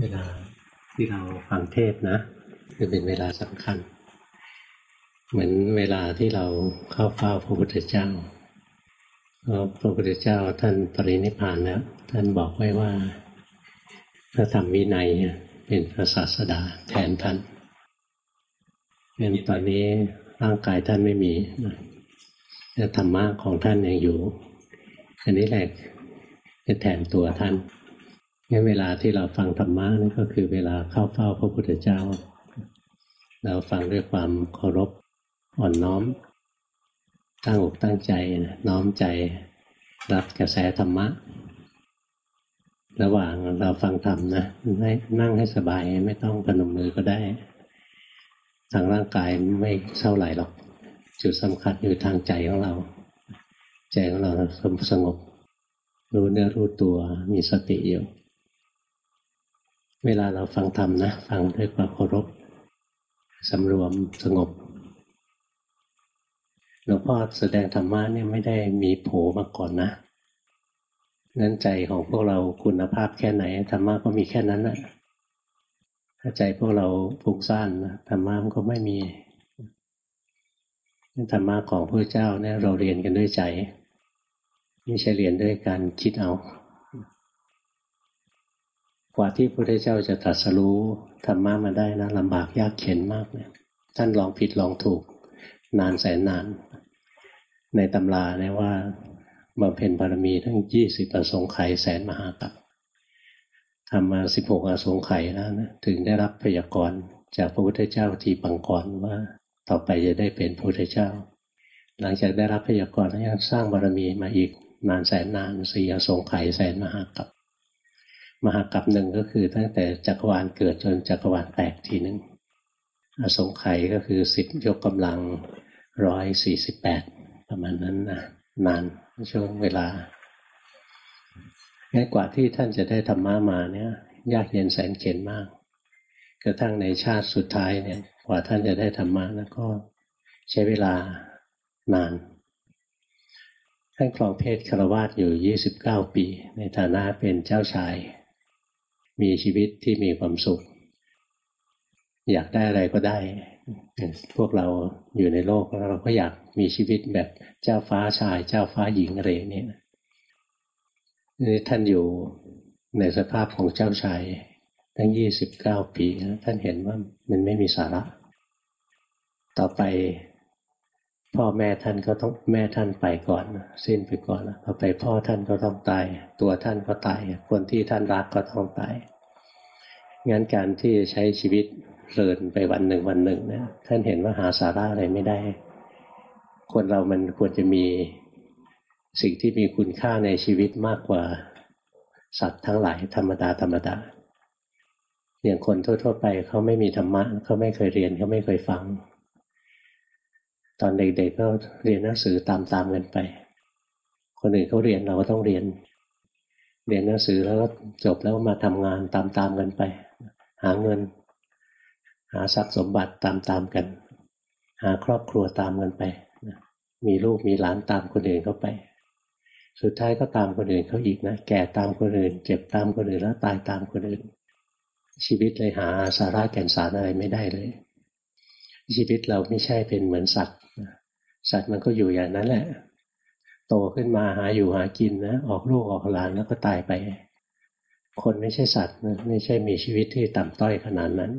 เวลาที่เราฟังเทศนะจะเป็นเวลาสำคัญ เหมือนเวลาที่เราเข้าเฝ้าพระพุทธเจ้าพระพุทธเจ้าท่านปรินิพานแล้วท่านบอกไว้ว่าพระธรรมวินัยเป็นพระศาสดาแทนท่านเห็นตอนนี้ร่างกายท่านไม่มีแต่ธรรมะของท่านยังอยู่ อันนี้แหละจะแทนตัวท่าน งั้นเวลาที่เราฟังธรรมะนี่ก็คือเวลาเข้าเฝ้าพระพุทธเจ้า เราฟังด้วยความเคารพอ่อนน้อม ตั้งอกตั้งใจน้อมใจรับกระแสธรรมะ ระหว่างเราฟังธรรมนะนั่งให้สบายไม่ต้องพนมมือก็ได้ ทางร่างกายไม่เท่าไหร่หรอก จุดสำคัญอยู่ทางใจของเรา ใจของเราสงบรู้เนื้อรู้ตัวมีสติอยู่ เวลาเราฟังธรรมนะ ฟังด้วยความเคารพสำรวมสงบหลวงพ่อแสดงธรรมะเนี่ยไม่ได้มีโผมาก่อนนะนั้นใจของพวกเราคุณภาพแค่ไหนธรรมะก็มีแค่นั้นแหละถ้าใจพวกเราฟุ้งซ่านธรรมะมันก็ไม่มีธรรมะของพระเจ้าเนี่ยเราเรียนกันด้วยใจไม่ใช่เรียนด้วยการคิดเอา กว่าที่พระพุทธเจ้าจะตรัสรู้ธรรมะมาได้นะลำบากยากเข็นมากเลยท่านลองผิดลองถูกนานแสนนาน ในตำราเนี่ยว่าบำเพ็ญบารมีทั้งยี่สิบอสงไขยแสนมหากัปทำมาสิบหกอสงไขยแล้วนะถึงได้รับพยากรณ์จากพระพุทธเจ้าทีปังกรว่าต่อไปจะได้เป็นพระพุทธเจ้า หลังจากได้รับพยากรณ์แล้วยังสร้างบารมีมาอีกนานแสนนานสี่อสงไขยแสนมหากัป มหากรัปหนึ่งก็คือตั้งแต่จักรวาลเกิดจนจักรวาลแตกทีหนึ่งอสงไขยก็คือสิบยกกำลังร้อยสี่สิบแปดประมาณนั้นนะนานช่วงเวลาง่ายกว่าที่ท่านจะได้ธรรมะมาเนี่ย ยากเย็นแสนเข็นมากกระทั่งในชาติสุดท้ายเนี่ย กว่าท่านจะได้ธรรมะแล้วก็ใช้เวลานาน ท่านครองเพศคารวาสอยู่ 29 ปี ในฐานะเป็นเจ้าชาย มีชีวิตที่มีความสุข อยากได้อะไรก็ได้ พวกเราอยู่ในโลกเราก็อยากมีชีวิตแบบเจ้าฟ้าชาย เจ้าฟ้าหญิงอะไรเนี่ยนี่ท่านอยู่ในสภาพของเจ้าชายตั้งยี่สิบเก้าปีท่านเห็นว่ามันไม่มีสาระ ต่อไป พ่อแม่ท่านก็ต้องแม่ท่านไปก่อนสิ้นไปก่อนต่อไปพ่อท่านก็ต้องตาย ตัวท่านก็ตาย คนที่ท่านรักก็ต้องตาย งั้นการที่ใช้ชีวิตเพลินไปวันหนึ่งวันหนึ่งเนี่ยท่านเห็นว่าหาสาระอะไรไม่ได้ คนเรามันควรจะมีสิ่งที่มีคุณค่าในชีวิตมากกว่า สัตว์ทั้งหลายธรรมดาธรรมดาอย่างคนทั่ว ๆ ไปเขาไม่มีธรรมะเขาไม่เคยเรียนเขาไม่เคยฟัง ตอนเด็กๆก็เรียนหนังสือตามๆกันไป คนอื่นเขาเรียนเราก็ต้องเรียน เรียนหนังสือแล้วก็จบแล้วมาทำงานตามๆกันไป หาเงิน หาทรัพย์สมบัติตามๆกัน หาครอบครัวตามกันไปมีลูกมีหลานตามคนอื่นเข้าไป สุดท้ายก็ตามคนอื่นเขาอีกนะแก่ตามคนอื่น เจ็บตามคนอื่นแล้วตายตามคนอื่น ชีวิตเลยหาสาระแก่นสารอะไรไม่ได้เลย ชีวิตเราไม่ใช่เป็นเหมือนสัตว์สัตว์มันก็อยู่อย่างนั้นแหละ โตขึ้นมาหาอยู่หากินนะออกลูกออกหลานแล้วก็ตายไป คนไม่ใช่สัตว์ไม่ใช่มีชีวิตที่ต่ำต้อยขนาดนั้น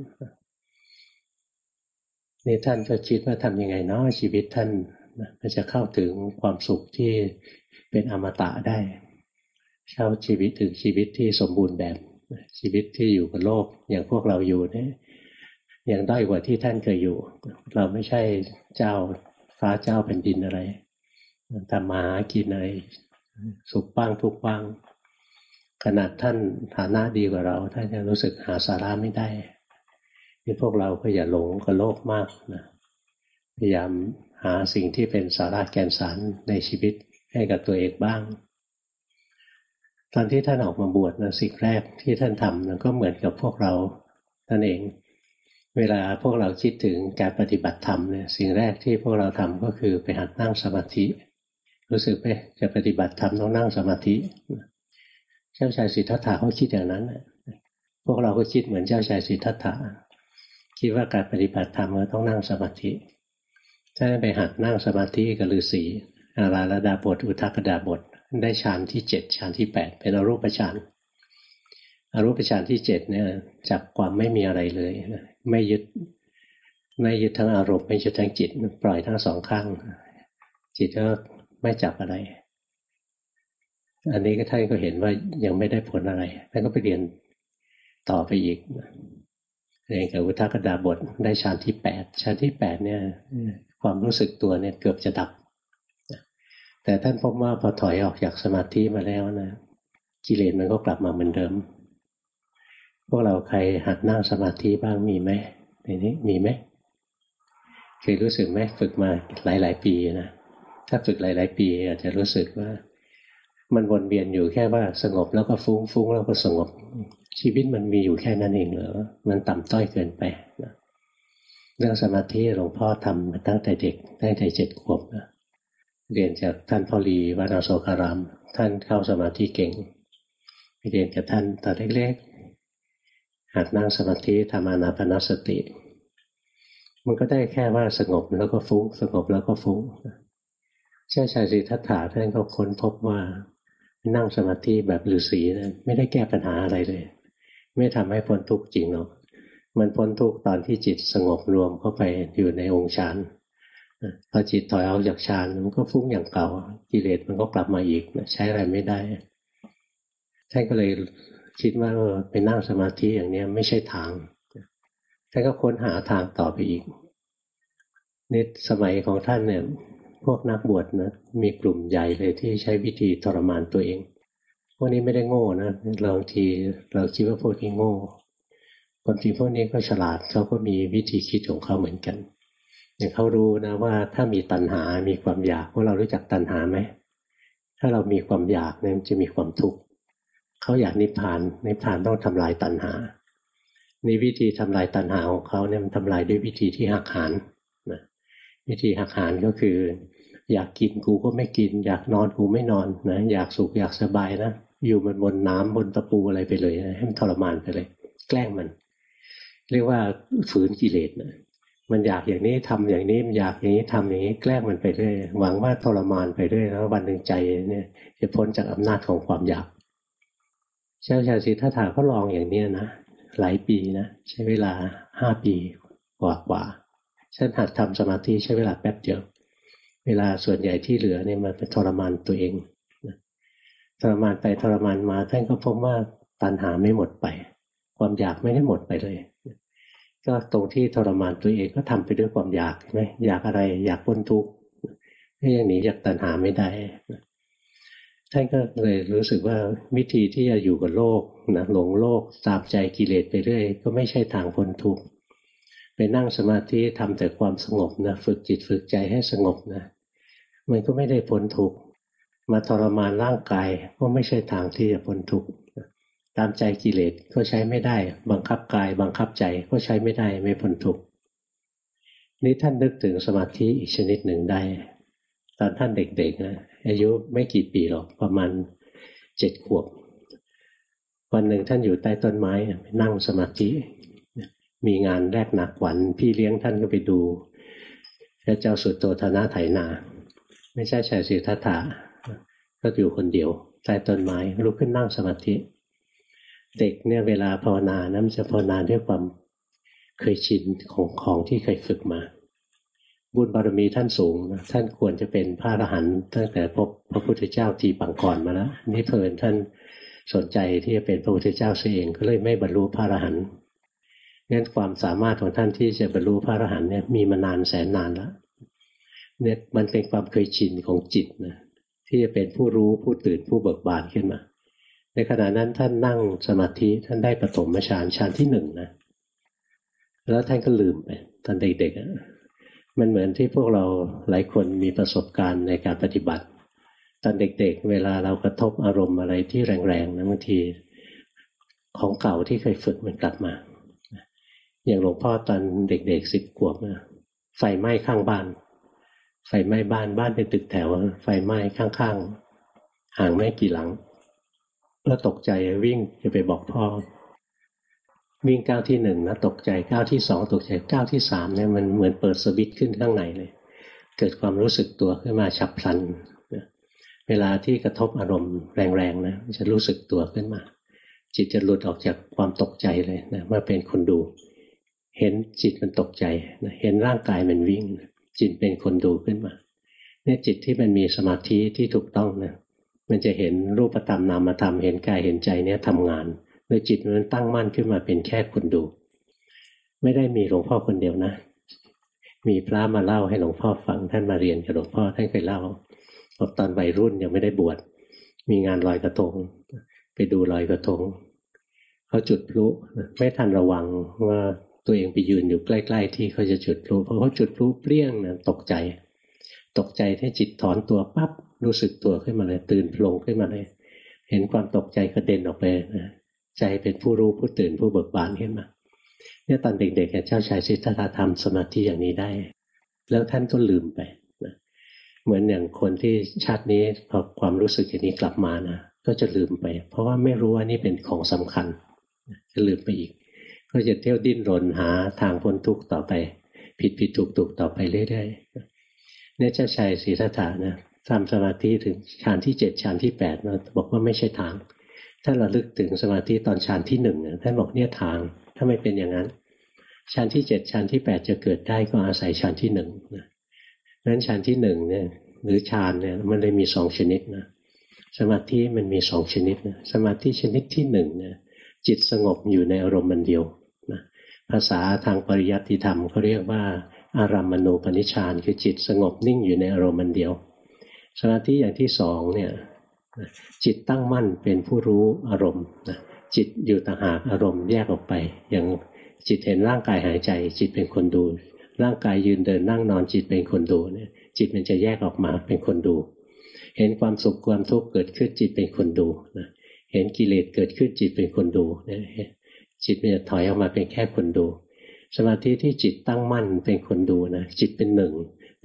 นี่ท่านก็คิดว่าทำยังไงเนาะชีวิตท่านมันจะเข้าถึงความสุขที่เป็นอมตะได้เข้าชีวิตถึงชีวิตที่สมบูรณ์แบบ ชีวิตที่อยู่กับโลกอย่างพวกเราอยู่เนี่ยยังด้อยกว่าที่ท่านเคยอยู่ เราไม่ใช่เจ้าฟ้าเจ้าแผ่นดินอะไรทำมาหากินอะไรสุขบ้างทุกบ้าง ขนาดท่านฐานะดีกว่าเราท่านยังรู้สึกหาสาระไม่ได้ที่พวกเราก็อย่าหลงกับโลกมากนะพยายามหาสิ่งที่เป็นสาระแกนสารในชีวิตให้กับตัวเองบ้าง ตอนที่ท่านออกมาบวชนะสิ่งแรกที่ท่านทำนะก็เหมือนกับพวกเราท่านเอง เวลาพวกเราคิดถึงการปฏิบัติธรรมเนี่ยสิ่งแรกที่พวกเราทำก็คือไปหัดนั่งสมาธิ รู้สึกไหมจะปฏิบัติธรรมต้องนั่งสมาธิ เจ้าชายสิทธัตถะเขาคิดอย่างนั้นพวกเราก็คิดเหมือนเจ้าชายสิทธัตถะคิดว่าการปฏิบัติธรรมเราต้องนั่งสมาธิถ้าไปหัดนั่งสมาธิกับฤาษีอาราลดาบท อุทกดาบท ได้ฌานที่เจ็ดฌานที่แปดเป็นอรูปฌานอรูปฌานที่เจ็ดเนี่ยจับความไม่มีอะไรเลย ไม่ยึดไม่ยึดทั้งอารมณ์ไม่ยึดทั้งจิตปล่อยทั้งสองข้าง จิตก็ไม่จับอะไร อันนี้ก็ท่านก็เห็นว่ายังไม่ได้ผลอะไรท่านก็ไปเรียนต่อไปอีกเรียนกับอุทกดาบทได้ฌานที่แปดฌานที่แปดเนี่ย ความรู้สึกตัวเนี่ยเกือบจะดับ แต่ท่านพบว่าพอถอยออกจากสมาธิมาแล้วนะกิเลสมันก็กลับมาเหมือนเดิม พวกเราใครหัดนั่งสมาธิบ้างมีไหมในนี้มีไหมเคยรู้สึกไหมฝึกมาหลาย ๆ ปีนะถ้าฝึกหลาย ๆ ปีอาจจะรู้สึกว่า มันวนเวียนอยู่แค่ว่าสงบแล้วก็ฟุ้งฟุ้งแล้วก็สงบ ชีวิตมันมีอยู่แค่นั้นเองเหรอมันต่ำต้อยเกินไปนะเรื่องสมาธิหลวงพ่อทำมาตั้งแต่เด็กตั้งแต่เจ็ดขวบนะเรียนจากท่านพ่อรีวัดอโศการาม ท่านเข้าสมาธิเก่งไปเรียนกับท่านตอนเล็กๆหัดนั่งสมาธิทำอนาปนสติ มันก็ได้แค่ว่าสงบแล้วก็ฟุ้ง สงบแล้วก็ฟุ้งเจ้าชายสิทธัตถะท่านก็ค้นพบว่า นั่งสมาธิแบบฤาษีนะไม่ได้แก้ปัญหาอะไรเลย ไม่ทำให้พ้นทุกข์จริงหรอกมันพ้นทุกข์ตอนที่จิตสงบรวมเข้าไปอยู่ในองค์ฌานพอจิตถอยออกจากฌานมันก็ฟุ้งอย่างเก่ากิเลสมันก็กลับมาอีกใช้อะไรไม่ได้ท่านก็เลยคิดว่าเออไปนั่งสมาธิอย่างนี้ไม่ใช่ทางท่านก็ค้นหาทางต่อไปอีกนี่สมัยของท่านเนี่ย พวกนักบวชนะมีกลุ่มใหญ่เลยที่ใช้วิธีทรมานตัวเอง พวกนี้ไม่ได้โง่นะบางทีเราคิดว่าพวกนี้โง่ความจริงพวกนี้ก็ฉลาดเขาก็มีวิธีคิดของเขาเหมือนกันอย่างเขารู้นะว่าถ้ามีตัณหา มีความอยากพวกเรารู้จักตัณหาไหมถ้าเรามีความอยากเนี่ยจะมีความทุกข์เขาอยากนิพพานนิพพานต้องทำลายตัณหาในวิธีทำลายตัณหาของเขาเนี่ยมันทำลายด้วยวิธีที่หักหานนะวิธีหักหานก็คือ อยากกินกูก็ไม่กิน อยากนอนกูไม่นอนนะอยากสุขอยากสบายนะอยู่มันบนน้ำบนตะปูอะไรไปเลยนะให้มันทรมานไปเลย แกล้งมัน เรียกว่าฝืนกิเลสนะมันอยากอย่างนี้ทำอย่างนี้มันอยากอย่างนี้ทำอย่างนี้แกล้งมันไปเรื่อยหวังว่าทรมานไปเรื่อยแล้ววันหนึ่งใจเนี่ยจะพ้นจากอำนาจของความอยากเจ้าชาสิทธัตถะก็ลองอย่างนี้นะหลายปีนะใช้เวลาห้าปีกว่ากว่าฉันหัดทำสมาธิใช้เวลาแป๊บเดียว เวลาส่วนใหญ่ที่เหลือเนี่ยมันเป็นทรมานตัวเองทรมานไปทรมานมาท่านก็พบว่าตัณหาไม่หมดไป ความอยากไม่ได้หมดไปเลย ก็ตรงที่ทรมานตัวเองก็ทำไปด้วยความอยากใช่ไหมอยากอะไรอยากพ้นทุกข์ไม่ยังหนีจากตัณหาไม่ได้ท่านก็เลยรู้สึกว่าวิธีที่จะอยู่กับโลกนะหลงโลกตามใจกิเลสไปเรื่อยก็ไม่ใช่ทางพ้นทุกข์ไปนั่งสมาธิทำแต่ความสงบนะฝึกจิตฝึกใจให้สงบนะ มันก็ไม่ได้พ้นทุกข์มาทรมานร่างกายก็ไม่ใช่ทางที่จะพ้นทุกข์ตามใจกิเลสก็ใช้ไม่ได้ บังคับกาย บังคับใจก็ใช้ไม่ได้ไม่พ้นทุกข์นี่ท่านนึกถึงสมาธิอีกชนิดหนึ่งได้ ตอนท่านเด็กๆนะอายุไม่กี่ปีหรอกประมาณเจ็ดขวบ วันหนึ่งท่านอยู่ใต้ต้นไม้นั่งสมาธิ มีงานแรกหนักหวันพี่เลี้ยงท่านก็ไปดูพระเจ้าสุดโตธนะไถนา ไม่ใช่ชายสิทธัตถะก็อยู่คนเดียวใต้ต้นไม้ลุกขึ้นนั่งสมาธิ เด็กเนี่ยเวลาภาวนานะมันจะภาวนาด้วยความเคยชินของของที่เคยฝึกมา บุญบารมีท่านสูงนะท่านควรจะเป็นพระอรหันต์ตั้งแต่พบพระพุทธเจ้าทีปังก่อนมาแล้วนี่เพลินท่านสนใจที่จะเป็นพระพุทธเจ้าเองก็เลยไม่บรรลุพระอรหันต์งั้นความสามารถของท่านที่จะบรรลุพระอรหันต์เนี่ยมีมานานแสนนานแล้ว เนี่ยมันเป็นความเคยชินของจิตนะที่จะเป็นผู้รู้ผู้ตื่นผู้เบิกบานขึ้นมา ในขณะนั้นท่านนั่งสมาธิท่านได้ปฐมฌานฌานที่หนึ่งนะแล้วท่านก็ลืมไปตอนเด็กๆมันเหมือนที่พวกเราหลายคนมีประสบการณ์ในการปฏิบัติตอนเด็กๆ เวลาเรากระทบอารมณ์อะไรที่แรงๆนะบางทีของเก่าที่เคยฝึกมันกลับมา อย่างหลวงพ่อตอนเด็กๆสิบขวบนะไฟไหม้ข้างบ้าน ไฟไหม้บ้านบ้านเป็นตึกแถว ไฟไหม้ข้างๆ ห่างไม่กี่หลังแล้วตกใจวิ่งจะไปบอกพ่อ วิ่งก้าวที่หนึ่งนะตกใจก้าวที่สองตกใจก้าวที่สามเนี่ยมันเหมือนเปิดสวิตช์ขึ้นข้างในเลย เกิดความรู้สึกตัวขึ้นมาฉับพลันเวลาที่กระทบอารมณ์แรงๆนะจะรู้สึกตัวขึ้นมา จิตจะหลุดออกจากความตกใจเลยนะมื่อเป็นคนดู เห็นจิตมันตกใจนะเห็นร่างกายมันวิ่ง จิตเป็นคนดูขึ้นมา เนี่ยจิตที่มันมีสมาธิที่ถูกต้องนะมันจะเห็นรูปธรรมนามธรรมเห็นกายเห็นใจเนี่ยทำงานโดยจิตมันตั้งมั่นขึ้นมาเป็นแค่คนดู ไม่ได้มีหลวงพ่อคนเดียวนะ มีพระมาเล่าให้หลวงพ่อฟังท่านมาเรียนกับหลวงพ่อท่านเคยเล่าตอนวัยรุ่นยังไม่ได้บวชมีงานลอยกระทง ไปดูลอยกระทงเขาจุดพลุไม่ทันระวังว่า ตัวเองไปยืนอยู่ใกล้ ๆ ที่เขาจะจุดพลุเพราะเขาจุดพลุเปรี้ยงนะตกใจ ตกใจที่จิตถอนตัวปั๊บรู้สึกตัวขึ้นมาเลย ตื่นโผล่ขึ้นมาเลย เห็นความตกใจกระเด็นออกไปนะใจเป็นผู้รู้ผู้ตื่นผู้เบิกบานขึ้นมาเนี่ยตอนเด็กๆเจ้าชายสิทธัตถะทำสมาธิอย่างนี้ได้ แล้วท่านก็ลืมไปนะเหมือนอย่างคนที่ชาตินี้พอความรู้สึกอย่างนี้กลับมานะก็จะลืมไป เพราะว่าไม่รู้ว่านี่เป็นของสำคัญจะลืมไปอีก ก็จะเที่ยวดิ้นรนหาทางพ้นทุกข์ต่อไป ผิดผิดถูกถูกต่อไปเรื่อยๆเนี่ยเจ้าชายศรีทัตถะนะทำสมาธิถึงฌานที่เจ็ดฌานที่แปดเราบอกว่าไม่ใช่ทาง ถ้าเราลึกถึงสมาธิตอนฌานที่หนึ่งท่านบอกเนี่ยทาง ถ้าไม่เป็นอย่างนั้นฌานที่เจ็ดฌานที่แปดจะเกิดได้ก็อาศัยฌานที่หนึ่งนะนั้นฌานที่หนึ่งเนี่ยหรือฌานเนี่ยมันเลยมีสองชนิดนะสมาธิมันมีสองชนิดนะสมาธิชนิดที่หนึ่งเนี่ยจิตสงบอยู่ในอารมณ์มันเดียว ภาษาทางปริยัติธรรมเขาเรียกว่า อารัมมณูปนิชานคือจิตสงบนิ่งอยู่ในอารมณ์เดียว สมาธิอย่างที่สองเนี่ยจิตตั้งมั่นเป็นผู้รู้อารมณ์นะจิตอยู่ต่างหากอารมณ์แยกออกไป อย่างจิตเห็นร่างกายหายใจ จิตเป็นคนดู ร่างกายยืนเดินนั่งนอนจิตเป็นคนดูเนี่ยจิตมันจะแยกออกมาเป็นคนดู เห็นความสุขความทุกข์เกิดขึ้นจิตเป็นคนดูนะเห็นกิเลสเกิดขึ้นจิตเป็นคนดูเนี่ย จิตมันจะถอยออกมาเป็นแค่คนดู สมาธิที่จิตตั้งมั่นเป็นคนดูนะจิตเป็นหนึ่ง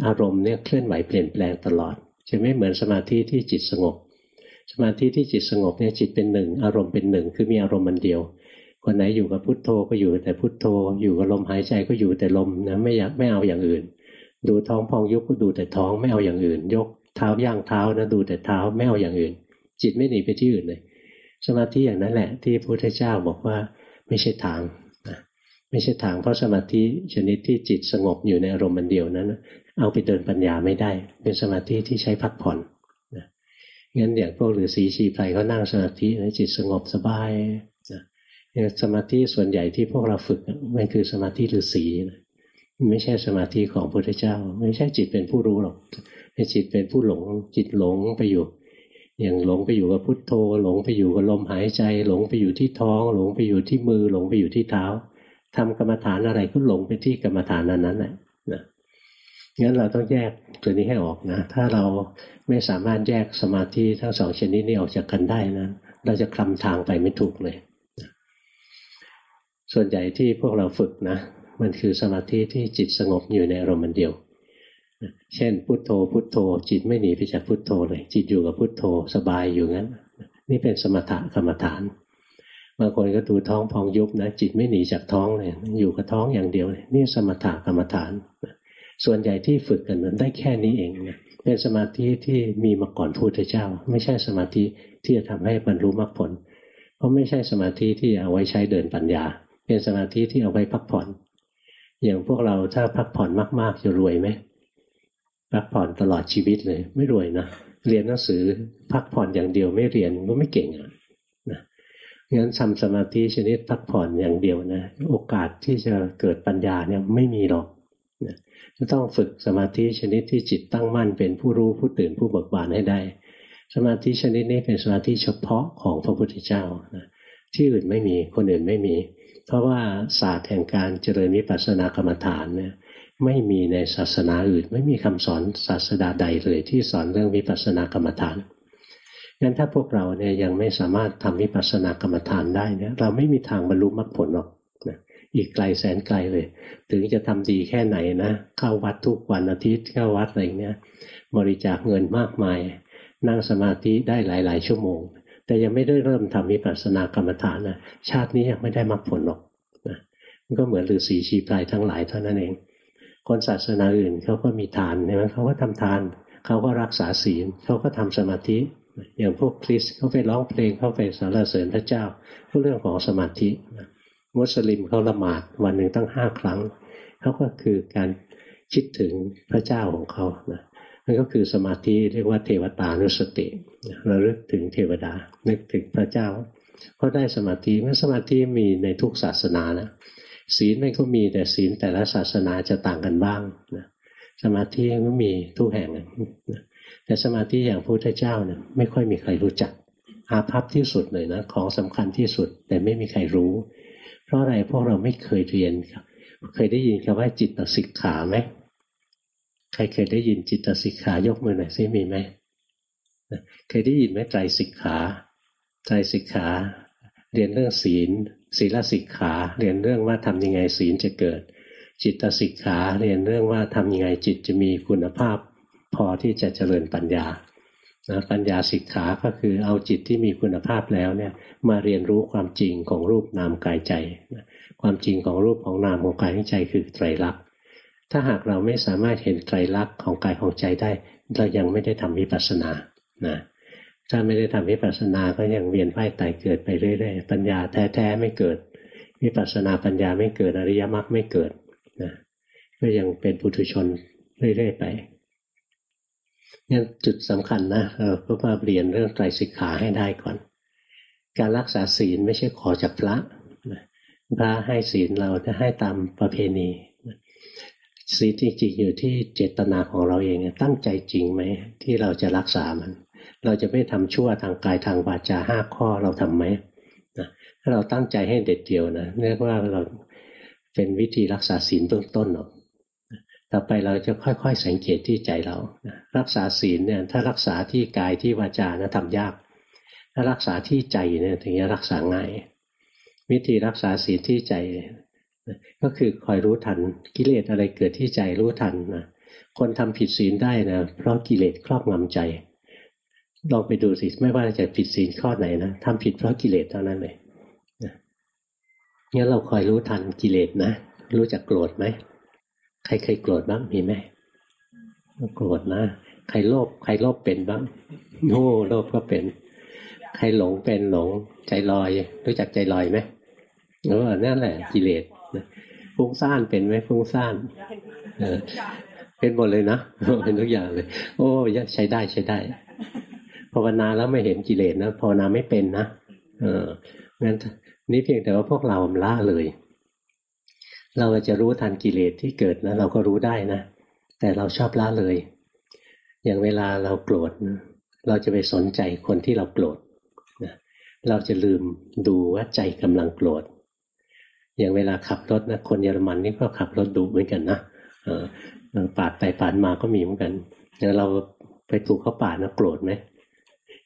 อารมณ์เนี่ยเคลื่อนไหวเปลี่ยนแปลงตลอด จะไม่เหมือนสมาธิที่จิตสงบ สมาธิที่จิตสงบเนี่ยจิตเป็นหนึ่ง อารมณ์เป็นหนึ่งคือมีอารมณ์มันเดียว คนไหนอยู่กับพุทโธก็อยู่แต่พุทโธ อยู่กับลมหายใจก็อยู่แต่ลมนะไม่อยากไม่เอาอย่างอื่น ดูท้องพองยุบก็ดูแต่ท้องไม่เอาอย่างอื่น ยกเท้าย่างเท้านะดูแต่เท้าไม่เอาอย่างอื่น จิตไม่หนีไปที่อื่นเลยสมาธิอย่างนั้นแหละที่พระพุทธเจ้าบอกว่า ไม่ใช่ทางนะไม่ใช่ทางเพราะสมาธิชนิดที่จิตสงบอยู่ในอารมณ์มันเดียวนั้น เอาไปเดินปัญญาไม่ได้ เป็นสมาธิที่ใช้พักผ่อนงั้นอย่างพวกฤาษีชีไพรเขานั่งสมาธินะจิตสงบสบายนะสมาธิส่วนใหญ่ที่พวกเราฝึกมันคือสมาธิฤาษีนะไม่ใช่สมาธิของพระพุทธเจ้า ไม่ใช่จิตเป็นผู้รู้หรอกแต่จิตเป็นผู้หลงจิตหลงไปอยู่ อย่างหลงไปอยู่กับพุทโธ หลงไปอยู่กับลมหายใจ หลงไปอยู่ที่ท้อง หลงไปอยู่ที่มือ หลงไปอยู่ที่เท้าทำกรรมฐานอะไรก็หลงไปที่กรรมฐานนั้นนั้นแหละนะงั้นเราต้องแยกตัวนี้ให้ออกนะ ถ้าเราไม่สามารถแยกสมาธิทั้งสองชนิดนี้ออกจากกันได้นะเราจะคลำทางไปไม่ถูกเลย ส่วนใหญ่ที่พวกเราฝึกนะ มันคือสมาธิที่จิตสงบอยู่ในอารมณ์เดียว เช่นพุทโธพุทโธ จิตไม่หนีไปจากพุทโธเลย จิตอยู่กับพุทโธสบายอยู่งั้น นี่เป็นสมถะกรรมฐานบางคนก็ดูท้องพองยุบนะจิตไม่หนีจากท้องเลยอยู่กับท้องอย่างเดียวเลยนี่สมถะกรรมฐาน ส่วนใหญ่ที่ฝึกกันนั้นได้แค่นี้เองนะเป็นสมาธิที่มีมาก่อนพุทธเจ้า ไม่ใช่สมาธิที่จะทำให้บรรลุมรรคผล เพราะไม่ใช่สมาธิที่เอาไว้ใช้เดินปัญญา เป็นสมาธิที่เอาไว้พักผ่อน อย่างพวกเราถ้าพักผ่อนมากๆจะรวยไหม พักผ่อนตลอดชีวิตเลย ไม่รวยนะเรียนหนังสือพักผ่อนอย่างเดียวไม่เรียนก็ไม่เก่งอะนะงั้นทำสมาธิชนิดพักผ่อนอย่างเดียวนะโอกาสที่จะเกิดปัญญาเนี่ยไม่มีหรอกนะจะต้องฝึกสมาธิชนิดที่จิตตั้งมั่นเป็นผู้รู้ผู้ตื่นผู้เบิกบานให้ได้ สมาธิชนิดนี้เป็นสมาธิเฉพาะของพระพุทธเจ้านะที่อื่นไม่มีคนอื่นไม่มี เพราะว่าศาสตร์แห่งการเจริญวิปัสสนากรรมฐานเนี่ย ไม่มีในศาสนาอื่น ไม่มีคำสอนศาสดาใดเลยที่สอนเรื่องวิปัสสนากรรมฐานงั้นถ้าพวกเราเนี่ยยังไม่สามารถทำวิปัสสนากรรมฐานได้เนี่ยเราไม่มีทางบรรลุมรรคผลหรอกอีกไกลแสนไกลเลย ถึงจะทำดีแค่ไหนนะเข้าวัดทุกวันอาทิตย์เข้าวัดอะไรเนี้ยบริจาคเงินมากมาย นั่งสมาธิได้หลาย ๆ ชั่วโมง แต่ยังไม่ได้เริ่มทำวิปัสสนากรรมฐานนะชาตินี้ยังไม่ได้มรรคผลหรอกนะมันก็เหมือนฤาษีชีพลายทั้งหลายเท่านั้นเอง คนศาสนาอื่นเขาก็มีทานใช่ไหมเขาก็ทำทานเขาก็รักษาศีลเขาก็ทำสมาธิอย่างพวกคริสเขาไปร้องเพลงเขาไปสรรเสริญพระเจ้าก็เรื่องของสมาธิมุสลิมเขาละหมาดวันหนึ่งตั้งห้าครั้งเขาก็คือการคิดถึงพระเจ้าของเขานะนั่นก็คือสมาธิเรียกว่าเทวตานุสติราลึกถึงเทวดานึกถึงพระเจ้าเขาได้สมาธิเมื่อสมาธิมีในทุกศาสนานะ ศีลไม่ก็มีแต่ศีลแต่ละศาสนาจะต่างกันบ้างนะสมาธิก็มีทุกแห่งนะแต่สมาธิอย่างพระพุทธเจ้าเนี่ยไม่ค่อยมีใครรู้จักอาภัพที่สุดเลยนะของสำคัญที่สุดแต่ไม่มีใครรู้ เพราะอะไรพวกเราไม่เคยเรียนครับเคยได้ยินคำว่าจิตสิกขาไหมใครเคยได้ยินจิตสิกขายกมือหน่อยซิมีไหมเคยได้ยินไหมไตรสิกขาไตรสิกขา เรียนเรื่องศีล ศีลสิกขาเรียนเรื่องว่าทำยังไงศีลจะเกิด จิตสิกขาเรียนเรื่องว่าทำยังไงจิตจะมีคุณภาพ พอที่จะเจริญปัญญานะปัญญาสิกขาก็คือเอาจิตที่มีคุณภาพแล้วเนี่ยมาเรียนรู้ความจริงของรูปนามกายใจ ความจริงของรูปของนามของกายของใจคือไตรลักษณ์ถ้าหากเราไม่สามารถเห็นไตรลักษณ์ของกายของใจได้ เรายังไม่ได้ทำวิปัสสนานะ ถ้าไม่ได้ทำวิปัสสนาก็ยังเวียนว่ายตายเกิดไปเรื่อยๆปัญญาแท้ๆไม่เกิดวิปัสสนาปัญญาไม่เกิดอริยมรรคไม่เกิดนะก็ยังเป็นปุถุชนเรื่อยๆไปนี่จุดสำคัญนะเราก็มาเรียนเรื่องไตรสิกขาให้ได้ก่อน การรักษาศีลไม่ใช่ขอจากพระพระให้ศีลเราจะให้ตามประเพณีศีลจริงๆอยู่ที่เจตนาของเราเองตั้งใจจริงไหมที่เราจะรักษามัน เราจะไม่ทำชั่วทางกายทางวาจาห้าข้อเราทํำไหมถ้าเราตั้งใจให้เด็ดเดียวนะเรียกว่าเราเป็นวิธีรักษาศีลเบื้องต้นหรอกต่อไปเราจะค่อยๆ สังเกตที่ใจเรารักษาศีลเนี่ยถ้ารักษาที่กายที่วาจานะทำยาก ถ้ารักษาที่ใจเนี่ยถึงจะรักษาง่ายวิธีรักษาศีลที่ใจก็คือคอยรู้ทันกิเลสอะไรเกิดที่ใจรู้ทันนะคนทำผิดศีลได้นะเพราะกิเลสครอบงำใจ ลองไปดูสิไม่ว่าจะผิดศีลข้อไหนนะทำผิดเพราะกิเลสเท่านั้นเลยงั้นเราคอยรู้ทันกิเลสนะ รู้จักโกรธไหมใครเคยโกรธบ้างมีไหมโกรธนะ ใครโลภใครโลภเป็นบ้างโง่โลภก็เป็น ใครหลงเป็นหลงใจลอย รู้จักใจลอยไหมเออนั่นแหละ กิเลสฟุ้งซ่านเป็นไหมฟุ้งซ่านเออเป็นหมดเลยนะเป็นทุกอย่างเลย โอ้ยใช้ได้ใช้ได้ ภาวนาแล้วไม่เห็นกิเลสนะภาวนาไม่เป็นนะเอองั้นนี่เพียงแต่ว่าพวกเราละเลย เราจะรู้ทันกิเลสที่เกิดนะเราก็รู้ได้นะแต่เราชอบละเลย อย่างเวลาเราโกรธเราจะไปสนใจคนที่เราโกรธเราจะลืมดูว่าใจกำลังโกรธอย่างเวลาขับรถนะคนเยอรมันนี่ก็ขับรถดุเหมือนกันนะปาดไปปาดมาก็มีเหมือนกันอย่างเราไปถูกเขาปาดนะโกรธไหม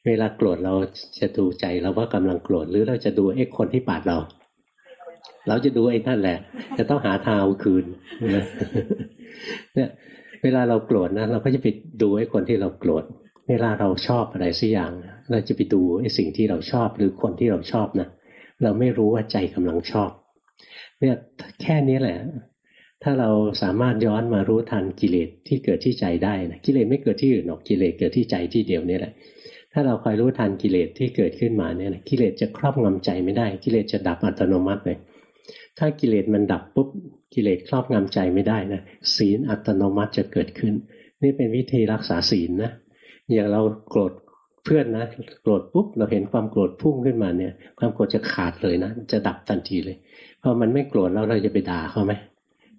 เวลาโกรธเราจะดูใจเราว่ากำลังโกรธหรือเราจะดูไอ้คนที่ปาดเรา เราจะดูไอ้นั่นแหละ จะต้องหาทางคืนเนี่ยเวลาเราโกรธนะเราก็จะไปดูไอ้คนที่เราโกรธเวลาเราชอบอะไรสักอย่าง เราจะไปดูไอ้สิ่งที่เราชอบหรือคนที่เราชอบนะเราไม่รู้ว่าใจกำลังชอบ เนี่ยแค่นี้แหละ ถ้าเราสามารถย้อนมารู้ทันกิเลสที่เกิดที่ใจได้นะกิเลสไม่เกิดที่อื่นหรอกกิเลสเกิดที่ใจที่เดียวนี่แหละ ถ้าเราคอยรู้ทันกิเลสที่เกิดขึ้นมาเนี่ยกิเลสจะครอบงำใจไม่ได้กิเลสจะดับอัตโนมัติเลยถ้ากิเลสมันดับปุ๊บกิเลสครอบงำใจไม่ได้นะศีลอัตโนมัติจะเกิดขึ้น นี่เป็นวิธีรักษาศีลนะอย่างเราโกรธเพื่อนนะโกรธปุ๊บเราเห็นความโกรธพุ่งขึ้นมาเนี่ย ความโกรธจะขาดเลยนะจะดับทันทีเลยพอมันไม่โกรธแล้วเราจะไปด่าเขาไหม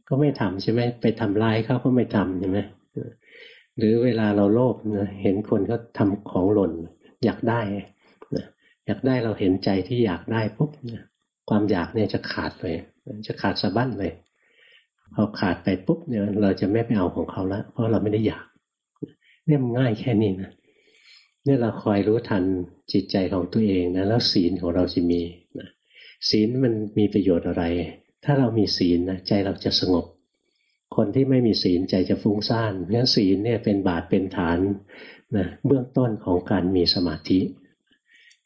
ก็ไม่ทำใช่ไหมไปทำลายเขาก็ไม่ทำใช่ไหม หรือเวลาเราโลภนะเห็นคนเขาทาของหล่น อยากได้นะอยากได้เราเห็นใจที่อยากได้ปุ๊บนะความอยากเนี่ยจะขาดเลยจะขาดสะบั้นเลยพอขาดไปปุ๊บเนี่ยเราจะไม่ไปเอาของเขาล้วเพราะเราไม่ได้อยากเนี่ยง่ายแค่นี้นะเนี่ยเราคอยรู้ทันจิตใจของตัวเองนะแล้วศีลของเราจะมีนะศีลมันมีประโยชน์อะไร ถ้าเรามีศีลนะใจเราจะสงบ คนที่ไม่มีศีลใจจะฟุ้งซ่านเพราะศีลเนี่ยเป็นบาทเป็นฐานนะเบื้องต้นของการมีสมาธิ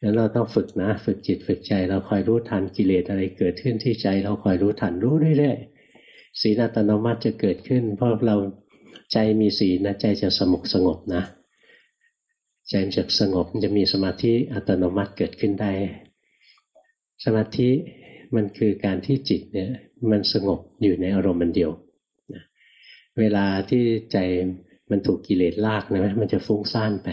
งั้นเราต้องฝึกนะ ฝึกจิตฝึกใจ เราคอยรู้ทันกิเลสอะไรเกิดขึ้นที่ใจ เราคอยรู้ทันรู้เรื่อยๆศีลอัตโนมัติจะเกิดขึ้น เพราะเราใจมีศีลนะใจจะสงบสงบนะใจมันจะสงบมันจะมีสมาธิอัตโนมัติเกิดขึ้นได้ สมาธิมันคือการที่จิตเนี่ยมันสงบอยู่ในอารมณ์มันเดียว เวลาที่ใจมันถูกกิเลสลากนะมันจะฟุ้งซ่านไป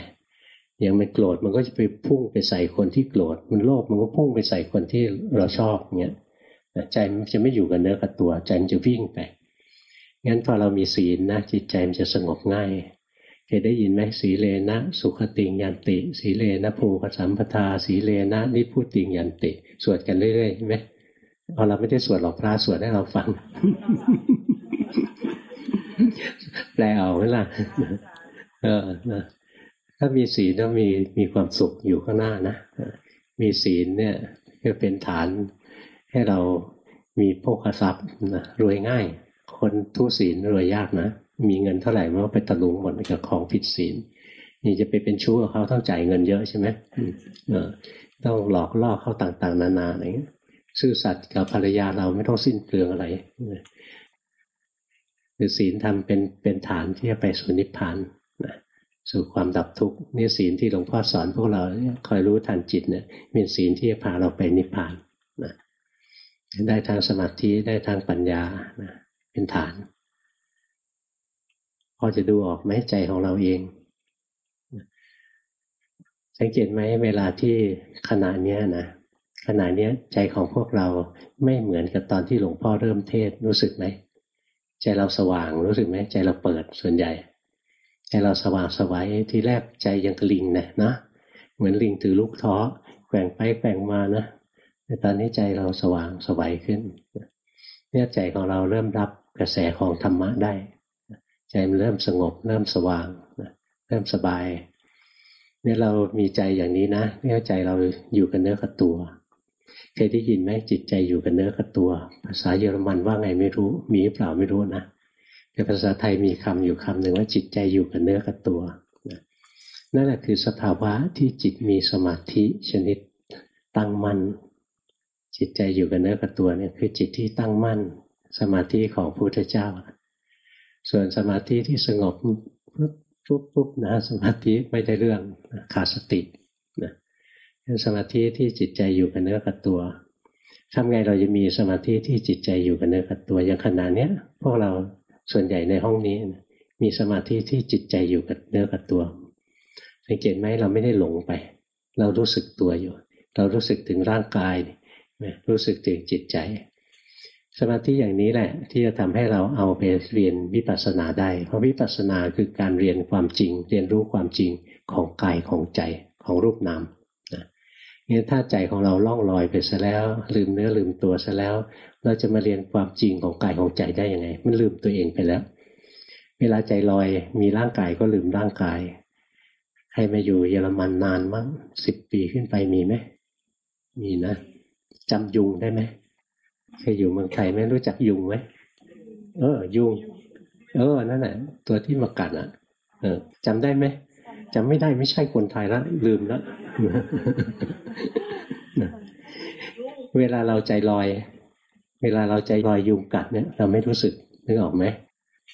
อย่างมันโกรธมันก็จะไปพุ่งไปใส่คนที่โกรธ มันโลภมันก็พุ่งไปใส่คนที่เราชอบเงี้ยใจมันจะไม่อยู่กับเนื้อกับตัว ใจมันจะวิ่งไป งั้นพอเรามีศีลนะจิตใจมันจะสงบง่ายเคยได้ยินไหมสีเลนะสุขติงยันติ สีเลนะภูขสัมปทา สีเลนะนิพุติงยันติ สวดกันเรื่อยๆใช่ไหมเอาเราไม่ได้สวดหรอกพระสวดให้เราฟัง แปลเอาไหมล่ะเออนะถ้ามีศีลต้องมีมีความสุขอยู่ข้างหน้านะมีศีลเนี่ยจะเป็นฐานให้เรามีโภคทรัพย์นะรวยง่าย คนทุศีลรวยยากนะ มีเงินเท่าไหร่มันก็ไปตะลุงหมดกับของผิดศีลนี่จะไปเป็นชู้กับเขาต้องจ่ายเงินเยอะใช่ไหมต้องหลอกล่อเขาต่างๆ นานาอะไรเงี้ยซื่อสัตย์กับภรรยาเราไม่ต้องสิ้นเปลืองอะไร คือศีลทำเป็นเป็นฐานที่จะไปสู่นิพพานนะสู่ความดับทุกข์นี่ศีลที่หลวงพ่อสอนพวกเราคอยรู้ทันจิตเนี่ยเป็นศีลที่จะพาเราไปนิพพานนะได้ทางสมาธิได้ทางปัญญานะเป็นฐาน พอจะดูออกไหมใจของเราเอง สังเกตไหมเวลาที่ขณะนี้นะขณะนี้ใจของพวกเราไม่เหมือนกับตอนที่หลวงพ่อเริ่มเทศรู้สึกไหม ใจเราสว่างรู้สึกไหมใจเราเปิดส่วนใหญ่ ใจเราสว่างสวัยที่แรกใจยังกระลิงนะนะ เหมือนลิงถือลูกท้อแกว่งไปแกว่งมานะแต่ตอนนี้ใจเราสว่างสวัยขึ้นเนี่ยใจของเราเริ่มรับกระแสของธรรมะได้ ใจมันเริ่มสงบ เริ่มสว่างเริ่มสบายเนี่ยเรามีใจอย่างนี้นะเนี่ยใจเราอยู่กับเนื้อกับตัว เคยได้ยินไหมจิตใจอยู่กับเนื้อกับตัว ภาษาเยอรมันว่าไงไม่รู้ มีเปล่าไม่รู้นะแต่ภาษาไทยมีคำอยู่คำหนึ่งว่าจิตใจอยู่กับเนื้อกับตัวนั่นแหละคือสภาวะที่จิตมีสมาธิชนิดตั้งมั่นจิตใจอยู่กับเนื้อกับตัวเนี่ยคือจิตที่ตั้งมั่น สมาธิของพระพุทธเจ้า ส่วนสมาธิที่สงบปุ๊บปุ๊บปุ๊บนะสมาธิไม่ได้เรื่องขาดสติ สมาธิที่จิตใจอยู่กับเนื้อกับตัวทำไงเราจะมีสมาธิที่จิตใจอยู่กับเนื้อกับตัวอย่างขนาดเนี้ย พวกเราส่วนใหญ่ในห้องนี้มีสมาธิที่จิตใจอยู่กับเนื้อกับตัวสังเกตไหมเราไม่ได้หลงไป เรารู้สึกตัวอยู่ เรารู้สึกถึงร่างกายรู้สึกถึงจิตใจ สมาธิอย่างนี้แหละ ที่จะทำให้เราเอาไปเรียนวิปัสสนาได้ เพราะวิปัสสนาคือการเรียนความจริง เรียนรู้ความจริงของกายของใจของรูปนาม นี่ถ้าใจของเราล่องลอยไปซะแล้ว ลืมเนื้อลืมตัวซะแล้ว เราจะมาเรียนความจริงของกายของใจได้ยังไง มันลืมตัวเองไปแล้ว เวลาใจลอยมีร่างกายก็ลืมร่างกาย ใครมาอยู่เยอรมันนานมั้งสิบปีขึ้นไปมีไหมมีนะจำยุงได้ไหมเคยอยู่เมืองไทยไม่รู้จักยุงไหมเออ ยุง เออนั่นแหละตัวที่มากัดอะ เออจำได้ไหม จำไม่ได้ไม่ใช่คนไทยล้วลืมล้วเวลาเราใจลอย เวลาเราใจลอยยุงกัดเนี่ย เราไม่รู้สึกนึกออกไหม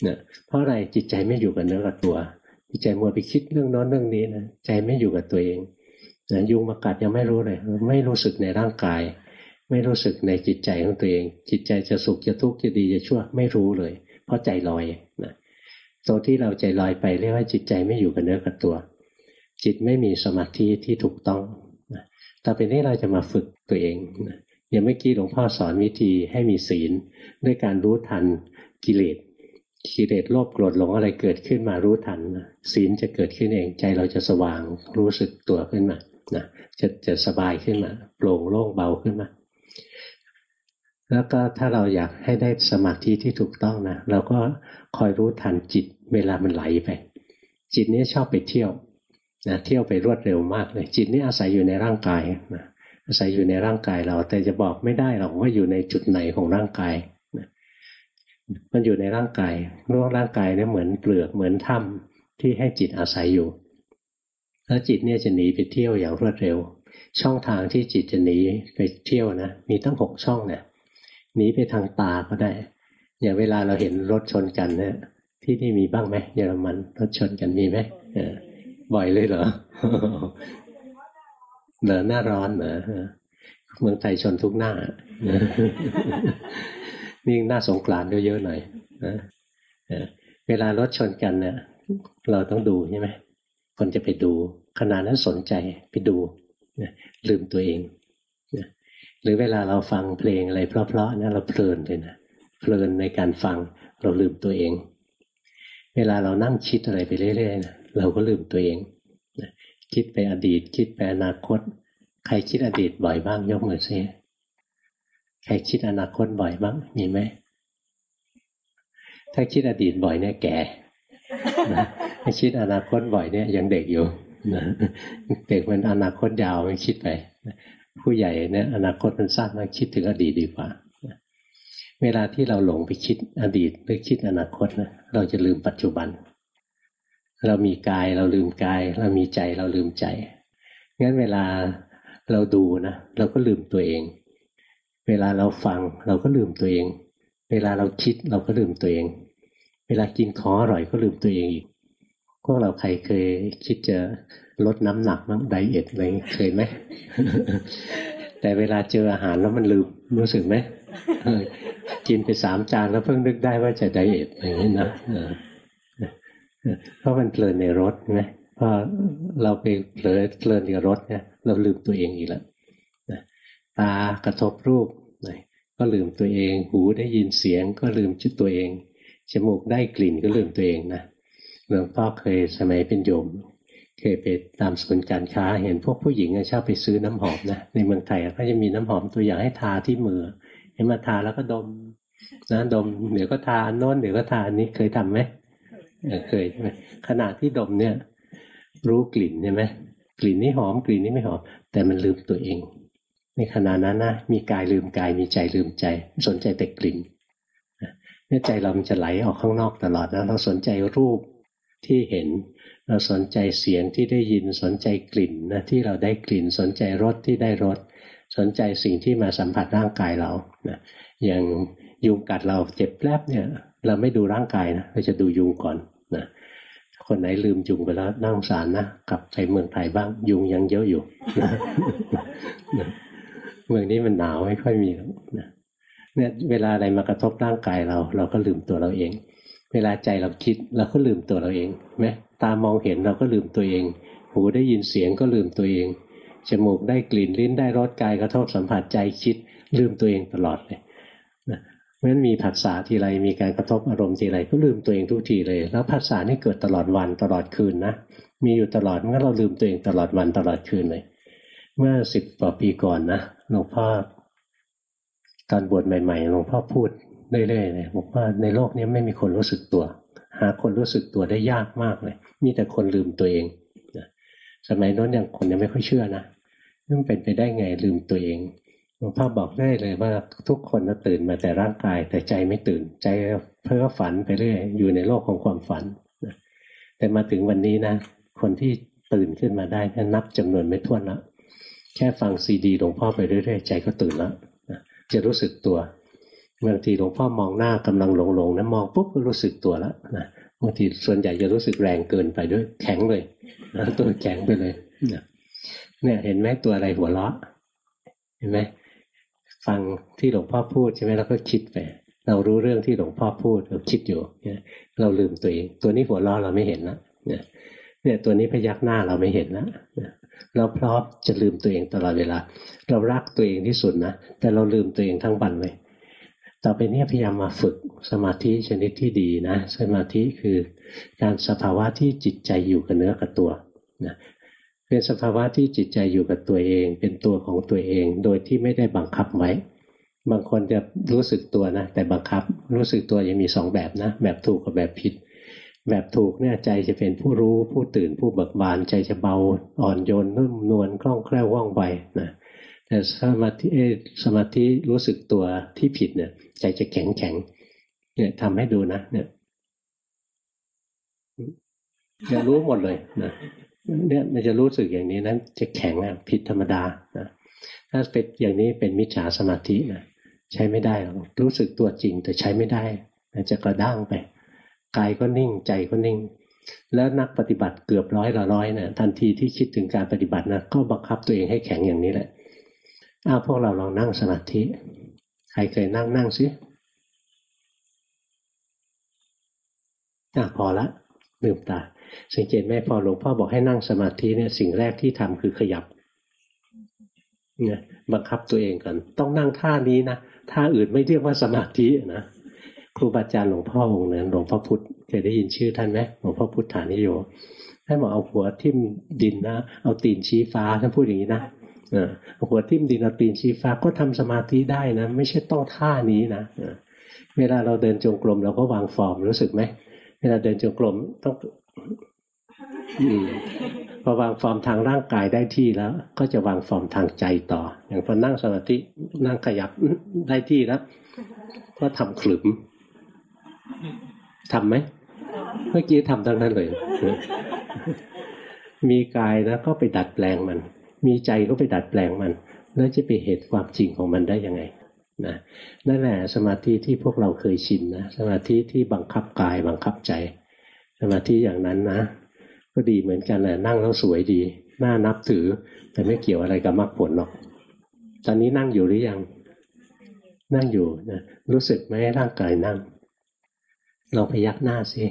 เนี่ยเพราะอะไรจิตใจไม่อยู่กับเนื้อกับตัว จิตใจมัวไปคิดเรื่องน้อนเรื่องนี้นะใจไม่อยู่กับตัวเองนะยุงมากัดยังไม่รู้เลย ไม่รู้สึกในร่างกาย ไม่รู้สึกในจิตใจของตัวเอง จิตใจจะสุขจะทุกข์จะดีจะชั่วไม่รู้เลย เพราะใจลอยนะ ตัวที่เราใจลอยไปเรียกว่าจิตใจไม่อยู่กับเนื้อกับตัว จิตไม่มีสมาธิที่ถูกต้องต่อไปนี้เราจะมาฝึกตัวเองอย่างเมื่อกี้หลวงพ่อสอนวิธีให้มีศีล ด้วยการรู้ทันกิเลสกิเลสโลภโกรธหลงอะไรเกิดขึ้นมารู้ทันศีลจะเกิดขึ้นเองใจเราจะสว่างรู้สึกตัวขึ้นมานะจะจะสบายขึ้นมาโปร่งโล่งเบาขึ้นมา แล้วก็ถ้าเราอยากให้ได้สมาธิที่ถูกต้องนะเราก็คอยรู้ทันจิตเวลามันไหลไป จิตนี้ชอบไปเที่ยวนะเที่ยวไปรวดเร็วมากเลยจิตนี้อาศัยอยู่ในร่างกายนะอาศัยอยู่ในร่างกายเรา แต่จะบอกไม่ได้หรอกว่าอยู่ในจุดไหนของร่างกายนะมันอยู่ในร่างกายร่วงร่างกายเนี่ยเหมือนเปลือกเหมือนถ้ำที่ให้จิตอาศัยอยู่ แล้วจิตเนี่ยจะหนีไปเที่ยวอย่างรวดเร็ว ช่องทางที่จิตจะหนีไปเที่ยวนะมีตั้งหกช่องเนี่ย หนีไปทางตาก็ได้ อย่างเวลาเราเห็นรถชนกันเนี่ยที่นี่มีบ้างไหมเยอรมันรถชนกันมีไหมบ่อยเลยเหรอเหรอหน้าร้อนเหรอเมืองไทยชนทุกหน้านี่หน้าสงกรานต์เยอะๆหน่อยนะเวลารถชนกันเนี่ยเราต้องดูใช่ไหมคนจะไปดูขณะนั้นสนใจไปดูลืมตัวเอง หรือเวลาเราฟังเพลงอะไรเพราะๆนะเราเพลินเลยนะเพลินในการฟังเราลืมตัวเอง เวลาเรานั่งคิดอะไรไปเรื่อยๆนะเราก็ลืมตัวเองคิดไปอดีต คิดไปอนาคต ใครคิดอดีตบ่อยบ้างยกมือซิใครคิดอนาคตบ่อยบ้างมีไหมถ้าคิดอดีตบ่อยเนี่ยแก่ถ้าคิดอนาคตบ่อยเนี่ยยังเด็กอยู่เด็กมันอนาคตยาวไม่คิดไป ผู้ใหญ่เนี่ยอนาคตมันสั้นมาคิดถึงอดีตดีกว่า เวลาที่เราหลงไปคิดอดีตหรือคิดอนาคตนะเราจะลืมปัจจุบัน เรามีกายเราลืมกาย เรามีใจเราลืมใจงั้นเวลาเราดูนะเราก็ลืมตัวเอง เวลาเราฟังเราก็ลืมตัวเอง เวลาเราคิดเราก็ลืมตัวเอง เวลากินของอร่อยก็ลืมตัวเองอีกพวกเราใครเคยคิดจะ ลดน้ำหนักมั้งไดเอทอะไรเคยไหม แต่เวลาเจออาหารแล้วมันลืมรู้สึกไหมกินไปสามจานแล้วเพิ่งนึกได้ว่าจะไดเอทอย่างนี้นะเพราะมันเพลินในรถไหมพอเราไปเผลอเพลินกับรถเนี่ยเราลืมตัวเองอีกแล้วตากระทบรูปก็ลืมตัวเอง หูได้ยินเสียงก็ลืมจุดตัวเองจมูกได้กลิ่นก็ลืมตัวเองนะหลวงพ่อเคยสมัยเป็นโยม เคยไปตามศูนย์การค้า เห็นพวกผู้หญิงชอบไปซื้อน้ำหอมนะในเมืองไทยก็จะมีน้ำหอมตัวอย่างให้ทาที่มือให้มาทาแล้วก็ดมนะดมเดี๋ยวก็ทาอันโน้นเดี๋ยวก็ทาอันนี้เคยทํำไหมเคยใช่ไหมขณะที่ดมเนี่ย รู้กลิ่นใช่ไหมกลิ่นนี้หอมกลิ่นนี้ไม่หอม แต่มันลืมตัวเอง ในขณะนั้นนะมีกายลืมกายมีใจลืมใจ สนใจแต่กลิ่นเนี่ยใจเรามันจะไหลออกข้างนอกตลอดนะเราสนใจรูป ที่เห็น เราสนใจเสียงที่ได้ยินสนใจกลิ่นนะที่เราได้กลิ่นสนใจรสที่ได้รสสนใจสิ่งที่มาสัมผัสร่างกายเรานะอย่างยุงกัดเราเจ็บแป๊บเนี่ย เราไม่ดูร่างกายนะเราจะดูยุงก่อนนะคนไหนลืมยุงไปแล้วนั่งสารนะกลับไปเมืองไทยบ้าง ยุงยังเยอะอยู่เมืองนี้มันหนาวไม่ค่อยมีแล้วนะเนี่ยเวลาอะไรมากระทบร่างกายเรา เราก็ลืมตัวเราเอง เวลาใจเราคิดเราก็ลืมตัวเราเองไหมตามองเห็นเราก็ลืมตัวเอง หูได้ยินเสียงก็ลืมตัวเอง จมูกได้กลิ่นลิ้นได้รสกายกระทบสัมผัสใจคิด ลืมตัวเองตลอดเลยนะเพราะฉะนั้นมีผัสสะทีไรมีการกระทบอารมณ์ทีไรก็ลืมตัวเองทุกทีเลย แล้วผัสสะนี่เกิดตลอดวันตลอดคืนนะมีอยู่ตลอดงั้นเราลืมตัวเองตลอดวันตลอดคืนเลย เมื่อสิบกว่าปีก่อนนะหลวงพ่อตอนบวชใหม่ ๆหลวงพ่อพูด เรื่อยๆเลยบอกว่าในโลกนี้ไม่มีคนรู้สึกตัว หาคนรู้สึกตัวได้ยากมากเลย มีแต่คนลืมตัวเองนะสมัยโน้นยังคนยังไม่ค่อยเชื่อนะมันเป็นไปได้ไงลืมตัวเองหลวงพ่อบอกได้เลยว่าทุกคนตื่นมาแต่ร่างกายแต่ใจไม่ตื่น ใจเพ้อฝันไปเรื่อยอยู่ในโลกของความฝันนะแต่มาถึงวันนี้นะ คนที่ตื่นขึ้นมาได้นับจำนวนไม่ถ้วนละแค่ฟังซีดีหลวงพ่อไปเรื่อยๆใจก็ตื่นแล้วจะรู้สึกตัว บางทีหลวงพ่อมองหน้ากำลังหลงหลงนะมองปุ๊บก็รู้สึกตัวแล้วนะบางทีส่วนใหญ่จะรู้สึกแรงเกินไปด้วยแข็งเลยนะตัวแข็งไปเลยเนี่ยเห็นไหมตัวอะไรหัวเราะ เห็นไหมฟังที่หลวงพ่อพูดใช่ไหมแล้วก็คิดไปเรารู้เรื่องที่หลวงพ่อพูดเราคิดอยู่เราลืมตัวเอง ตัวนี้หัวเราะเราไม่เห็นละเนี่ยเนี่ยตัวนี้พยักหน้าเราไม่เห็นละเราพร้อมจะลืมตัวเองตลอดเวลา เรารักตัวเองที่สุดนะแต่เราลืมตัวเองทั้งวันเลย ต่อไปนี้พยายามมาฝึกสมาธิชนิดที่ดีนะ สมาธิคือการสภาวะที่จิตใจอยู่กับเนื้อกับตัวนะเป็นสภาวะที่จิตใจอยู่กับตัวเอง เป็นตัวของตัวเอง โดยที่ไม่ได้บังคับไว้ บางคนจะรู้สึกตัวนะ แต่บังคับ รู้สึกตัวยังมีสองแบบนะ แบบถูกกับแบบผิด แบบถูกเนี่ยใจจะเป็นผู้รู้ผู้ตื่นผู้เบิกบาน ใจจะเบาอ่อนโยนนุ่มนวลคล่องแคล่วว่องไวนะแต่สมาธิสมาธิรู้สึกตัวที่ผิดเนี่ย ใจจะแข็งแข็งเนี่ยทำให้ดูนะเนี่ยจะรู้หมดเลยนะเนี่ยมันจะรู้สึกอย่างนี้นั้นจะแข็งอะผิดธรรมดานะถ้าเป็นอย่างนี้เป็นมิจฉาสมาธินะใช้ไม่ได้หรอกรู้สึกตัวจริงแต่ใช้ไม่ได้มันจะกระด้างไปกายก็นิ่งใจก็นิ่ง แล้วนักปฏิบัติเกือบร้อยละร้อยเนะี่ยทันทีที่คิดถึงการปฏิบัตินะก็บังคับตัวเองให้แข็งอย่างนี้แหละอ้าวพวกเราลองนั่งสมาธิ ใครเคยนั่งนั่งซิอะพอละลืมตา สังเกตไหมพอหลวงพ่อบอกให้นั่งสมาธิเนี่ยสิ่งแรกที่ทำคือขยับเนี่ยบังคับตัวเองก่อนต้องนั่งท่านี้นะท่าอื่นไม่เรียกว่าสมาธินะครูบาอาจารย์หลวงพ่อองค์นั้นหลวงพ่อพุธเคยได้ยินชื่อท่านไหมหลวงพ่อพุทธานิโยท่านบอกเอาหัวทิ่มดินนะเอาตีนชี้ฟ้าท่านพูดอย่างนี้นะ หัวทิ่มดินาตีนชี้ฟ้าก็ทำสมาธิได้นะ ไม่ใช่ต้องท่านี้นะเวลาเราเดินจงกรมเราก็วางฟอร์มรู้สึกไหมเวลาเดินจงกรมต้องพอวางฟอร์มทางร่างกายได้ที่แล้ว ก็จะวางฟอร์มทางใจต่อ อย่างพอนั่งสมาธินั่งขยับได้ที่แล้ว ก็ทำขลุ่มทำไหมเมื่อกี้ทำทั้งนั้นเลยมีกายนะก็ไปดัดแปลงมัน มีใจก็ไปดัดแปลงมัน แล้วจะไปเหตุความจริงของมันได้ยังไงนะนั่นแหละสมาธิที่พวกเราเคยชินนะสมาธิที่บังคับกายบังคับใจ สมาธิอย่างนั้นนะ ก็ดีเหมือนกันแหละนั่งแล้วสวยดีน่านับถือ แต่ไม่เกี่ยวอะไรกับมรรคผลหรอก ตอนนี้นั่งอยู่หรือยัง นั่งอยู่นะรู้สึกไหมร่างกายนั่งลองพยักหน้าสิ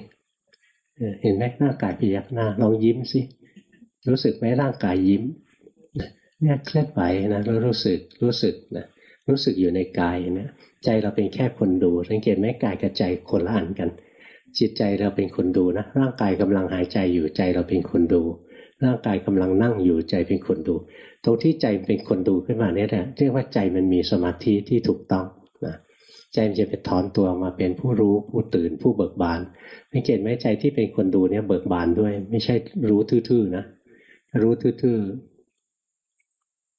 เห็นไหมร่ากายพยักหน้าลองยิ้มสิรู้สึกไหมร่างกายยิ้ม เนี่ยเคลื่อนไหวนะแล้วรู้สึกรู้สึกนะรู้สึกอยู่ในกายเนี่ยใจเราเป็นแค่คนดู สังเกตไหมกายกับใจคนละอันกัน จิตใจเราเป็นคนดูนะร่างกายกำลังหายใจอยู่ใจเราเป็นคนดู ร่างกายกำลังนั่งอยู่ใจเป็นคนดู ตรงที่ใจเป็นคนดูขึ้นมาเนี่ยแหละเรียกว่าใจมันมีสมาธิที่ถูกต้องนะใจมันจะไปถอนตัวมาเป็นผู้รู้ผู้ตื่นผู้เบิกบานสังเกตไหมใจที่เป็นคนดูเนี่ยเบิกบานด้วย ไม่ใช่รู้ทื่อๆนะรู้ทื่อๆ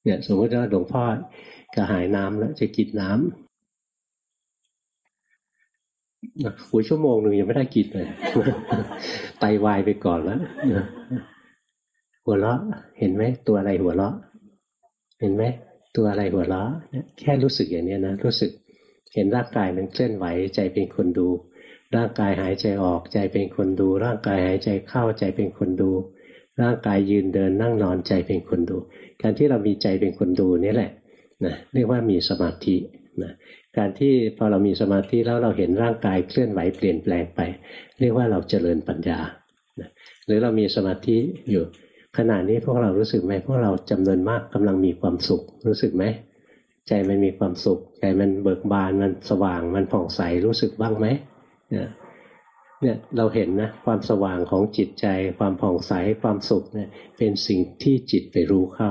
เนี่ยสมมติว่าหลวงพ่อกระหายน้ำแล้วจะกินน้ำหัวชั่วโมงหนึ่งยังไม่ได้กินเลย ไตวายไปก่อนแล้วหัวเราะเห็นไหมตัวอะไรหัวเราะ เห็นไหมตัวอะไรหัวเราะแค่รู้สึกอย่างนี้นะรู้สึกเห็นร่างกายมันเคลื่อนไหวใจเป็นคนดู ร่างกายหายใจออกใจเป็นคนดู ร่างกายหายใจเข้าใจเป็นคนดู ร่างกายยืนเดินนั่งนอนใจเป็นคนดู การที่เรามีใจเป็นคนดูนี่แหละนะเรียกว่ามีสมาธินะการที่พอเรามีสมาธิแล้วเราเห็นร่างกายเคลื่อนไหวเปลี่ยนแปลงไป เรียกว่าเราเจริญปัญญาหรือเรามีสมาธิอยู่ขณะนี้พวกเรารู้สึกไหมพวกเราจำนวนมากกำลังมีความสุข รู้สึกไหมใจมันมีความสุข ใจมันเบิกบานมันสว่างมันผ่องใสรู้สึกบ้างไหมเนี่ยเราเห็นนะความสว่างของจิตใจ ความผ่องใสความสุขเนี่ยเป็นสิ่งที่จิตไปรู้เข้า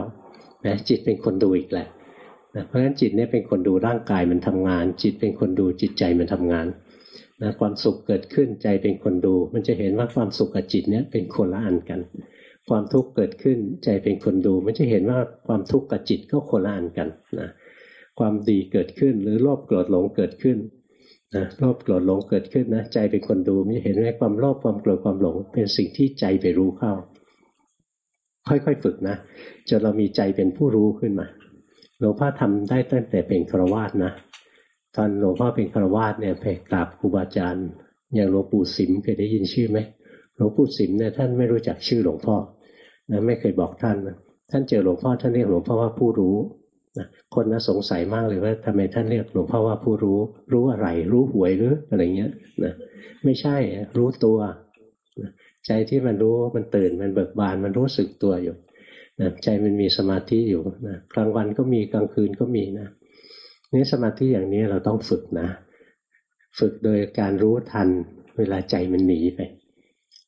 นะจิตเป็นคนดูอีกแหละนะเพราะฉะนั้นจิตเนี่ยเป็นคนดูร่างกายมันทำงาน จิตเป็นคนดูจิตใจมันทำงานนะความสุขเกิดขึ้นใจเป็นคนดู มันจะเห็นว่าความสุขกับจิตเนี่ยเป็นคนละอันกัน ความทุกข์เกิดขึ้นใจเป็นคนดู มันจะเห็นว่าความทุกข์กับจิตก็คนละอันกันนะความดีเกิดขึ้นหรือโลภโกรธหลงเกิดขึ้นนะโลภโกรธหลงเกิดขึ้นนะใจเป็นคนดูมันจะเห็นว่าความโลภความโกรธความหลง เป็นสิ่งที่ใจไปรู้เข้า ค่อยๆฝึกนะจนเรามีใจเป็นผู้รู้ขึ้นมาหลวงพ่อทำได้ตั้งแต่เป็นฆราวาสนะตอนหลวงพ่อเป็นฆราวาสเนี่ยไปกราบครูบาอาจารย์อย่างหลวงปู่สิมเคยได้ยินชื่อไหมหลวงปู่สิมเนี่ยท่านไม่รู้จักชื่อหลวงพ่อนะไม่เคยบอกท่านนะท่านเจอหลวงพ่อท่านเรียกหลวงพ่อว่าผู้รู้นะคนน่าสงสัยมากเลยว่าทำไมท่านเรียกหลวงพ่อว่าผู้รู้ รู้อะไร รู้หวยหรืออะไรเงี้ยนะไม่ใช่รู้ตัว ใจที่มันรู้มันตื่นมันเบิกบานมันรู้สึกตัวอยู่นะใจมันมีสมาธิอยู่นะกลางวันก็มีกลางคืนก็มีนะนี่สมาธิอย่างนี้เราต้องฝึกนะ ฝึกโดยการรู้ทันเวลาใจมันหนีไป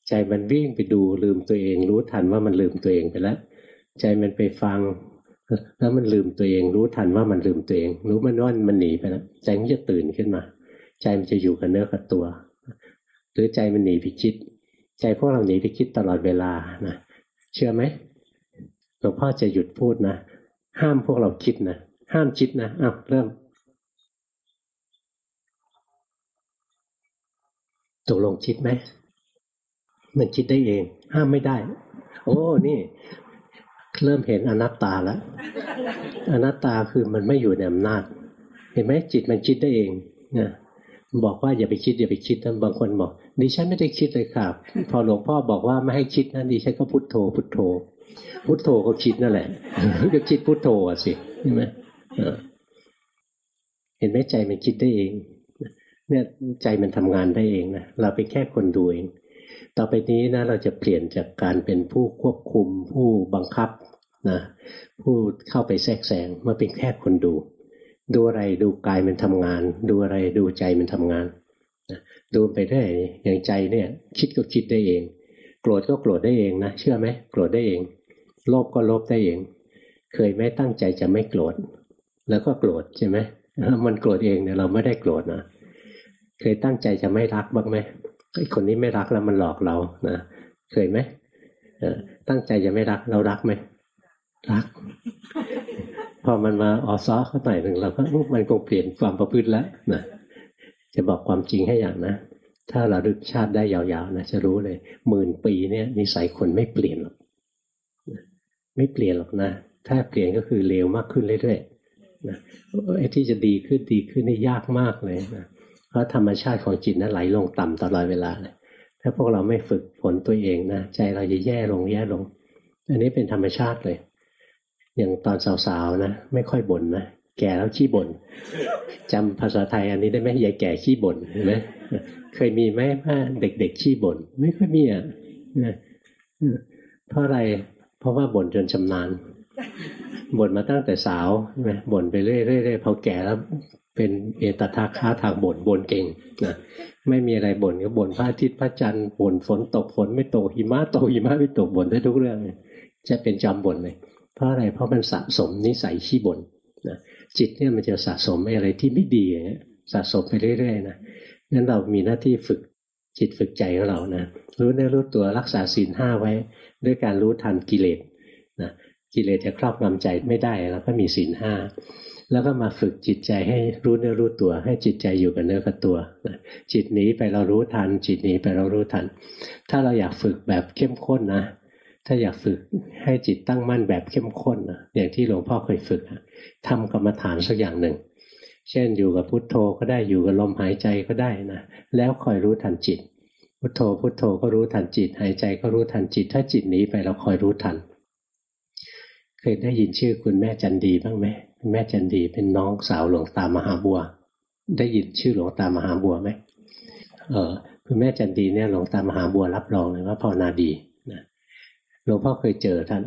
ใจมันวิ่งไปดูลืมตัวเอง รู้ทันว่ามันลืมตัวเองไปแล้ว ใจมันไปฟังแล้วมันลืมตัวเอง รู้ทันว่ามันลืมตัวเอง รู้มันว่ามันหนีไปแล้วใจมันจะตื่นขึ้นมา ใจมันจะอยู่กับเนื้อกับตัว หรือใจมันหนีไปคิด ใจพวกเราหนีไปคิดตลอดเวลานะเชื่อไหมหลวงพ่อจะหยุดพูดนะห้ามพวกเราคิดนะห้ามคิดนะอ้าวเริ่มตกลงคิดไหมมันคิดได้เอง ห้ามไม่ได้ โอ้นี่ เริ่มเห็นอนัตตาแล้วอนัตตาคือมันไม่อยู่ในอำนาจ เห็นไหมจิตมันคิดได้เองนะ บอกว่าอย่าไปคิดอย่าไปคิดนะบางคนบอกดิฉันไม่ได้คิดเลยครับพอหลวงพ่อบอกว่าไม่ให้คิดนะดิฉันก็พุทโธ พุทโธ พุทโธก็คิดนั่นแหละก็คิดพุทโธอะสิใช่ไหมเห็นไหมใจมันคิดได้เอง เนี่ยใจมันทำงานได้เองนะเราเป็นแค่คนดูเอง ต่อไปนี้นะเราจะเปลี่ยนจากการเป็นผู้ควบคุม ผู้บังคับนะผู้เข้าไปแทรกแซงมาเป็นแค่คนดู ดูอะไรดูกายมันทำงาน ดูอะไรดูใจมันทำงานดูไปได้อย่างใจเนี่ย คิดก็คิดได้เอง โกรธก็โกรธได้เองนะเชื่อไหมโกรธได้เอง โลภก็โลภได้เอง เคยไม่ตั้งใจจะไม่โกรธแล้วก็โกรธใช่ไหมมันโกรธเองเนี่ยเราไม่ได้โกรธนะเคยตั้งใจจะไม่รักบ้างไหมไอ้คนนี้ไม่รักแล้วมันหลอกเรานะเคยไหมตั้งใจจะไม่รักเรารักไหมรัก พอมันมาออซ้อเข้าหน่อยหนึ่งเราก็มันคงเปลี่ยนความประพฤติแล้วนะจะบอกความจริงให้อย่างนะ ถ้าเราดึกชาติได้ยาวๆนะจะรู้เลยหมื่นปีเนี่ยนิสัยคนไม่เปลี่ยนหรอกไม่เปลี่ยนหรอกนะ ถ้าเปลี่ยนก็คือเลวมากขึ้นเรื่อยๆนะไอ้ที่จะดีขึ้นดีขึ้นนี่ยากมากเลยนะเพราะธรรมชาติของจิตนั้นไหลลงต่ำตลอดเวลาเลยถ้าพวกเราไม่ฝึกฝนตัวเองนะใจเราจะแย่ลงแย่ลง อันนี้เป็นธรรมชาติเลย อย่างตอนสาวๆนะไม่ค่อยบ่นนะแก่แล้วขี้บ่นจำภาษาไทยอันนี้ได้ไหมยายแก่ขี้บ่นเห็นไหมเคยมีไหมว่าเด็กๆขี้บ่นไม่ค่อยมีอะเพราะอะไรเพราะว่าบ่นจนชำนาญบ่นมาตั้งแต่สาวใช่ไหมบ่นไปเรื่อยๆพอแก่แล้วเป็นเอตตาค้าทางบ่นบ่นเก่งนะไม่มีอะไรบ่นก็บ่นพระอาทิตย์พระจันทร์บ่นฝนตกฝนไม่ตกหิมะตกหิมะไม่ตกบ่นได้ทุกเรื่อง จะเป็นจอมบ่นเลย เพราะอะไรเพราะมันสะสมนิสัยขี้บ่นนะจิตเนี่ยมันจะสะสมอะไรที่ไม่ดีอย่างเงี้ยสะสมไปเรื่อยๆนะงั้นเรามีหน้าที่ฝึกจิตฝึกใจของเรานะรู้เนื้อรู้ตัวรักษาศีลห้าไว้ ด้วยการรู้ทันกิเลสนะกิเลสจะครอบงำใจไม่ได้แล้วก็มีศีลห้าแล้วก็มาฝึกจิตใจให้รู้เนื้อรู้ตัว ให้จิตใจอยู่กับเนื้อกับตัวนะจิตหนีไปเรารู้ทัน จิตหนีไปเรารู้ทัน ถ้าเราอยากฝึกแบบเข้มข้นนะ ถ้าอยากฝึกให้จิตตั้งมั่นแบบเข้มข้นนะอย่างที่หลวงพ่อเคยฝึกทำกรรมฐานสักอย่างหนึ่ง เช่นอยู่กับพุทโธก็ได้อยู่กับลมหายใจก็ได้นะแล้วคอยรู้ทันจิต พุทโธพุทโธก็รู้ทันจิต หายใจก็รู้ทันจิต ถ้าจิตหนีไปเราคอยรู้ทัน เคยได้ยินชื่อคุณแม่จันดีบ้างไหมแม่จันดีเป็นน้องสาวหลวงตามหาบัว ได้ยินชื่อหลวงตามหาบัวไหมเออคุณแม่จันดีเนี่ยหลวงตามหาบัวรับรองเลยว่าภาวนาดี หลวงพ่อเคยเจอท่าน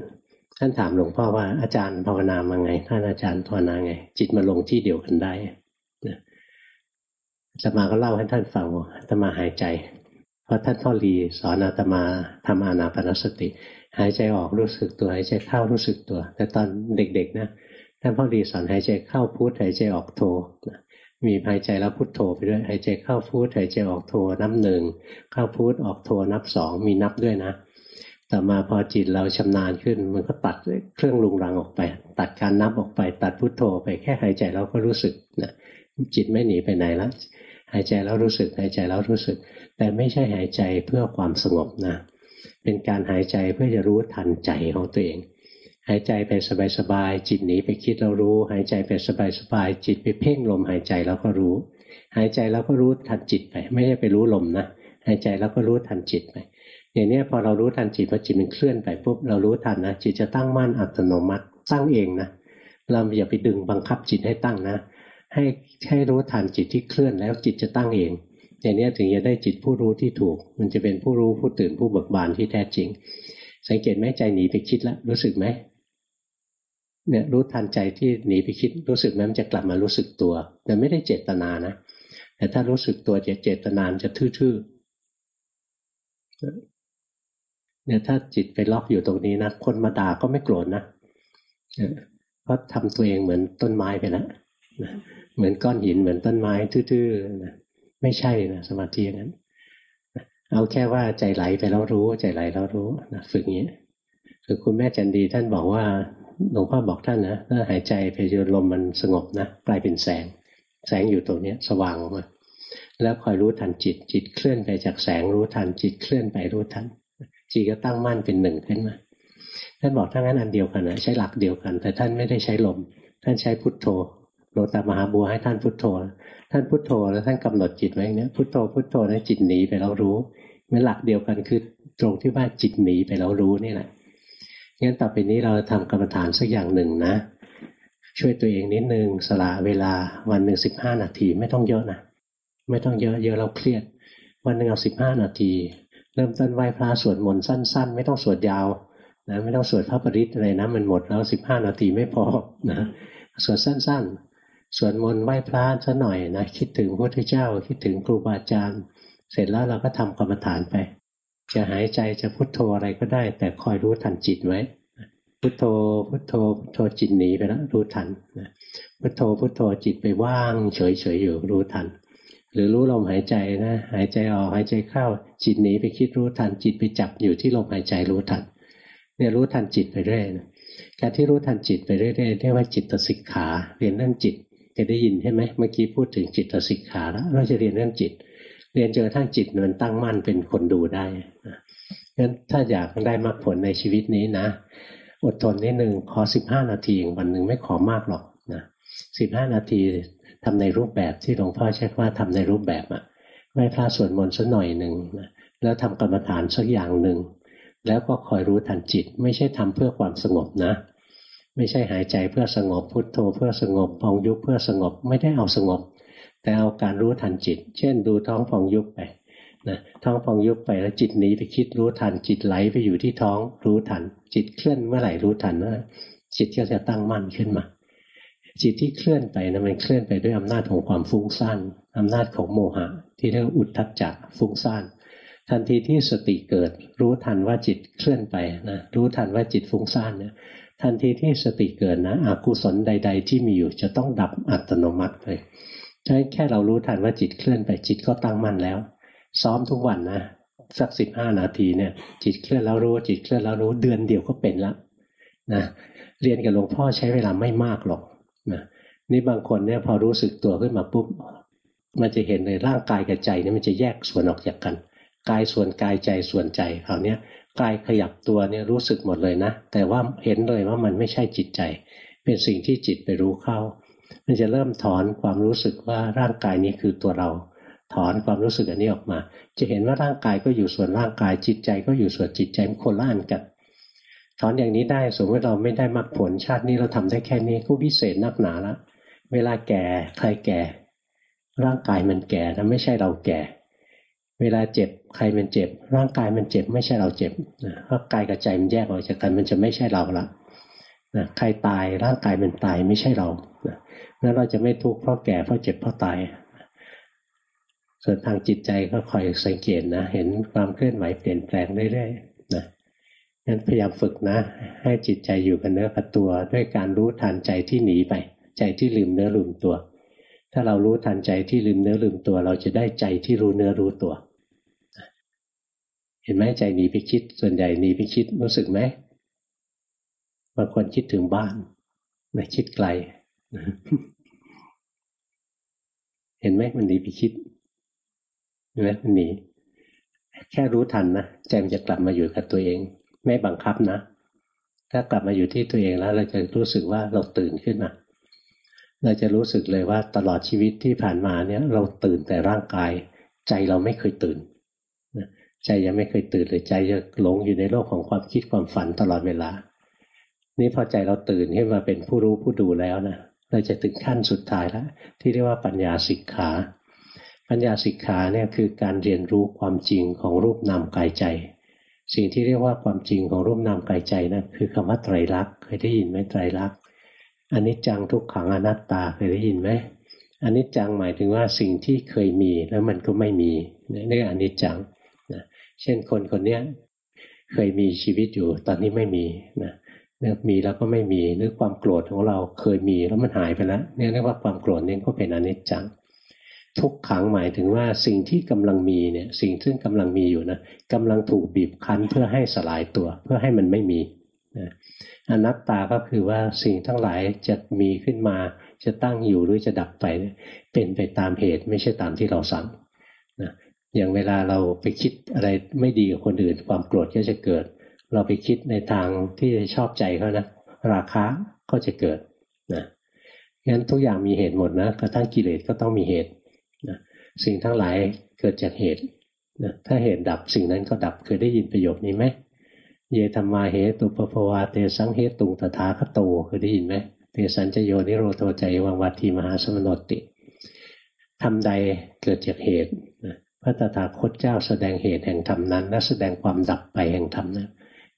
ท่านถามหลวงพ่อว่าอาจารย์ภาวนามาไง ท่านอาจารย์ภาวนาไง จิตมาลงที่เดียวกันได้นะจะมาก็เล่าให้ท่านฟังว่าอาตมาหายใจ เพราะท่านพ่อรีสอนอาตมาทำอานาปนสติ หายใจออกรู้สึกตัวหายใจเข้ารู้สึกตัว แต่ตอนเด็ก ๆ นะท่านพ่อดีสอนหายใจเข้าพุทหายใจออกโทมีหายใจแล้วพุทโธไปด้วยหายใจเข้าพุทหายใจออกโทนับหนึ่งเข้าพุทออกโทนับสองมีนับด้วยนะ ต่อมาพอจิตเราชำนาญขึ้น มันก็ตัดเครื่องลุงรังออกไป ตัดการนับออกไป ตัดพุทโธไปแค่หายใจเราก็รู้สึกนะจิตไม่หนีไปไหนแล้วหายใจแล้วรู้สึกหายใจแล้วรู้สึก แต่ไม่ใช่หายใจเพื่อความสงบนะ เป็นการหายใจเพื่อจะรู้ทันใจของตัวเอง หายใจไปสบายๆจิตหนีไปคิดเรารู้ หายใจไปสบายๆจิตไปเพ่งลมหายใจแล้วก็รู้ หายใจแล้วก็รู้ทันจิตไป ไม่ใช่ไปรู้ลมนะหายใจแล้วก็รู้ทันจิตไป อย่างนี้พอเรารู้ทันจิตพอจิตมันเคลื่อนไปปุ๊บเรารู้ทันนะจิตจะตั้งมั่นอัตโนมัติตั้างเองนะเราอย่าไปดึงบังคับจิตให้ตั้งนะ ให้ให้รู้ทันจิตที่เคลื่อนแล้วจิตจะตั้งเอง อย่างนี้ถึงจะได้จิตผู้รู้ที่ถูก มันจะเป็นผู้รู้ผู้ตื่นผู้เบิกบานที่แท้จริง สังเกตไหมใจหนีไปคิดแล้วรู้สึกไหมเนี่ยรู้ทันใจที่หนีไปคิดรู้สึกไหมมันจะกลับมารู้สึกตัว แต่ไม่ได้เจตนานะแต่ถ้ารู้สึกตัวจะเจตนานจะทื่อ เนี่ยถ้าจิตไปล็อกอยู่ตรงนี้นะคนมาด่าก็ไม่โกรธนะเพราะทำตัวเองเหมือนต้นไม้ไปแล้วเหมือนก้อนหินเหมือนต้นไม้ทื่อๆนะไม่ใช่นะสมาธิอย่างนั้นเอาแค่ว่าใจไหลไปแล้วรู้ ใจไหลแล้วรู้นะฝึกอย่างนี้คือคุณแม่จันดีท่านบอกว่าหลวงพ่อบอกท่านนะถ้าหายใจไปจนลมมันสงบนะกลายเป็นแสง แสงอยู่ตรงนี้สว่างออกมาแล้วคอยรู้ทันจิตจิตเคลื่อนไปจากแสงรู้ทันจิตเคลื่อนไปรู้ทัน จิตก็ตั้งมั่นเป็นหนึ่งขึ้นมาท่านบอกถ้างั้นอันเดียวกันนะใช้หลักเดียวกัน แต่ท่านไม่ได้ใช้ลม ท่านใช้พุทโธหลตามหาบัวให้ท่านพุทโธ ท่านพุทโธแล้วท่านกำหนดจิตไว้เนี้ยพุทโธพุทโธแล้วจิตหนีไปแล้วรู้มันหลักเดียวกันคือตรงที่ว่าจิตหนีไปแล้วรู้นี่แหละงั้นต่อไปนี้เราทำกรรมฐานสักอย่างหนึ่งนะ ช่วยตัวเองนิดนึงสละเวลาวันหนึ่งสิบห้านาทีไม่ต้องเยอะนะไม่ต้องเยอะเยอะเราเครียด วันหนึ่งเอาสิบห้านาที เริ่มต้นไหว้พระสวดมนต์สั้น ๆ ไม่ต้องสวดยาวนะไม่ต้องสวดพระปริตอะไรนะมันหมดแล้วสิบห้านาทีไม่พอนะสวดสั้น ๆ สวดมนต์ไหว้พระซะหน่อยนะคิดถึงพระพุทธเจ้า คิดถึงครูบาอาจารย์ เสร็จแล้วเราก็ทำกรรมฐานไป จะหายใจจะพุโทโธอะไรก็ได้ แต่คอยรู้ทันจิตไว้พุโทโธพุโทโธพุโทโธจิตหนีไปแล้วรู้ทันนะพุโทโธพุโทโธจิตไปว่าง เฉยๆอยู่รู้ทัน หรือรู้ลมหายใจนะ หายใจออกหายใจเข้า จิตหนีไปคิดรู้ทันจิตไปจับอยู่ที่ลมหายใจรู้ทันเนี่ยรู้ทันจิตไปเรื่อยนะการที่รู้ทันจิตไปเรื่อยๆเรียกว่าจิตสิกขาเรียนเรื่องจิตจะได้ยินใช่ไหมเมื่อกี้พูดถึงจิตสิกขาแล้วเราจะเรียนเรื่องจิต เรียนจนกระทั่งจิตมันตั้งมั่นเป็นคนดูได้นะงั้นถ้าอยากได้มรรคผลในชีวิตนี้นะอดทนนิดหนึ่งขอสิบห้านาทีวันหนึ่งไม่ขอมากหรอกนะสิบห้านาที ทำในรูปแบบที่หลวงพ่อใช้ว่าทำในรูปแบบอะไหว้พระสวดมนต์สักหน่อยหนึ่งแล้วทำกรรมฐานสักอย่างหนึ่งแล้วก็คอยรู้ทันจิต ไม่ใช่ทำเพื่อความสงบนะ ไม่ใช่หายใจเพื่อสงบพุทโธเพื่อสงบพองยุบเพื่อสงบไม่ได้เอาสงบ แต่เอาการรู้ทันจิต เช่น ดูท้องพองยุบไปนะท้องพองยุบไปแล้วจิตหนีไปคิดรู้ทันจิตไหลไปอยู่ที่ท้องรู้ทัน จิตเคลื่อนเมื่อไหร่รู้ทันนะจิตก็จะตั้งมั่นขึ้นมา จิตที่เคลื่อนไปนะมันเคลื่อนไปด้วยอำนาจของความฟุ้งซ่านอำนาจของโมหะ ที่เรียกอุทธัจจะฟุ้งซ่านทันทีที่สติเกิด รู้ทันว่าจิตเคลื่อนไปนะรู้ทันว่าจิตฟุ้งซ่านเนี่ยทันทีที่สติเกิดนะอกุศลใด ๆ ที่มีอยู่จะต้องดับอัตโนมัติเลยใช่แค่เรารู้ทันว่าจิตเคลื่อนไปจิตก็ตั้งมั่นแล้ว ซ้อมทุกวันนะสักสิบห้านาทีเนี่ย จิตเคลื่อนแล้วรู้ จิตเคลื่อนแล้วรู้เดือนเดียวก็เป็นแล้วนะเรียนกับหลวงพ่อใช้เวลาไม่มากหรอก นี่บางคนเนี่ยพอรู้สึกตัวขึ้นมาปุ๊บมันจะเห็นเลยร่างกายกับใจเนี่ยมันจะแยกส่วนออกจากกันกายส่วนกายใจส่วนใจคราวนี้กายขยับตัวเนี่ยรู้สึกหมดเลยนะ แต่ว่าเห็นเลยว่ามันไม่ใช่จิตใจ เป็นสิ่งที่จิตไปรู้เข้า มันจะเริ่มถอนความรู้สึกว่าร่างกายนี้คือตัวเรา ถอนความรู้สึกอันนี้ออกมา จะเห็นว่าร่างกายก็อยู่ส่วนร่างกายจิตใจก็อยู่ส่วนจิตใจมันคนละอันกันถอนอย่างนี้ได้สมมติเราไม่ได้มรรคผลชาตินี้เราทำได้แค่นี้ก็วิเศษนักหนาละ เวลาแก่ใครแก่ ร่างกายมันแก่นะไม่ใช่เราแก่ เวลาเจ็บใครมันเจ็บ ร่างกายมันเจ็บ ไม่ใช่เราเจ็บนะเพราะกายกับใจมันแยกออกจากกันมันจะไม่ใช่เราละนะใครตายร่างกายมันตายไม่ใช่เรานะงั้นเราจะไม่ทุกข์เพราะแก่เพราะเจ็บเพราะตาย ส่วนทางจิตใจก็คอยสังเกตนะ เห็นความเคลื่อนไหวเปลี่ยนแปลงเรื่อยๆนะงั้นพยายามฝึกนะ ให้จิตใจอยู่กับเนื้อกับตัวด้วยการรู้ทันใจที่หนีไป ใจที่ลืมเนื้อลืมตัว ถ้าเรารู้ทันใจที่ลืมเนื้อลืมตัว เราจะได้ใจที่รู้เนื้อรู้ตัว เห็นไหมใจหนีไปคิด ส่วนใหญ่หนีไปคิดรู้สึกไหมบางคนคิดถึงบ้านไม่คิดไกล เห็นไหมมันหนีไปคิดเห็นไหมมันหนีแค่รู้ทันนะใจมันจะกลับมาอยู่กับตัวเอง ไม่บังคับนะ ถ้ากลับมาอยู่ที่ตัวเองแล้ว เราจะรู้สึกว่าเราตื่นขึ้นมา เราจะรู้สึกเลยว่าตลอดชีวิตที่ผ่านมาเนี่ยเราตื่นแต่ร่างกาย ใจเราไม่เคยตื่นใจยังไม่เคยตื่นเลยใจจะหลงอยู่ในโลกของความคิดความฝันตลอดเวลา นี่พอใจเราตื่นขึ้นมาเป็นผู้รู้ผู้ดูแล้วนะเราจะถึงขั้นสุดท้ายแล้วที่เรียกว่าปัญญาสิกขา ปัญญาสิกขาเนี่ยคือการเรียนรู้ความจริงของรูปนามกายใจ สิ่งที่เรียกว่าความจริงของรูปนามกายใจนะั่นคือคำว่าไตรลักษณ์เคยได้ยินไหมไตรลักษณ์ อันนี้จังทุกขังอนัตตาเคยได้ยินไหมอันนี้จังหมายถึงว่าสิ่งที่เคยมีแล้วมันก็ไม่มีนี่อันนี้จังนะเช่นคนคนนี้เคยมีชีวิตอยู่ตอนนี้ไม่มีนะเนื่อมีแล้วก็ไม่มีหรือความโกรธของเราเคยมีแล้วมันหายไปแล้วเนี่ยเรียกว่าความโกรธนี่ก็เป็นอนิจจัง ทุกขังหมายถึงว่าสิ่งที่กำลังมีเนี่ยสิ่งที่งกำลังมีอยู่นะกำลังถูกบีบคั้นเพื่อให้สลายตัว เพื่อให้มันไม่มี อนัตตาก็คือว่าสิ่งทั้งหลายจะมีขึ้นมา จะตั้งอยู่หรือจะดับไป เป็นไปตามเหตุไม่ใช่ตามที่เราสั่งนะอย่างเวลาเราไปคิดอะไรไม่ดีกับคนอื่น ความโกรธก็จะเกิด เราไปคิดในทางที่ชอบใจเขานะราคะก็จะเกิดนะงั้นทุกอย่างมีเหตุหมดนะกระทั่งกิเลสก็ต้องมีเหตุนะสิ่งทั้งหลายเกิดจากเหตุนะถ้าเหตุดับสิ่งนั้นก็ดับเคยได้ยินประโยคนี้ไหม เยธรรมาเหตุปภวาเตสังเหตุงตถาคโตเคยได้ยินไหมเตสัญจโยนิโรโทใจวังวัตีมหาสมนติทำใดเกิดจากเหตุพระตถาคตเจ้าแสดงเหตุแห่งธรรมนั้น และแสดงความดับไปแห่งธรรมนั้น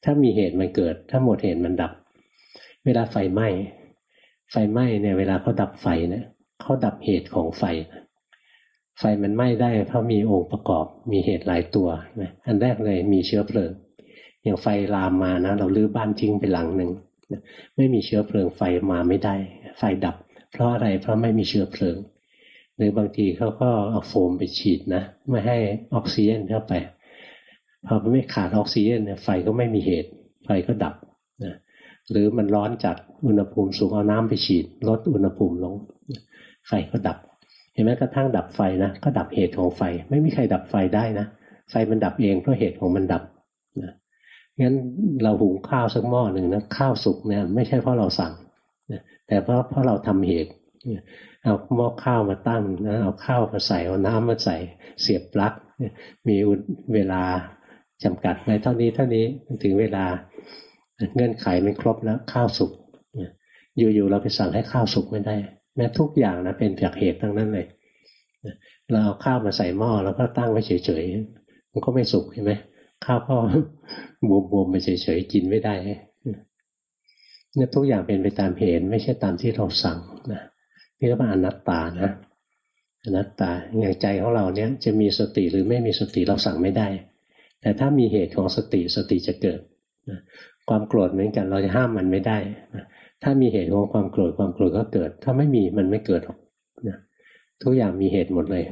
ถ้ามีเหตุมันเกิด ถ้าหมดเหตุมันดับ เวลาไฟไหม้ไฟไหม้เนี่ยเวลาเขาดับไฟเนี่ยเขาดับเหตุของไฟไฟมันไหม้ได้เพราะมีองค์ประกอบมีเหตุหลายตัวนะอันแรกเลยมีเชื้อเพลิง อย่างไฟลามมานะ เราลื้อบ้านทิ้งไปหลังหนึ่งไม่มีเชื้อเพลิงไฟมาไม่ได้ ไฟดับ เพราะอะไรเพราะไม่มีเชื้อเพลิง หรือบางทีเขาก็เอาโฟมไปฉีดนะไม่ให้ออกซิเจนเข้าไปพอไม่ขาดออกซิเจนเนี่ยไฟก็ไม่มีเหตุ ไฟก็ดับนะหรือมันร้อนจัดอุณหภูมิสูงเอาน้ำไปฉีด ลดอุณหภูมิลง ไฟก็ดับ เห็นไหมกระทั่งดับไฟนะ ก็ดับเหตุของไฟ ไม่มีใครดับไฟได้นะ ไฟมันดับเองเพราะเหตุของมันดับ งั้นเราหุงข้าวสักหม้อหนึ่งนะข้าวสุกเนี่ยไม่ใช่เพราะเราสั่งแต่เพราะเพราะเราทำเหตุเอาหม้อข้าวมาตั้งนะเอาข้าวมาใส่เอาน้ำมาใส่เสียบปลั๊กมีเวลาจำกัดในเท่านี้เท่านี้ถึงเวลาเงื่อนไขมันครบแล้วข้าวสุกอยู่ๆเราไปสั่งให้ข้าวสุกไม่ได้แม้ทุกอย่างนะเป็นจากเหตุทั้งนั้นเลยเราเอาข้าวมาใส่หม้อแล้วก็ตั้งไว้เฉยๆมันก็ไม่สุกใช่ไหม ข้าวก็บวมๆไปเฉยๆกินไม่ได้เนี่ยทุกอย่างเป็นไปตามเหตุไม่ใช่ตามที่เราสั่งนะนี่เรียกว่าอนัตตานะอนัตตาอย่างใจของเราเนี่ยจะมีสติหรือไม่มีสติเราสั่งไม่ได้ แต่ถ้ามีเหตุของสติสติจะเกิดความโกรธเหมือนกันเราจะห้ามมันไม่ได้นะถ้ามีเหตุของความโกรธความโกรธก็เกิด ถ้าไม่มีมันไม่เกิดหรอกนะทุกอย่างมีเหตุหมดเลย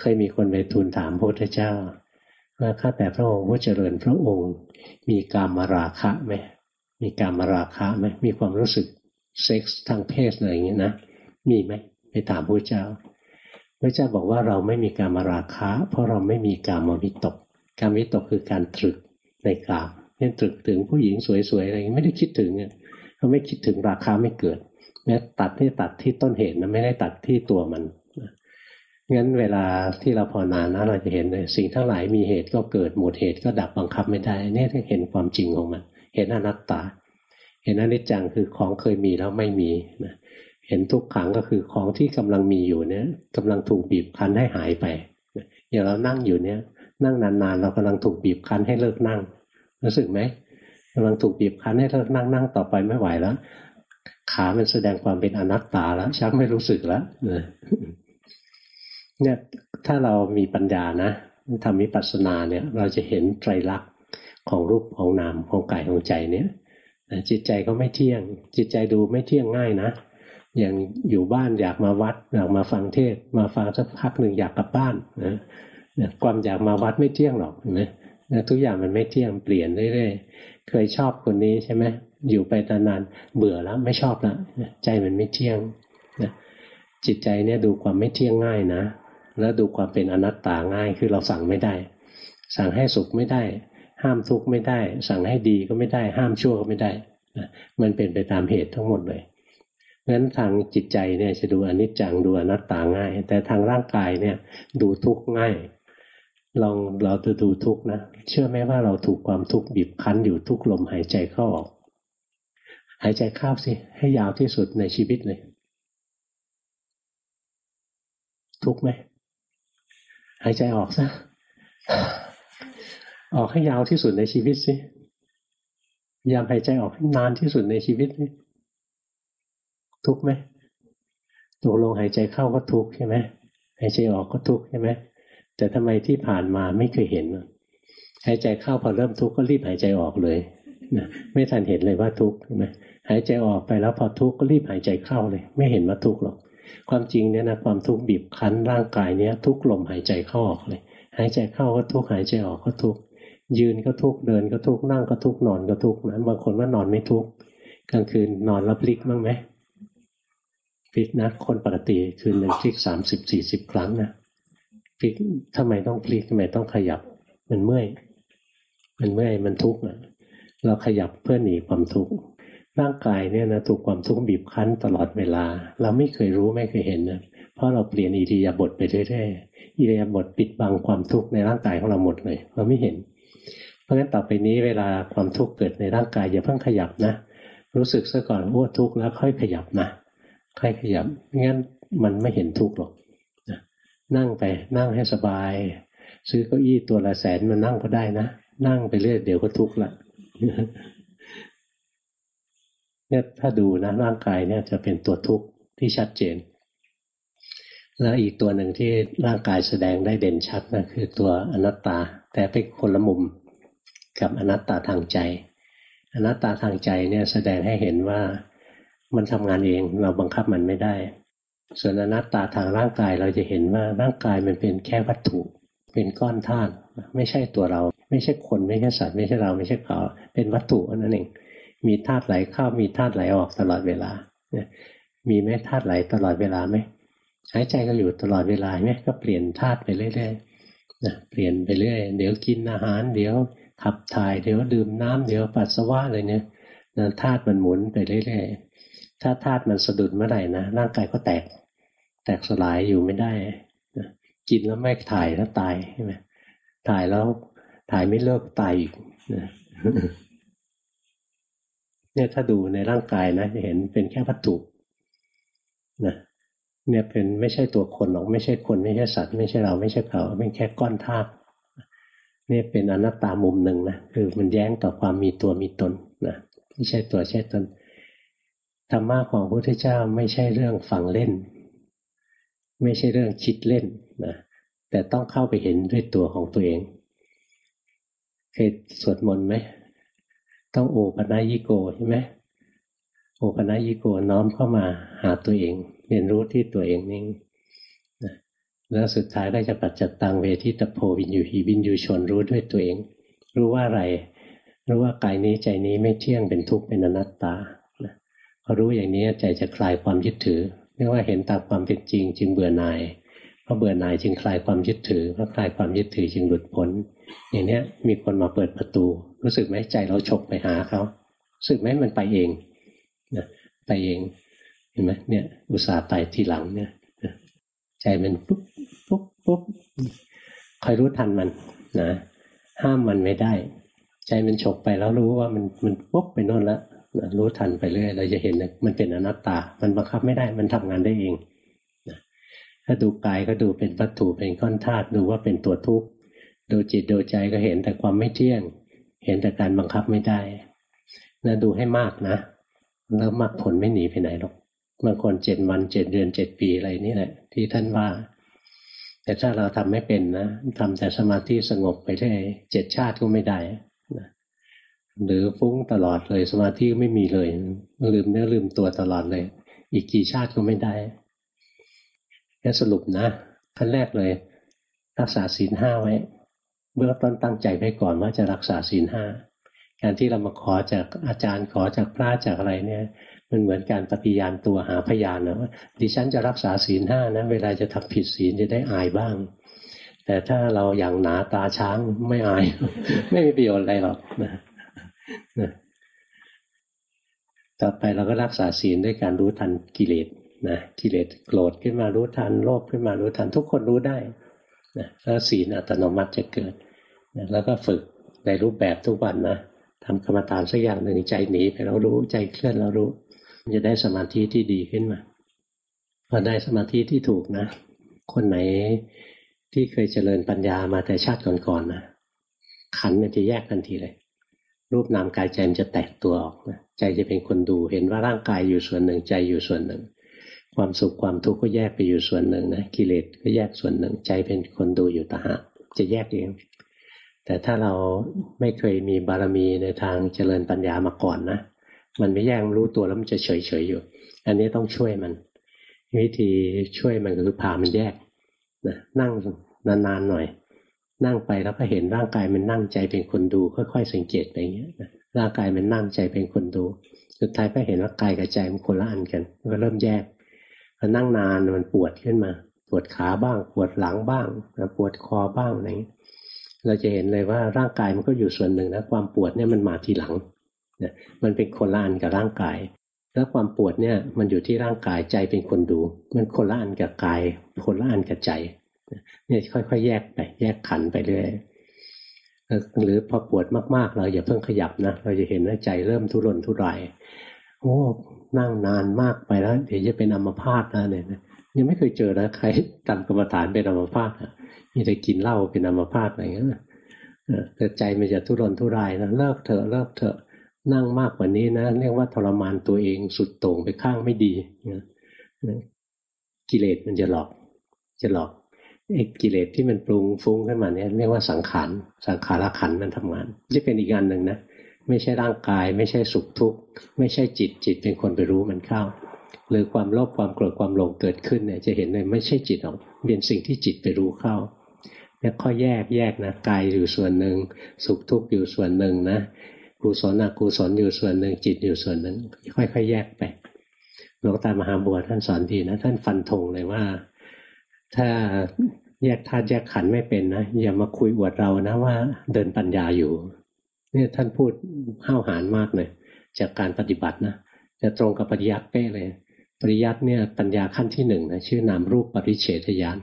เคยมีคนไปทูลถามพระพุทธเจ้า ว่าข้าแต่พระองค์ผู้เจริญพระองค์ มีกามมาราคะไหมมีกามมาราคะไหมมีความรู้สึกเซ็กส์ทางเพศอะไรอย่างเงี้นะมีไหมไปถามพระเจ้าพระเจ้าบอกว่าเราไม่มีกามมาราคะ เพราะเราไม่มีการมวิตก กามวิตกคือการตรึกในกามเนี่ยตรึกถึงผู้หญิงสวยๆอะไรไม่ได้คิดถึงเนี่ยเขาไม่คิดถึงราคาไม่เกิดแม้ตัดที่ตัดที่ต้นเหตุนะไม่ได้ตัดที่ตัวมัน งั้นเวลาที่เราพอนานะเราจะเห็นเลยสิ่งทั้งหลายมีเหตุก็เกิดหมดเหตุก็ดับบังคับไม่ได้นี่เห็นความจริงของมัน เห็นอนัตตา เห็นอนิจจังคือของเคยมีแล้วไม่มีนะเห็นทุกขังก็คือของที่กำลังมีอยู่เนี่ยกำลังถูกบีบคั้นให้หายไปอย่างเรานั่งอยู่เนี่ย นั่งนานๆ เรากำลังถูกบีบคั้นให้เลิกนั่ง รู้สึกไหมกำลังถูกบีบคั้นให้เลิกนั่งนั่งต่อไปไม่ไหวแล้วขามันแสดงความเป็นอนัตตาแล้วชักไม่รู้สึกแล้ว เนี่ยถ้าเรามีปัญญานะทำมิปัสสนาเนี่ย เราจะเห็นไตรลักษณ์ของรูปของนามของกายของใจเนี่ยจิตใจก็ไม่เที่ยง จิตใจดูไม่เที่ยงง่ายนะอย่างอยู่บ้านอยากมาวัดอยากมาฟังเทศ มาฟังสักพักหนึ่งอยากกลับบ้านนะความอยากมาวัดไม่เที่ยงหรอกนะทุกอย่างมันไม่เที่ยงเปลี่ยนเรื่อยๆเคยชอบคนนี้ใช่ไหมอยู่ไปนานๆเบื่อแล้วไม่ชอบแล้วใจมันไม่เที่ยงนะจิตใจเนี่ยดูความไม่เที่ยงง่ายนะ แล้วดูความเป็นอนัตตาง่ายคือเราสั่งไม่ได้ สั่งให้สุขไม่ได้ ห้ามทุกข์ไม่ได้ สั่งให้ดีก็ไม่ได้ ห้ามชั่วก็ไม่ได้มันเป็นไปตามเหตุทั้งหมดเลยงั้นทางจิตใจเนี่ยจะดูอนิจจังดูอนัตตาง่าย แต่ทางร่างกายเนี่ยดูทุกข์ง่ายลองเราจะดูทุกข์นะเชื่อไหมว่าเราถูกความทุกข์บีบคั้นอยู่ทุกลมหายใจเข้าออก หายใจเข้าสิ ให้ยาวที่สุดในชีวิตเลย ทุกไหม หายใจออกซะออกให้ยาวที่สุดในชีวิตสิยามหายใจออกให้นานที่สุดในชีวิตเลยทุกไหมตกลงหายใจเข้าก็ทุกใช่ไหมหายใจออกก็ทุกใช่ไหมแต่ทำไมที่ผ่านมาไม่เคยเห็นหายใจเข้าพอเริ่มทุกข์ก็รีบหายใจออกเลยนะไม่ทันเห็นเลยว่าทุกข์นะหายใจออกไปแล้วพอทุกข์ก็รีบหายใจเข้าเลย ไม่เห็นว่าทุกข์หรอก ความจริงเนี่ยนะความทุกข์บีบคั้นร่างกายเนี้ยทุกลมหายใจเข้าออกเลย หายใจเข้าก็ทุกหายใจออกก็ทุกยืนก็ทุกเดินก็ทุกนั่งก็ทุกนอนก็ทุกนะบางคนว่านอนไม่ทุกกลางคืนนอนรับพลิกบ้างไหมพลิกนะคนปกติคืนหนึ่งพลิกสามสิบสี่สิบครั้งนะพลิกทำไมต้องพลิกทำไมต้องขยับ มันเมื่อย มันเมื่อยมันทุกข์เราขยับเพื่อหนีความทุกข์ ร่างกายเนี่ยนะถูกความทุกข์บีบคั้นตลอดเวลา เราไม่เคยรู้ไม่เคยเห็นนะเพราะเราเปลี่ยนอิริยาบถไปเรื่อยๆอิริยาบถปิดบังความทุกข์ในร่างกายของเราหมดเลย เราไม่เห็น เพราะฉะนั้นต่อไปนี้เวลาความทุกข์เกิดในร่างกายอย่าเพิ่งขยับนะ รู้สึกซะก่อนว่าทุกข์แล้วค่อยขยับนะค่อยขยับงั้นมันไม่เห็นทุกข์หรอกนั่งไปนั่งให้สบาย ซื้อเก้าอี้ตัวละแสนมานั่งก็ได้นะ นั่งไปเรื่อยเดี๋ยวก็ทุกข์ละ เนี่ยถ้าดูนะร่างกายเนี่ยจะเป็นตัวทุกข์ที่ชัดเจน แล้วอีกตัวหนึ่งที่ร่างกายแสดงได้เด่นชัดนะคือตัวอนัตตา แต่เป็นคนละมุมกับอนัตตาทางใจ อนัตตาทางใจเนี่ยแสดงให้เห็นว่ามันทำงานเองเราบังคับมันไม่ได้ ส่วนอนัตตาทางร่างกายเราจะเห็นว่าร่างกายมันเป็นแค่วัตถุ เป็นก้อนธาตุไม่ใช่ตัวเรา ไม่ใช่คนไม่ใช่สัตว์ไม่ใช่เราไม่ใช่เขาเป็นวัตถุนั่นเอง มีธาตุไหลเข้ามีธาตุไหลออกตลอดเวลามีไหมธาตุไหลตลอดเวลาไหมหายใจก็อยู่ตลอดเวลาไหมก็เปลี่ยนธาตุไปเรื่อยๆนะเปลี่ยนไปเรื่อยเดี๋ยวกินอาหาร เดี๋ยวขับถ่ายเดี๋ยวดื่มน้ำเดี๋ยวปัสสาวะอะไรเนี่ยธาตุมันหมุนไปเรื่อยๆถ้าธาตุมันสะดุดเมื่อไหร่นะร่างกายก็แตก แตกสลายอยู่ไม่ได้กินแล้วไม่ถ่ายแล้วตายใช่ไหมถ่ายแล้วถ่ายไม่เลิกตายอีก เนี่ยถ้าดูในร่างกายนะจะเห็นเป็นแค่วัตถุนะเนี่ยเป็นไม่ใช่ตัวคนหรอกไม่ใช่คนไม่ใช่สัตว์ไม่ใช่เราไม่ใช่เขาเป็นแค่ก้อนธาตุนี่เป็นอนัตตามุมหนึ่งนะคือมันแย้งต่อความมีตัวมีตนนะไม่ใช่ตัวใช่ตนธรรมะของพระพุทธเจ้าไม่ใช่เรื่องฟังเล่น ไม่ใช่เรื่องคิดเล่นนะแต่ต้องเข้าไปเห็นด้วยตัวของตัวเอง เคยสวดมนต์ไหม ต้องโอปัญญิโกใช่ไหมโอปัญญิโกน้อมเข้ามาหาตัวเอง เรียนรู้ที่ตัวเองนิ่งแล้วสุดท้ายก็จะปัจจตังเวทิตโพวินยูหีวินยูชนรู้ด้วยตัวเอง รู้ว่าอะไร รู้ว่ากายนี้ใจนี้ไม่เที่ยงเป็นทุกข์เป็นอนัตตาพอรู้อย่างนี้ใจจะคลายความยึดถือเรียกว่าเห็นตามความเป็นจริงจึงเบื่อหน่ายเพราะเบื่อหน่ายจึงคลายความยึดถือเพราะคลายความยึดถือจึงหลุดพ้น อย่างเนี้ยมีคนมาเปิดประตู รู้สึกไหมใจเราฉกไปหาเขารู้สึกไหมมันไปเองนะไปเองเห็นไหมเนี่ย อุตส่าห์ไปทีหลังเนี่ยใจมันปุ๊บปุ๊บปุ๊บคอยรู้ทันมันนะห้ามมันไม่ได้ ใจมันฉกไปแล้วรู้ว่ามันมันปุ๊บไปโน่นแล้วรู้ทันไปเรื่อยเราจะเห็นมันเป็นอนัตตา มันบังคับไม่ได้มันทำงานได้เองถ้าดูกายก็ดูเป็นวัตถุเป็นก้อนธาตุดูว่าเป็นตัวทุกข์ ดูจิตดูใจก็เห็นแต่ความไม่เที่ยง เห็นแต่การบังคับไม่ได้นะดูให้มากนะ แล้วมากผลไม่หนีไปไหนหรอกบางคนเจ็ดวันเจ็ดเดือนเจ็ดปีอะไรนี่แหละ ที่ท่านว่า แต่ถ้าเราทำไม่เป็นนะทำแต่สมาธิสงบไปได้เจ็ดชาติก็ไม่ได้นะหรือฟุ้งตลอดเลยสมาธิไม่มีเลย ลืมเนื้อลืมตัวตลอดเลย อีกกี่ชาติก็ไม่ได้แค่สรุปนะขั้นแรกเลย รักษาศีลห้าไว้ เบื้องต้นตั้งใจไว้ก่อนว่าจะรักษาศีลห้าการที่เรามาขอจากอาจารย์ขอจากพระจากอะไรเนี่ย มันเหมือนการปฏิญาณตัวหาพยานนะว่าดิฉันจะรักษาศีลห้านะ เวลาจะทำผิดศีลจะได้อายบ้าง แต่ถ้าเราอย่างหนาตาช้างไม่อาย ไม่มีประโยชน์อะไรหรอกนะต่อไปเราก็รักษาศีลด้วยการรู้ทันกิเลสนะกิเลสโกรธขึ้นมารู้ทันโลภขึ้นมารู้ทันทุกคนรู้ได้นะแล้วศีลอัตโนมัติจะเกิด แล้วก็ฝึกในรูปแบบทุกวันนะทำกรรมฐานสักอย่างหนึ่งใจหนีไปเรารู้ใจเคลื่อนเรารู้จะได้สมาธิที่ดีขึ้นมาพอได้สมาธิที่ถูกนะ คนไหนที่เคยเจริญปัญญามาแต่ชาติก่อนๆนนะขันมันจะแยกทันทีเลย รูปนามกายใจมันจะแตกตัวออกนะใจจะเป็นคนดูเห็นว่าร่างกายอยู่ส่วนหนึ่งใจอยู่ส่วนหนึ่ง ความสุขความทุกข์ก็แยกไปอยู่ส่วนหนึ่งนะกิเลสก็แยกส่วนหนึ่ง ใจเป็นคนดูอยู่ตาหะจะแยกเอง แต่ถ้าเราไม่เคยมีบารมีในทางเจริญปัญญามาก่อนนะมันไม่แยกรู้ตัวแล้วมันจะเฉยเฉยอยู่ อันนี้ต้องช่วยมัน วิธีช่วยมันคือพามันแยกนะนั่งนานๆหน่อย นั่งไปแล้วก็เห็นร่างกายมันนั่งใจเป็นคนดู ค่อย ๆ สังเกตไปอย่างเงี้ยร่างกายมันนั่งใจเป็นคนดู สุดท้ายก็เห็นว่ากายกับใจมันคนละอันกันก็เริ่มแยกพอนั่งนานมันปวดขึ้นมา ปวดขาบ้าง ปวดหลังบ้างปวดคอบ้างอะไร เราจะเห็นเลยว่าร่างกายมันก็อยู่ส่วนหนึ่งนะความปวดเนี่ยมันมาทีหลังนี่ยมันเป็นคนละอันกับร่างกาย แล้วความปวดเนี่ยมันอยู่ที่ร่างกายใจเป็นคนดู มันคนละอันกับกายคนละอันกับใจเนี่ยค่อยๆ แยกไปแยกขันไปเรื่อยหรือพอปวดมากๆ เราอย่าเพิ่งขยับนะเราจะเห็นว่าใจเริ่มทุรนทุรายโอ้นั่งนานมากไปแล้วเดี๋ยวจะเป็นอัมพาตนะเนี่ยยังไม่เคยเจอนะใครทำกรรมฐานเป็นอัมพาต มีแต่กินเหล้าเป็นอัมพาตอะไรอย่างเงี้ยแต่ใจมันจะทุรนทุรายนะเลิกเถอะเลิกเถอะนั่งมากกว่านี้นะเรียกว่าทรมานตัวเองสุดโต่งไปข้างไม่ดีนะกิเลสมันจะหลอกจะหลอกไอ้กิเลสที่มันปรุงฟุ้งขึ้นมาเนี่ยเรียกว่าสังขารสังขารขันมันทำงานที่เป็นอีกอันหนึ่งนะไม่ใช่ร่างกาย ไม่ใช่สุขทุกข์ไม่ใช่จิตจิตเป็นคนไปรู้มันเข้า หรือความโลภความโกรธความหลงเกิดขึ้นเนี่ยจะเห็นเลยไม่ใช่จิตหรอกเป็นสิ่งที่จิตไปรู้เข้า เนี่ยข้อแยกแยกนะกายอยู่ส่วนหนึ่งสุขทุกข์อยู่ส่วนหนึ่งนะกุศลอกุศลอยู่ส่วนหนึ่งจิตอยู่ส่วนหนึ่งค่อยๆแยกไปหลวงตามหาบัวท่านสอนดีนะท่านฟันธงเลยว่า ถ้าแยกธาตุแยกขันธ์ไม่เป็นนะอย่ามาคุยอวดเรานะว่าเดินปัญญาอยู่ เนี่ยท่านพูดห้าวหาญมากเลย จากการปฏิบัตินะจะตรงกับปริยัติเป้เลย ปริยัติเนี่ยปัญญาขั้นที่หนึ่งนะชื่อนามรูปปริเฉทญาณ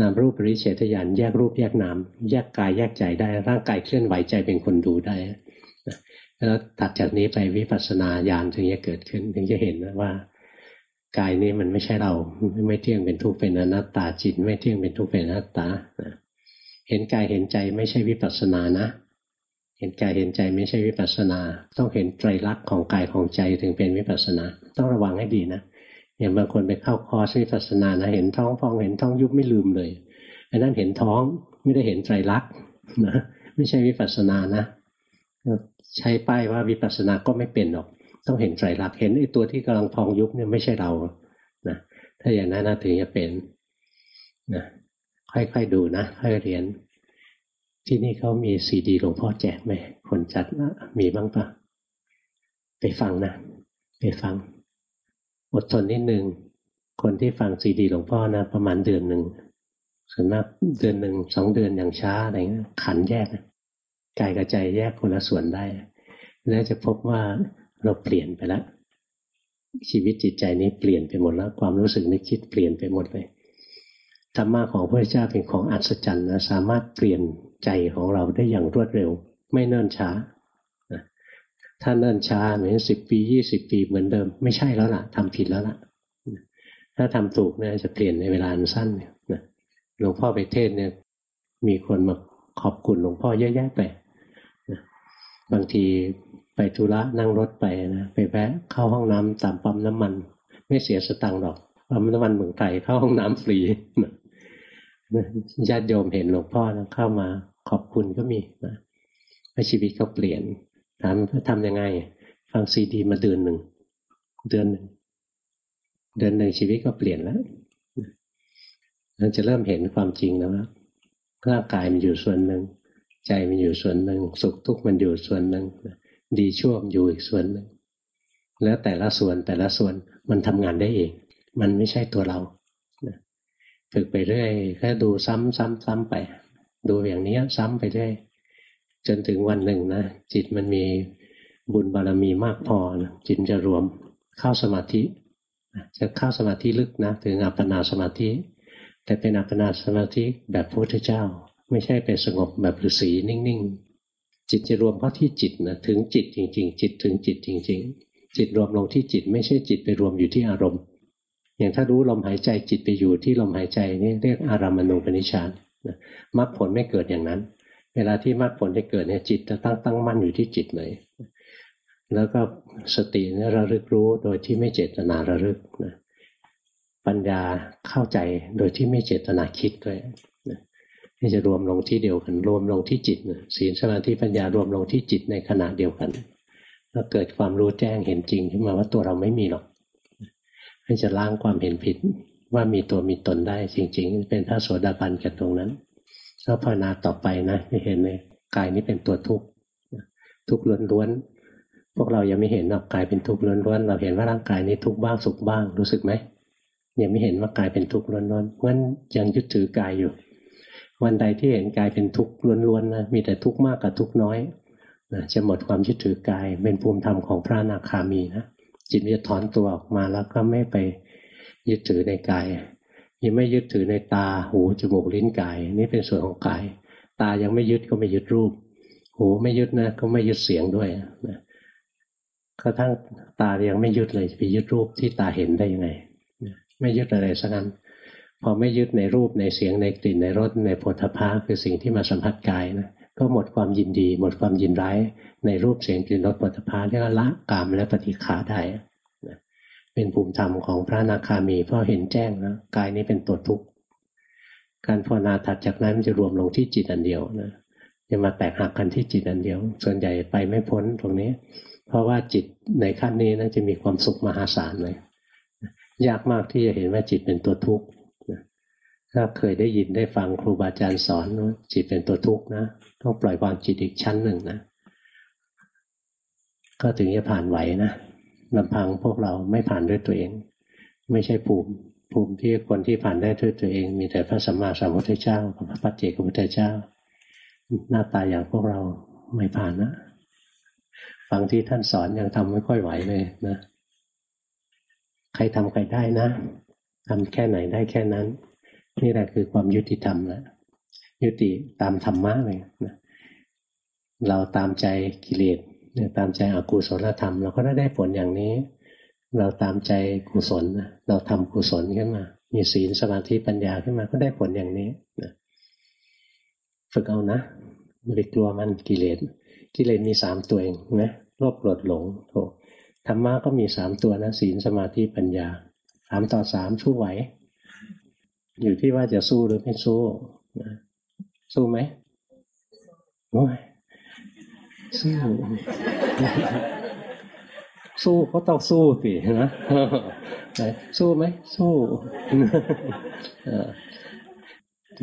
นามรูปปริเฉทญาณแยกรูปแยกนามแยกกายแยกใจได้ ร่างกายเคลื่อนไหวใจเป็นคนดูได้แล้วตัดจากนี้ไปวิปัสสนาญาณถึงจะเกิดขึ้น ถึงจะเห็นว่ากายนี้มันไม่ใช่เราไม่เที่ยงเป็นทุกข์เป็นอนัตตาจิต ไม่เที่ยงเป็นทุกข์เป็นอนัตตาเห็นกายเห็นใจไม่ใช่วิปัสสนานะ เห็นกายเห็นใจไม่ใช่วิปัสสนา ต้องเห็นไตรลักษณ์ของกายของใจถึงเป็นวิปัสสนา ต้องระวังให้ดีนะ อย่างบางคนไปเข้าคอร์สวิปัสสนานะเห็นท้องฟองเห็นท้องยุบไม่ลืมเลยอันนั้นเห็นท้องไม่ได้เห็นไตรลักษณ์นะไม่ใช่วิปัสสนานะใช้ป้ายว่าวิปัสสนาก็ไม่เป็นหรอกต้องเห็นไตรลักษณ์เห็นไอ้ตัวที่กำลังพองยุบเนี่ยไม่ใช่เรานะถ้าอย่างนั้นนะถึงจะเป็นนะค่อยๆดูนะค่อยเรียน ที่นี่เขามีซีดีหลวงพ่อแจกไหมคนจัดมีบ้างปะไปฟังนะ ไปฟัง อดทนนิดนึง คนที่ฟังซีดีหลวงพ่อนะ ประมาณเดือนหนึ่งส่วนมากเดือนหนึ่งสองเดือนอย่างช้าอะไรเงี้ยขันแยกกายกับใจแยกคนละส่วนได้ แล้วจะพบว่าเราเปลี่ยนไปแล้วชีวิตจิตใจนี้เปลี่ยนไปหมดแล้ว ความรู้สึกนึกคิดเปลี่ยนไปหมดเลยธรรมะของพระเจ้าเป็นของอัศจรรย์นะสามารถเปลี่ยนใจของเราได้อย่างรวดเร็ว ไม่เนิ่นช้า ถ้าเนิ่นช้าเหมือนสิบปียี่สิบปีเหมือนเดิม ไม่ใช่แล้วล่ะทำผิดแล้วล่ะ ถ้าทำถูกเนี่ยจะเปลี่ยนในเวลาอันสั้นเนี่ยหลวงพ่อไปเทศเนี่ย มีคนมาขอบคุณหลวงพ่อเยอะแยะไปบางทีไปธุระนั่งรถไปนะไปแวะเข้าห้องน้ำตามปั๊มน้ำมัน ไม่เสียสตังค์หรอกปั๊มน้ำมันเมืองไทยเข้าห้องน้ำฟรีญาติโยมเห็นหลวงพ่อนะเข้ามาขอบคุณก็มีนะชีวิตเขาเปลี่ยน ถามทำยังไง ฟังซีดีมาเดือนหนึ่ง เดือนเดือนหนึ่งชีวิตก็เปลี่ยนแล้วเราจะเริ่มเห็นความจริงแล้วว่าร่างกายมันอยู่ส่วนหนึ่ง ใจมันอยู่ส่วนหนึ่ง สุขทุกข์มันอยู่ส่วนหนึ่งดีชั่วมอยู่อีกส่วนหนึ่งแล้วแต่ละส่วนแต่ละส่วนมันทำงานได้เอง มันไม่ใช่ตัวเราฝึกไปเรื่อยแค่ดูซ้ำซ้ำซ้ำไป ดูอย่างนี้ซ้ำไปเรื่อย จนถึงวันหนึ่งนะจิตมันมีบุญบารมีมากพอนะจิตจะรวมเข้าสมาธิจะเข้าสมาธิลึกนะถึงอัปปนาสมาธิ แต่เป็นอัปปนาสมาธิแบบพระพุทธเจ้า ไม่ใช่เป็นสงบแบบฤาษีนิ่งจิตจะรวมเข้าที่จิตนะถึงจิตจริง ๆ จิตถึงจิตจริง ๆ จิตรวมลงที่จิต ไม่ใช่จิตไปรวมอยู่ที่อารมณ์ อย่างถ้ารู้ลมหายใจจิตไปอยู่ที่ลมหายใจนี่เรียกอารามณูปนิชานมรรคผลไม่เกิดอย่างนั้น เวลาที่มรรคผลจะเกิดเนี่ยจิตจะตั้งตั้งมั่นอยู่ที่จิตเลย แล้วก็สติเนี่ยระลึกรู้โดยที่ไม่เจตนาระลึกนะปัญญาเข้าใจโดยที่ไม่เจตนาคิดด้วยนี่จะรวมลงที่เดียวกัน รวมลงที่จิตศีลสมาธิปัญญารวมลงที่จิตในขณะเดียวกันแล้วเกิดความรู้แจ้งเห็นจริงขึ้นมาว่าตัวเราไม่มีหรอกให้จะล้างความเห็นผิดว่ามีตัวมีตนได้จริง ๆ เป็นพระโสดาบันกันตรงนั้น แล้วภาวนาต่อไปนะจะเห็นเลยกายนี้เป็นตัวทุกข์ทุกข์ล้วนๆพวกเรายังไม่เห็นหรอกกายเป็นทุกข์ล้วนๆเราเห็นว่าร่างกายนี้ทุกข์บ้างสุขบ้างรู้สึกไหมยังไม่เห็นว่ากายเป็นทุกข์ล้วนๆเพราะฉะนั้นยังยึดถือกายอยู่ วันใดที่เห็นกายเป็นทุกข์ล้วนๆนะมีแต่ทุกข์มากกับทุกข์น้อยนะจะหมดความยึดถือกายเป็นภูมิธรรมของพระนาคามีนะจิตจะถอนตัวออกมาแล้วก็ไม่ไปยึดถือในกาย ยังไม่ยึดถือในตาหูจมูกลิ้นกาย นี่เป็นส่วนของกาย ตายังไม่ยึดก็ไม่ยึดรูป หูไม่ยึดนะก็ไม่ยึดเสียงด้วยนะกระทั่งตายังไม่ยึดเลยจะไปยึดรูปที่ตาเห็นได้ยังไงไม่ยึดอะไรสักอันพอไม่ยึดในรูปในเสียงในกลิ่นในรสในโผฏฐาคือสิ่งที่มาสัมผัสกายนะก็หมดความยินดี หมดความยินร้ายในรูปเสียงกลิ่นรสโผฏฐาเรียกว่าละกามและปฏิฆาได้ เป็นภูมิธรรมของพระนาคามีเพราะเห็นแจ้งนะกายนี้เป็นตัวทุกข์การภาวนาถัดจากนั้นมันจะรวมลงที่จิตอันเดียวนะจะมาแตกหักกันที่จิตอันเดียว ส่วนใหญ่ไปไม่พ้นตรงนี้ เพราะว่าจิตในขั้นนี้นะจะมีความสุขมหาศาลเลยยากมากที่จะเห็นว่าจิตเป็นตัวทุกข์ถ้าเคยได้ยินได้ฟังครูบาอาจารย์สอนว่าจิตเป็นตัวทุกข์นะต้องปล่อยวางจิตอีกชั้นหนึ่งนะ ก็ถึงจะผ่านไหวนะ ลำพังพวกเราไม่ผ่านด้วยตัวเอง ไม่ใช่ภูมิภูมิที่คนที่ผ่านได้ด้วยตัวเอง มีแต่พระสัมมาสัมพุทธเจ้ากับพระปัจเจกพุทธเจ้า หน้าตาอย่างพวกเราไม่ผ่านนะฟังที่ท่านสอนยังทำไม่ค่อยไหวเลยนะใครทำใครได้นะทำแค่ไหนได้แค่นั้น นี่แหละคือความยุติธรรมแหละยุติตามธรรมะเลยนะเราตามใจกิเลส เนี่ยตามใจอกุศลธรรม เราก็ได้ได้ผลอย่างนี้ เราตามใจกุศลเราทำกุศลขึ้นมา มีศีลสมาธิปัญญาขึ้นมาก็ได้ผลอย่างนี้นะฝึกเอานะไม่ไปกลัวมันกิเลสกิเลสมีสามตัวเองนะโลภโกรธหลงโธธรรมะก็มีสามตัวนะศีลสมาธิปัญญาสามต่อสามสู้ไหว อยู่ที่ว่าจะสู้หรือไม่สู้นะสู้ไหมโอ้ย สู้สู้ก็ต้องสู้สินะสู้ไหมสู้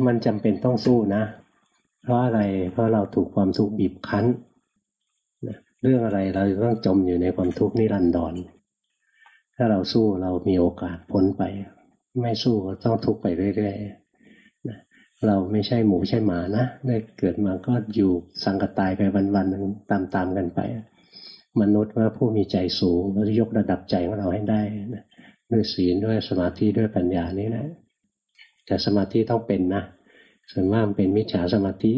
มันจำเป็นต้องสู้นะ เพราะอะไรเพราะเราถูกความทุกข์บีบคั้นเรื่องอะไรเราต้องจมอยู่ในความทุกข์นิรันดรถ้าเราสู้เรามีโอกาสพ้นไป ไม่สู้ก็ต้องทุกข์ไปเรื่อยๆ เราไม่ใช่หมูใช่หมานะได้เกิดมาก็อยู่สังกตายไปวันๆหนึ่งตามๆกันไป มนุษย์ว่าผู้มีใจสูงเราจะยกระดับใจของเราให้ได้นะด้วยศีลด้วยสมาธิด้วยปัญญานี่แหละแต่สมาธิต้องเป็นนะส่วนมากเป็นมิจฉาสมาธิ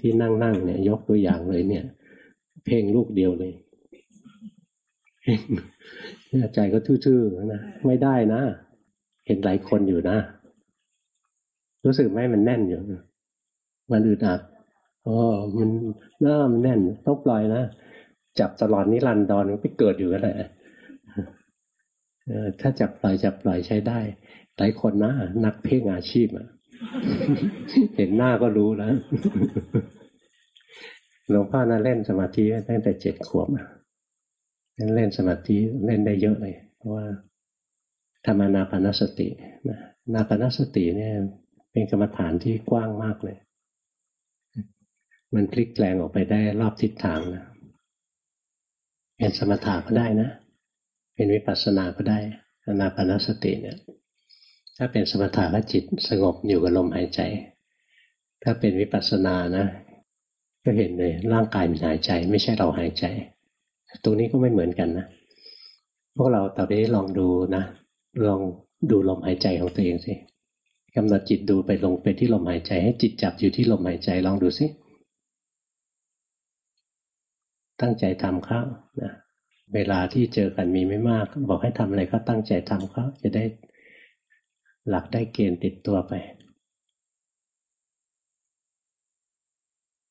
ที่นั่งๆเนี่ยยกตัวอย่างเลยเนี่ย เพ่งลูกเดียวเลยใจก็ทื่อๆนะไม่ได้นะ เห็นหลายคนอยู่นะ รู้สึกไหมมันแน่นอยู่มันอึดอัดอ๋อมันหน้ามันแน่นต้องปล่อยนะจับตลอดนิรันดรมันไปเกิดอยู่กันแหละถ้าจับปล่อยจับปล่อยใช้ได้ หลายคนนะนักเพ่งอาชีพอะเห็นหน้าก็รู้แล้วหลวงพ่อนะเล่นสมาธิตั้งแต่เจ็ดขวบเล่นสมาธิเล่นได้เยอะเลย เพราะว่าธรรมนาปนสตินะนาปนสติเนี่ย เป็นกรรมฐานที่กว้างมากเลย มันพลิกแปลงออกไปได้รอบทิศทางนะเป็นสมถะก็ได้นะ เป็นวิปัสสนาก็ได้อนาปนสติเนี่ย ถ้าเป็นสมถะก็จิตสงบอยู่กับลมหายใจ ถ้าเป็นวิปัสสนานะ ก็เห็นเลยร่างกายมันหายใจ ไม่ใช่เราหายใจ ตรงนี้ก็ไม่เหมือนกันนะ พวกเราต่อนนี้ลองดูนะ ลองดูลมหายใจของตัวเองสิ กำหนดจิตดูไปลงไปที่ลมหายใจ ให้จิตจับอยู่ที่ลมหายใจลองดูสิตั้งใจทำเขานะเวลาที่เจอกันมีไม่มาก บอกให้ทำอะไรก็ตั้งใจทำเขาจะได้หลักได้เกณฑ์ติดตัวไป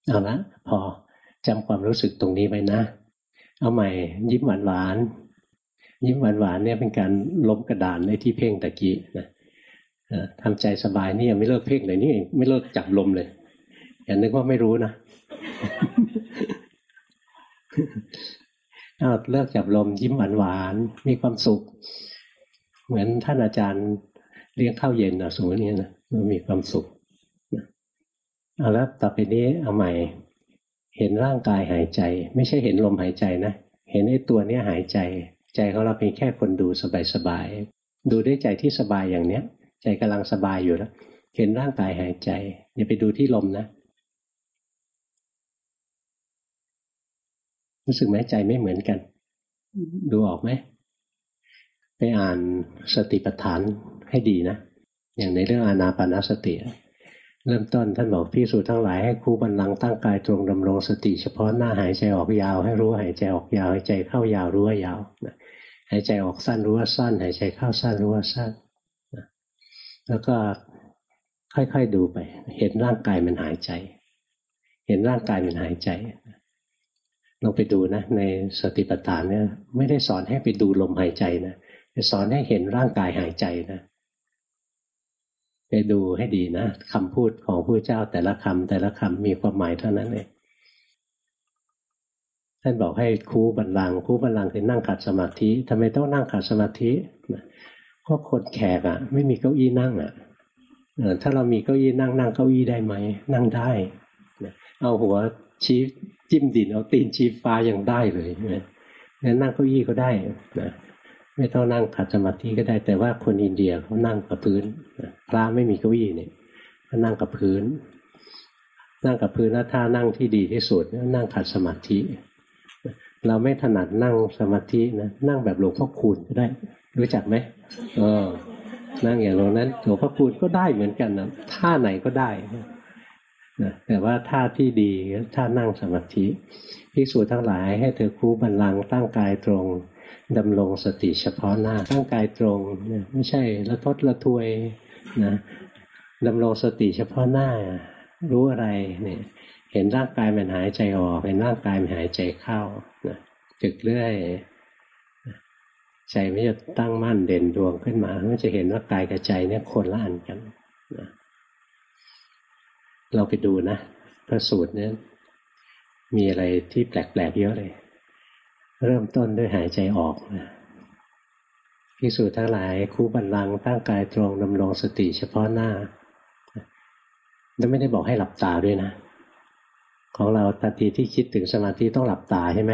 เอาละพอจำความรู้สึกตรงนี้ไว้นะ เอาใหม่ ยิ้มหวานหวานยิ้มหวานหวานเนี่ยเป็นการล้มกระดานในที่เพ่งตะกี้นะ ทำใจสบายนี่ยังไม่เลิกเพ่งเลยนี่ไม่เลิกจับลมเลยอย่านึกว่าไม่รู้นะเอาเลิกจับลมยิ้มหวานหวานมีความสุข เหมือนท่านอาจารย์เลี้ยงข้าวเย็นนะสมมตินี้นะมันมีความสุขเอาล้วต่อไปนี้เอาใหม่ เห็นร่างกายหายใจ ไม่ใช่เห็นลมหายใจนะเห็นไอ้ตัวเนี้ยหายใจ ใจของเราเป็นแค่คนดูสบายๆดูด้วยใจที่สบายอย่างเนี้ย ใจกำลังสบายอยู่แล้วเห็นร่างกายหายใจ อย่าไปดูที่ลมนะ รู้สึกไหมใจไม่เหมือนกัน ดูออกไหมไปอ่านสติปัฏฐานให้ดีนะ อย่างในเรื่องอานาปานสติ เริ่มต้นท่านบอกพิสูจน์ทั้งหลายให้คู่บันลังตั้งกายตรงดำรงสติ เฉพาะหน้าหายใจออกยาว ให้รู้หายใจออกยาวหายใจเข้ายาวรู้ว่ายาวหายใจออกสั้นรู้ว่าสั้น หายใจเข้าสั้นรู้ว่าสั้น แล้วก็ค่อยๆดูไป เห็นร่างกายมันหายใจ เห็นร่างกายมันหายใจลองไปดูนะ ในสติปัฏฐานเนี่ย ไม่ได้สอนให้ไปดูลมหายใจนะสอนให้เห็นร่างกายหายใจนะไปดูให้ดีนะคำพูดของผู้เจ้าแต่ละคำแต่ละคำมีความหมายเท่านั้นเองท่านบอกให้คูบันลังคูบันลังคือนั่งขัดสมาธิทำไมต้องนั่งขัดสมาธิ พราะคนแขกอะ่ะไม่มีเก้าอี้นั่งอะ่ะถ้าเรามีเก้าอี้นั่งนั่งเก้าอี้ได้ไหมนั่งได้เอาหัวชี้จิ้มดินเอาตีนชี้ฟ้ายังได้เลยงั้นนั่งเก้าอี้ก็ได้นะไม่ต้องนั่งขัดสมาธิก็ได้ แต่ว่าคนอินเดียเขานั่งกับพื้นพระไม่มีเก้าอี้เนี่ยก็นั่งกับพื้น นั่งกับพื้นแล้วท่านั่งที่ดีที่สุดนั่งขัดสมาธิ เราไม่ถนัดนั่งสมาธินะนั่งแบบหลวงพ่อคูณก็ได้ รู้จักไหม เออนั่งอย่างตรงนั้นหลวงพ่อคูณก็ได้เหมือนกันนะท่าไหนก็ได้นะแต่ว่าท่าที่ดีท่านั่งสมาธิพิสูจทั้งหลายให้เธอคู่บันลังตั้งกายตรงดำรงสติเฉพาะหน้าตั้งกายตรงนะไม่ใช่ละทดละทวยนะดำรงสติเฉพาะหน้า รู้อะไรเนี่ยเห็นร่างกายมันหายใจออก เห็นร่างกายมันหายใจเข้านะฝึกเรื่อย ใจไม่จะตั้งมั่นเด่นดวงขึ้นมามันจะเห็นว่ากายกับใจเนี่ยคนละอันกันนะเราไปดูนะพระสูตรเนี่ยมีอะไรที่แปลกๆเยอะเลย เริ่มต้นด้วยหายใจออกนะพิสูจน์ทั้งหลายคู่บันลังตั้งกายตรงดำรงสติเฉพาะหน้าแล้วไม่ได้บอกให้หลับตาด้วยนะ ของเราทันทีที่คิดถึงสมาธิต้องหลับตาใช่ไหม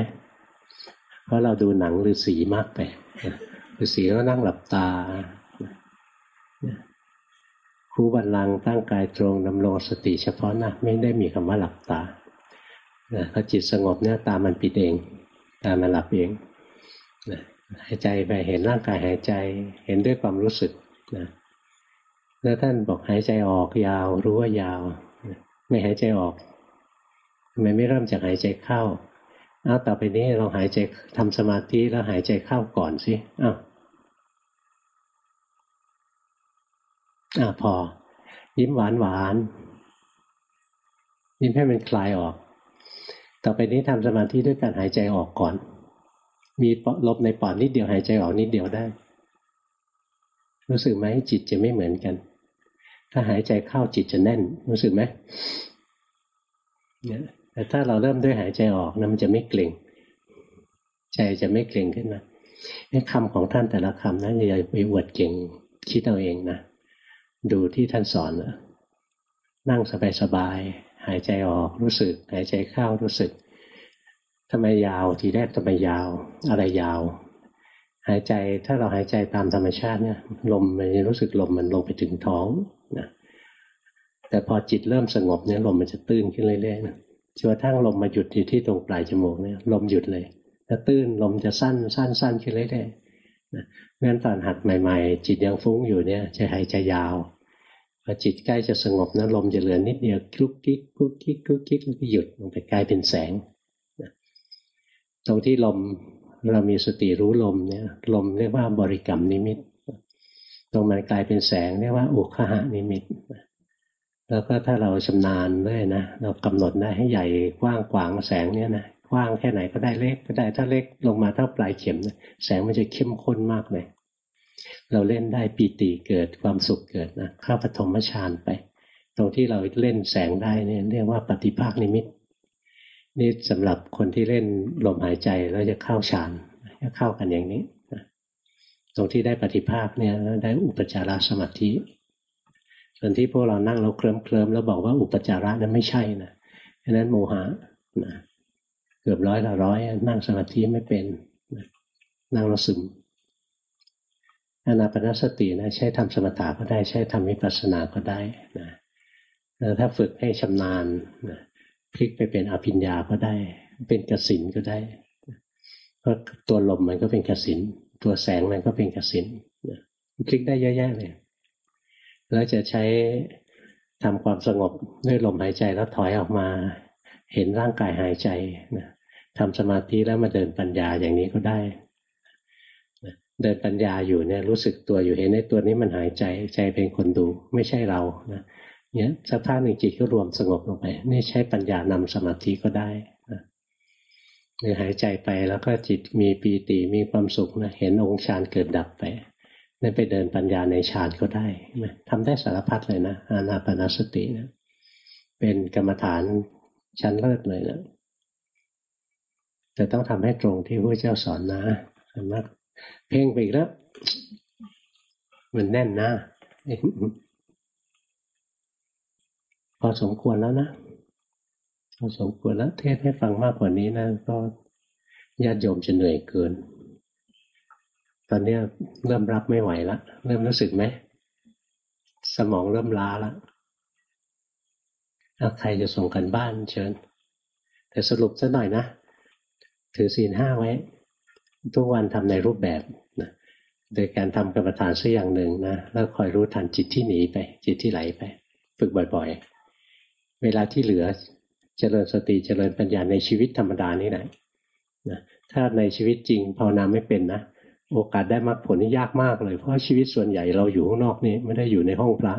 เพราะเราดูหนังหรือสีมากไปหรือสีก็นั่งหลับตาครูบันลังตั้งกายตรงดำรงสติเฉพาะน้าไม่ได้มีคำว่าหลับตาพอจิตสงบเนี่ยตามันปิดเอง ตามันหลับเองหายใจไปเห็นร่างกายหายใจเห็นด้วยความรู้สึกนะแล้วท่านบอกหายใจออกยาวรู้ว่ายาว ไม่หายใจออกทำไมไม่เริ่มจากหายใจเข้า เอาต่อไปนี้เราหายใจทำสมาธิแล้วหายใจเข้าก่อนสิอ้าวอ่าพอ ยิ้มหวานหวานยิ้มให้มันคลายออก ต่อไปนี้ทำสมาธิด้วยการหายใจออกก่อน มีลมในปอดนิดเดียวหายใจออกนิดเดียวได้ รู้สึกไหมจิตจะไม่เหมือนกัน ถ้าหายใจเข้าจิตจะแน่น รู้สึกไหมเนี่ย แต่ถ้าเราเริ่มด้วยหายใจออกนะมันจะไม่เกร็งใจจะไม่เกร็งขึ้นมานี่คำของท่านแต่ละคำนะอย่าไปอวดเก่งคิดเอาเองนะดูที่ท่านสอนนะนั่งสบายๆหายใจออกรู้สึก หายใจเข้ารู้สึกทำไมยาวทีแรกทำไมยาว อะไรยาว หายใจถ้าเราหายใจตามธรรมชาติเนี่ยลมมันรู้สึกลมมันลงไปถึงท้องนะแต่พอจิตเริ่มสงบเนี่ยลมมันจะตื้นขึ้นเรื่อยๆนะ จนกระทั่งลมมาหยุดอยู่ที่ตรงปลายจมูกเนี่ยลมหยุดเลยถ้าตื้นลมจะสั้นสั้นสั้นขึ้นเรื่อยๆนะงั้นตอนหัดใหม่ ๆ จิตยังฟุ้งอยู่เนี่ยจะหายใจยาวพอจิตใกล้จะสงบนะลมจะเหลือนิดเดียวกุ๊กกิ๊กกุ๊กกิ๊กกุ๊กกิ๊กแล้วก็หยุดลงไปกลายเป็นแสงนะตรงที่ลมเรามีสติรู้ลมเนี่ยลมเรียกว่าบริกรรมนิมิต ตรงมันกลายเป็นแสงเรียกว่าอุคหานิมิต แล้วก็ถ้าเราชำนาญด้วยนะเรากำหนดได้ให้ใหญ่กว้างกวางแสงเนี่ยนะกว้างแค่ไหนก็ได้เล็กก็ได้ถ้าเล็กลงมาเท่าปลายเข็มนะแสงมันจะเข้มข้นมากเลยเราเล่นได้ปีติเกิดความสุขเกิดนะเข้าปฐมฌานไป ตรงที่เราเล่นแสงได้เนี่ยเรียกว่าปฏิภาคนิมิตนี่สำหรับคนที่เล่นลมหายใจแล้วจะเข้าฌานจะเข้ากันอย่างนี้ตรงที่ได้ปฏิภาคเนี่ยได้อุปจารสมาธิ ส่วนที่พวกเรานั่งเราเคลิ้มเคลิ้มแล้วบอกว่าอุปจาระนั้นไม่ใช่นะฉะนั้นโมหะนะเกือบร้อยละร้อยนั่งสมาธิไม่เป็นนั่งเราซึมอานาปนสตินะใช้ทำสมถะก็ได้ใช้ทำวิปัสสนาก็ได้นะแล้วถ้าฝึกให้ชำนาญนะพลิกไปเป็นอภิญญาก็ได้ เป็นกสินก็ได้เพราะตัวลมมันก็เป็นกสินตัวแสงมันก็เป็นกสินนะพลิกได้เยอะแยะเลย แล้วจะใช้ทำความสงบด้วยลมหายใจแล้วถอยออกมา เห็นร่างกายหายใจนะทำสมาธิแล้วมาเดินปัญญาอย่างนี้ก็ได้เดินปัญญาอยู่เนี่ยรู้สึกตัวอยู่เห็นในตัวนี้มันหายใจใจเป็นคนดูไม่ใช่เรานะเนี่ยสักพักหนึ่งจิตก็รวมสงบลงไปนี่ใช้ปัญญานำสมาธิก็ได้นะหรือหายใจไปแล้วก็จิตมีปีติมีความสุขนะเห็นองค์ฌานเกิดดับไป นั่นไปเดินปัญญาในฌานก็ได้ทำได้สารพัดเลยนะอานาปนาสตินะเป็นกรรมฐานชั้นเลิศเลยนะแต่ต้องทำให้ตรงที่พระเจ้าสอนนะมากเพ่งไปอีกแล้ว มันแน่นนะพอสมควรแล้วนะพอสมควรแล้วเทศให้ฟังมากกว่านี้นะก็ญาติโยมจะเหนื่อยเกิน ตอนนี้เริ่มรับไม่ไหวแล้วเริ่มรู้สึกไหมสมองเริ่มล้าแล้วใครจะส่งกันบ้านเชิญ แต่สรุปซะหน่อยนะ ถือศีลห้าไว้ ทุกวันทำในรูปแบบนะโดยการทำกรรมฐานสักอย่างหนึ่งนะแล้วคอยรู้ทันจิตที่หนีไป จิตที่ไหลไป ฝึกบ่อยๆ เวลาที่เหลือเจริญสติเจริญปัญญาในชีวิตธรรมดานี่แหละนะถ้าในชีวิตจริงภาวนาไม่เป็นนะ โอกาสได้มรรคผลนี่ยากมากเลย เพราะชีวิตส่วนใหญ่เราอยู่ข้างนอกนี่ไม่ได้อยู่ในห้องพระ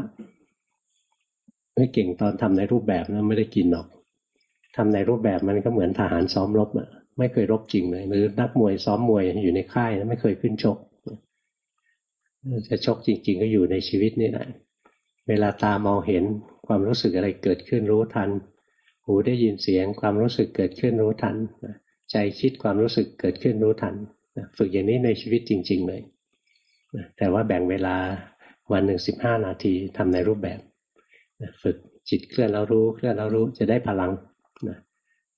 ไม่เก่งตอนทำในรูปแบบนะไม่ได้กินหรอกทำในรูปแบบมันก็เหมือนทหารซ้อมรบอะไม่เคยรบจริงเลย หรือนักมวยซ้อมมวยอยู่ในค่ายไม่เคยขึ้นชกจะชกจริง ๆ ก็อยู่ในชีวิตนี่แหละเวลาตามองเห็นความรู้สึกอะไรเกิดขึ้นรู้ทัน หูได้ยินเสียงความรู้สึกเกิดขึ้นรู้ทัน ใจคิดความรู้สึกเกิดขึ้นรู้ทัน ฝึกอย่างนี้ในชีวิตจริง ๆ เลย แต่ว่าแบ่งเวลาวันหนึ่งสิบห้านาทีทำในรูปแบบ ฝึกจิตเคลื่อนแล้วรู้เคลื่อนแล้วรู้จะได้พลังนะ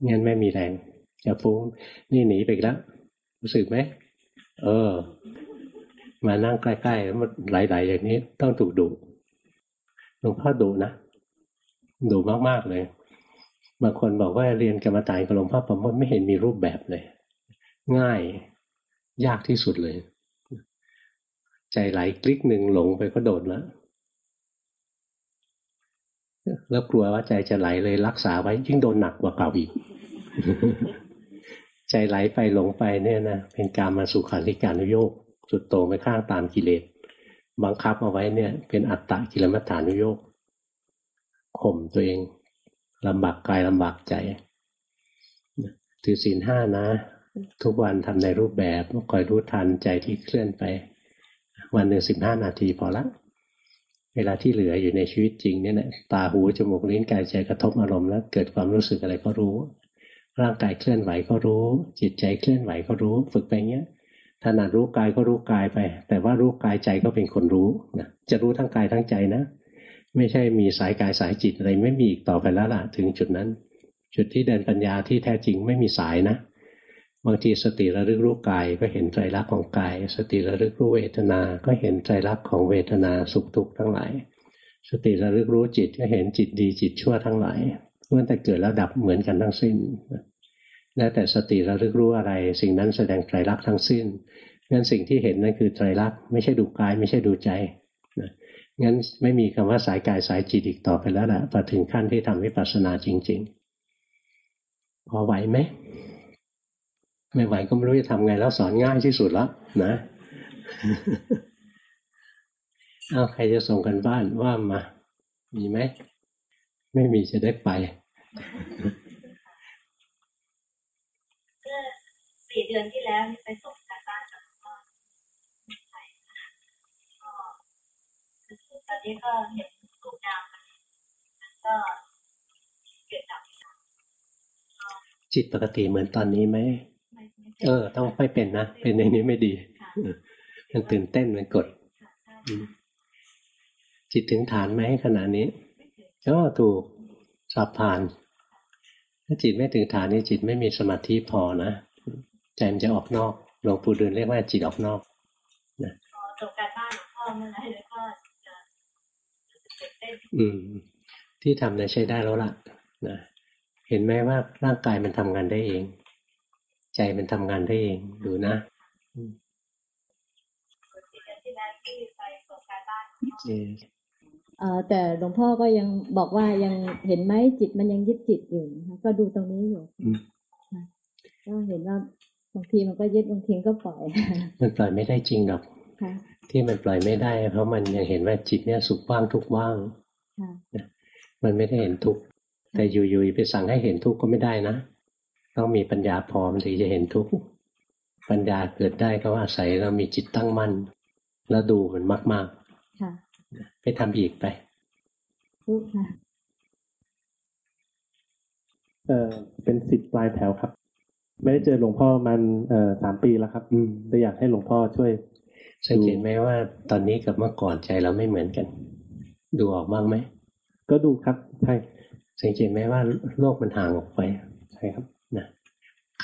งั้นไม่มีแรงจะฟุ้งนี่หนีไปแล้วรู้สึกไหมเออ มานั่งใกล้ๆแล้วมันไหลๆอย่างนี้ต้องถูกดุหลวงพ่อดุนะดุมากๆเลยบางคนบอกว่าเรียนกรรมฐานกับหลวงพ่อประมทไม่เห็นมีรูปแบบเลย ง่าย ยากที่สุดเลย ใจไหลคลิกหนึ่งหลงไปก็โดดแล้วแล้วกลัวว่าใจจะไหลเลยรักษาไว้ยิ่งโดนหนักกว่าเก่าอีก ใจไหลไปหลงไปเนี่ยนะเป็นการมาสุขาริการุโยกสุดโต่งไปข้างตามกิเลสบังคับเอาไว้เนี่ย เป็นอัตตะกิลมัฏฐานุโยกข่มตัวเองลำบากกายลำบากใจถือศีลห้านะ ทุกวันทำในรูปแบบคอยรู้ทันใจที่เคลื่อนไป วันหนึ่งสิบห้านาทีพอละ เวลาที่เหลืออยู่ในชีวิตจริงเนี่ยนะตาหูจมูกลิ้นกายใจกระทบอารมณ์แล้วเกิดความรู้สึกอะไรก็รู้ ร่างกายเคลื่อนไหวก็รู้ จิตใจเคลื่อนไหวก็รู้ฝึกไปเงี้ยถนัดรู้กายก็รู้กายไป แต่ว่ารู้กายใจก็เป็นคนรู้นะจะรู้ทั้งกายทั้งใจนะ ไม่ใช่มีสายกายสายจิตอะไรไม่มีอีกต่อไปแล้วล่ะ ถึงจุดนั้น จุดที่เดินปัญญาที่แท้จริงไม่มีสายนะ บางทีสติระลึกรู้กายก็เห็นใจรักของกาย สติระลึกรู้เวทนา ก็เห็นใจรักของเวทนาสุขทุกข์ทั้งหลาย สติระลึกรู้จิตก็เห็นจิตดีจิตชั่วทั้งหลายล้วนแต่เกิดแล้วดับเหมือนกันทั้งสิ้นแล้วแต่สติระลึกรู้อะไร สิ่งนั้นแสดงไตรลักษณ์ทั้งสิ้นงั้นสิ่งที่เห็นนั่นคือไตรลักษณ์ไม่ใช่ดูกายไม่ใช่ดูใจนะงั้นไม่มีคำว่าสายกายสายจิตอีกต่อไปแล้วแหละพอถึงขั้นที่ทำวิปัสสนาจริง ๆ พอไหวไหม ไม่ไหวก็ไม่รู้จะทำไงแล้วสอนง่ายที่สุดแล้วนะเอาใครจะส่งกันบ้านว่ามา มีไหม ไม่มีจะได้ไปเมื่อสี่เดือนที่แล้วไปส่งการบ้านกับพ่อไปก็ตอนนี้ก็เห็นตูดาวมันก็เกิดดับจิตปกติเหมือนตอนนี้ไหม เออ ต้องไม่เป็นนะ เป็นในนี้ไม่ดีมันตื่นเต้นมันกด จิตถึงฐานไหมขณะนี้ ก็ถูกสับผ่าน ถ้าจิตไม่ถึงฐานนี้จิตไม่มีสมาธิพอนะใจมันจะออกนอกหลวงปู่ดูลเรียกว่าจิตออกนอกนะจบการบ้านเมื่อไหรแล้วก็จะรู้สึกตื่นเต้นอืม ที่ทำเนี่ยใช้ได้แล้วล่ะนะเห็นไหมว่าร่างกายมันทำงานได้เอง ใจมันทำงานได้เองดูนะสี่เดือนที่แล้วที่ไปส่งการบ้านเออเอ่อแต่หลวงพ่อก็ยังบอกว่ายังเห็นไหมจิตมันยังยึดจิตอยู่นะคะก็ดูตรงนี้อยู่อืมค่ะก็เห็นว่าบางทีมันก็ยึดบางทีก็ปล่อย มันปล่อยไม่ได้จริงหรอกค่ะที่มันปล่อยไม่ได้ เพราะมันยังเห็นว่าจิตเนี่ยสุขว่างทุกข์ว่างค่ะมันไม่ได้เห็นทุกข์แต่อยู่ๆไปสั่งให้เห็นทุกข์ก็ไม่ได้นะ ต้องมีปัญญาพอมันถึงจะเห็นทุกข์ปัญญาเกิดได้ก็อาศัยเรามีจิตตั้งมั่น แล้วดูมันมากค่ะๆไปทำอีกไปทุกค่ะเอ่อเป็นสิทธิ์ปลายแถวครับ ไม่ได้เจอหลวงพ่อมันเอ่อสามปีแล้วครับ อืมเลยอยากให้หลวงพ่อช่วยสังเกตไหมว่าตอนนี้กับเมื่อก่อนใจเราไม่เหมือนกัน ดูออกบ้างไหมก็ดูครับใช่สังเกตไหมว่าโลกมันห่างออกไปใช่ครับนะ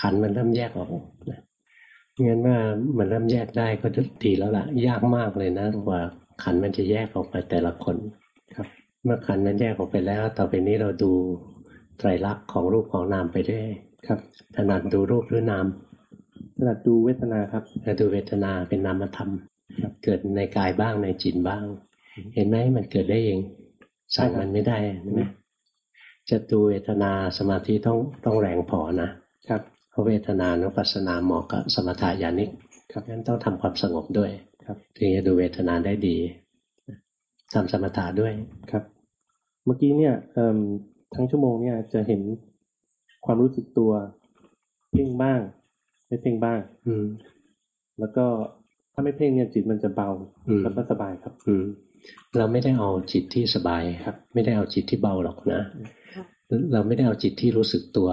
ขันมันเริ่มแยกออกนะงั้นว่ามันเริ่มแยกได้ก็ดีแล้วล่ะ ยากมากเลยนะกว่าขันมันจะแยกออกไปแต่ละคนครับ เมื่อขันมันแยกออกไปแล้ว ต่อไปนี้เราดูไตรลักษณ์ของรูปของนามไปได้ครับถนัดดูรูปหรือนามขนาดดูเวทนาครับเราดูเวทนาเป็นนามธรรมครับเกิดในกายบ้างในจิตบ้าง เห็นไหมมันเกิดได้เองสั่งมันไม่ได้เห็นไหมจะดูเวทนาสมาธิต้องต้องแรงพอนะครับเพราะเวทนานุปัสสนาเหมาะกับสมถะญาณิกครับงั้นต้องทำความสงบด้วยครับถึงจะดูเวทนาได้ดีทำสมถะด้วยครับ เมื่อกี้เนี่ยเอ่มทั้งชั่วโมงเนี่ยจะเห็นความรู้สึกตัวเพ่งบ้าง ไม่เพ่งบ้าง อืม แล้วก็ถ้าไม่เพ่งเนี่ยจิตมันจะเบาอืมแล้วก็สบายครับ อืมเราไม่ได้เอาจิตที่สบายครับ ไม่ได้เอาจิตที่เบาหรอกนะครับ เราไม่ได้เอาจิตที่รู้สึกตัว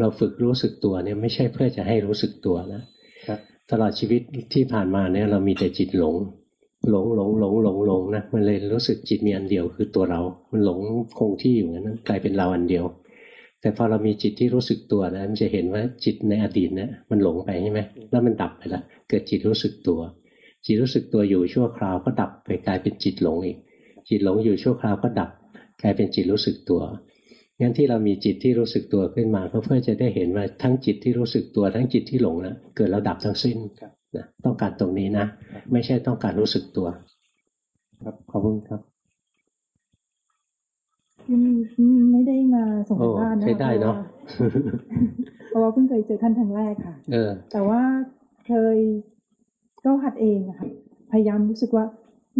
เราฝึกรู้สึกตัวเนี่ยไม่ใช่เพื่อจะให้รู้สึกตัวนะครับตลอดชีวิตที่ผ่านมาเนี่ยเรามีแต่จิตหลง หลงหลงหลงหลงหลงนะมันเลยรู้สึกจิตมีอันเดียวคือตัวเรา มันหลงคงที่อยู่นั้นกลายเป็นเราอันเดียว แต่พอเรามีจิตที่รู้สึกตัวนะมันจะเห็นว่าจิตในอดีตเนี่ยมันหลงไปใช่ไหมแล้วมันดับไปละเกิดจิตรู้สึกตัว จิตรู้สึกตัวอยู่ชั่วคราวก็ดับไปกลายเป็นจิตหลงอีก จิตหลงอยู่ชั่วคราวก็ดับ กลายเป็นจิตรู้สึกตัว งั้นที่เรามีจิตที่รู้สึกตัวขึ้นมาก็เพื่อจะได้เห็นว่าทั้งจิตที่รู้สึกตัวทั้งจิตที่หลงนะเกิดแล้วดับทั้งสิ้นครับนะต้องการตรงนี้นะ ไม่ใช่ต้องการรู้สึกตัว ครับขอบคุณครับอืมอืมไม่ได้มาส่งโอ้บ้านนะใช้ได้เนาะเพราะว่าเพิ่งเคยเจอขั้นครั้งแรกค่ะ เออ แต่ว่าเคยก็หัดเองอะค่ะพยายามรู้สึกว่า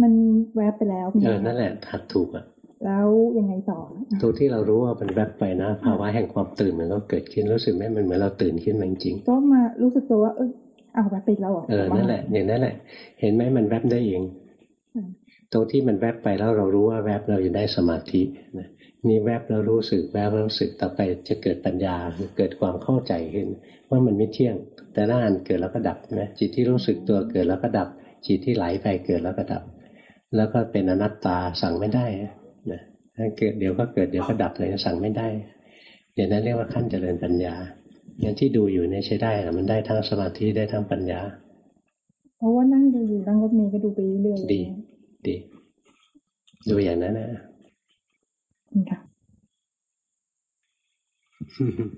มันแวบไปแล้วเออนั่นแหละหัดถูกอะ แล้วยังไงต่อตรงที่เรารู้ว่ามันแวบไปนะภาวะแห่งความตื่นมันก็เกิดขึ้นรู้สึกไหมมันเหมือนเราตื่นขึ้นมาจริงก็มารู้สึกตัวว่าเออเอาแวบไปอีกแล้วเหรอๆเออนั่นแหละอย่างนั้นแหละ เห็นไหมมันแวบได้เองตรงที่มันแวบไปแล้วเรารู้ว่าแวบเราจะได้สมาธินะนี่แวบแล้วรู้สึกแวบแล้วรู้สึกต่อไปจะเกิดปัญญาคือเกิดความเข้าใจขึ้น ว่ามันไม่เที่ยง แต่ละอันเกิดแล้วก็ดับใช่ไหมจิตที่รู้สึกตัวเกิดแล้วก็ดับ จิตที่ไหลไปเกิดแล้วก็ดับ แล้วก็เป็นอนัตตาสั่งไม่ได้ นะถ้าเกิดเดี๋ยวก็เกิดเดี๋ยวก็ดับเลยสั่งไม่ได้อย่างนั้นเรียกว่าขั้นเจริญปัญญาอย่างที่ดูอยู่เนี่ยใช้ได้นะมันได้ทั้งสมาธิได้ทั้งปัญญา เพราะว่านั่งดูอยู่นั่งรถเมล์ก็ดูไปเรื่อยๆดี ดี ดูอย่างนั้นนะค่ะ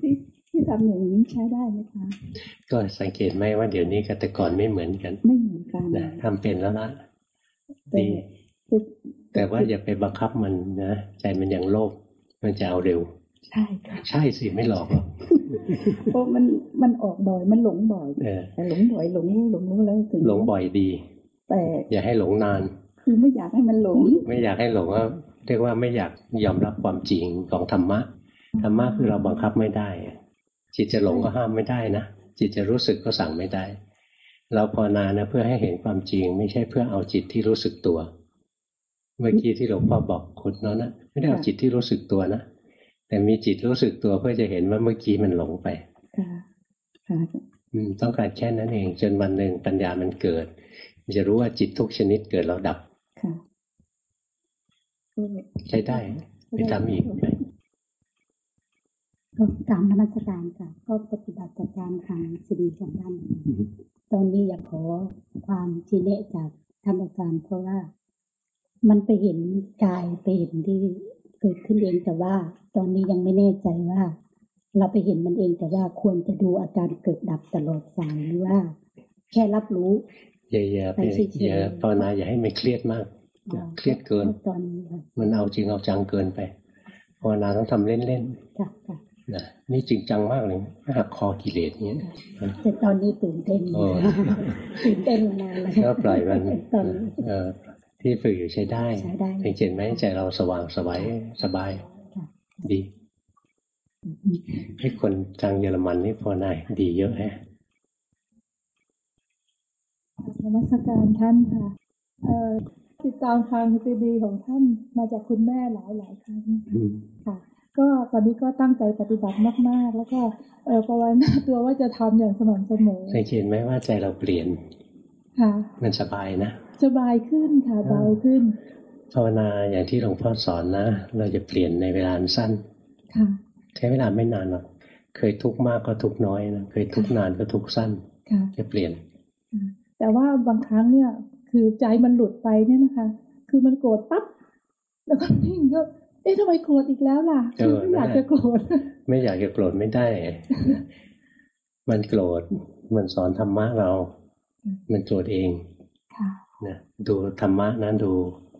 ที่ที่ทำอย่างนี้ใช้ได้ไหมคะ ก็สังเกตไหมว่าเดี๋ยวนี้กับแต่ก่อนไม่เหมือนกัน ไม่เหมือนกันนะทำเป็นแล้วละแต่ดี แต่แต่ว่าอย่าไปบังคับมันนะใจมันยังโลภมันจะเอาเร็ว ใช่ค่ะใช่สิไม่หลอกหรอกเพราะมันมันออกบ่อยมันหลงบ่อยเออแต่หลงบ่อยหลงรู้หลงรู้แล้วถึงหลงบ่อยดี แต่อย่าให้หลงนาน คือไม่อยากให้มันหลง ไม่อยากให้หลงว่าเรียกว่าไม่อยากยอมรับความจริงของธรรมะธรรมะคือเราบังคับไม่ได้ จิตจะหลงก็ห้ามไม่ได้นะจิตจะรู้สึกก็สั่งไม่ได้ เราภาวนานะเพื่อให้เห็นความจริง ไม่ใช่เพื่อเอาจิตที่รู้สึกตัว เมื่อกี้ที่หลวงพ่อบอกคุณเนาะนะไม่ได้เอาจิตที่รู้สึกตัวนะแต่มีจิตรู้สึกตัวเพื่อจะเห็นว่าเมื่อกี้มันหลงไปค่ะค่ะอืมต้องการแค่นั้นเอง จนวันหนึ่งปัญญามันเกิดมันจะรู้ว่าจิตทุกชนิดเกิดแล้วดับค่ะก็ใช้ได้ไปทำอีกไหมก็กรรมนมัสการค่ะก็ปฏิบัติจากการทางซีดีของท่านตอนนี้อยากขอความชี้แนะจากท่านอาจารย์เพราะว่า มันไปเห็นกายไปเห็นที่เกิดขึ้นเองแต่ว่า ตอนนี้ยังไม่แน่ใจว่า เราไปเห็นมันเองแต่ว่าควรจะดูอาการเกิดดับตลอดสายหรือว่า แค่รับรู้อย่าอย่าไปไปเฉยๆอย่าภาวนาอย่าให้มันเครียดมากอ๋อเครียดเกินตอนนี้ค่ะมันเอาจริงเอาจังเกินไปภาวนาต้องทำเล่นค่ะค่ะๆนะนี่จริงจังมากเลยหักคอกิเลสเนี้ยแต่ตอนนี้ตื่นเต้นโอ้ตื่นเต้นมานานแล้วก็ปล่อยมันตอนนี้เอ่อ ที่ฝึกอยู่ใช้ได้ใช้ได้สังเกตไหมใจเราสว่างสบายสบายค่ะดีให้คนทางเยอรมันนี่ภาวนาดีเยอะแฮะนมัสการท่านค่ะเอ่อติดตามทางซีดีของท่านมาจากคุณแม่หลายหลายๆครั้งอืมค่ะ ก็ตอนนี้ก็ตั้งใจปฏิบัติมาก ๆ แล้วก็เออภาวนาตัวว่าจะทำอย่างสม่ำเสมอสังเกตไหมว่าใจเราเปลี่ยน ค่ะ มันสบายนะ สบายขึ้นค่ะเบาขึ้น ภาวนาอย่างที่หลวงพ่อสอนนะ เราจะเปลี่ยนในเวลาอันสั้น ค่ะ ใช้เวลาไม่นานหรอก เคยทุกข์มากก็ทุกข์น้อยนะ เคยทุกข์นานก็ทุกข์สั้นค่ะจะเปลี่ยน แต่ว่าบางครั้งเนี่ย คือใจมันหลุดไปเนี่ยนะคะ คือมันโกรธปั๊บ แล้วก็นิ่งก็เอ๊ะทำไมโกรธอีกแล้วล่ะเอคืออไม่อยากนั่นแหละจะโกรธ ไม่อยากจะโกรธไม่ได้ มันโกรธ มันสอนธรรมะเรา มันโกรธเองค่ะนะดูธรรมะนั้นดู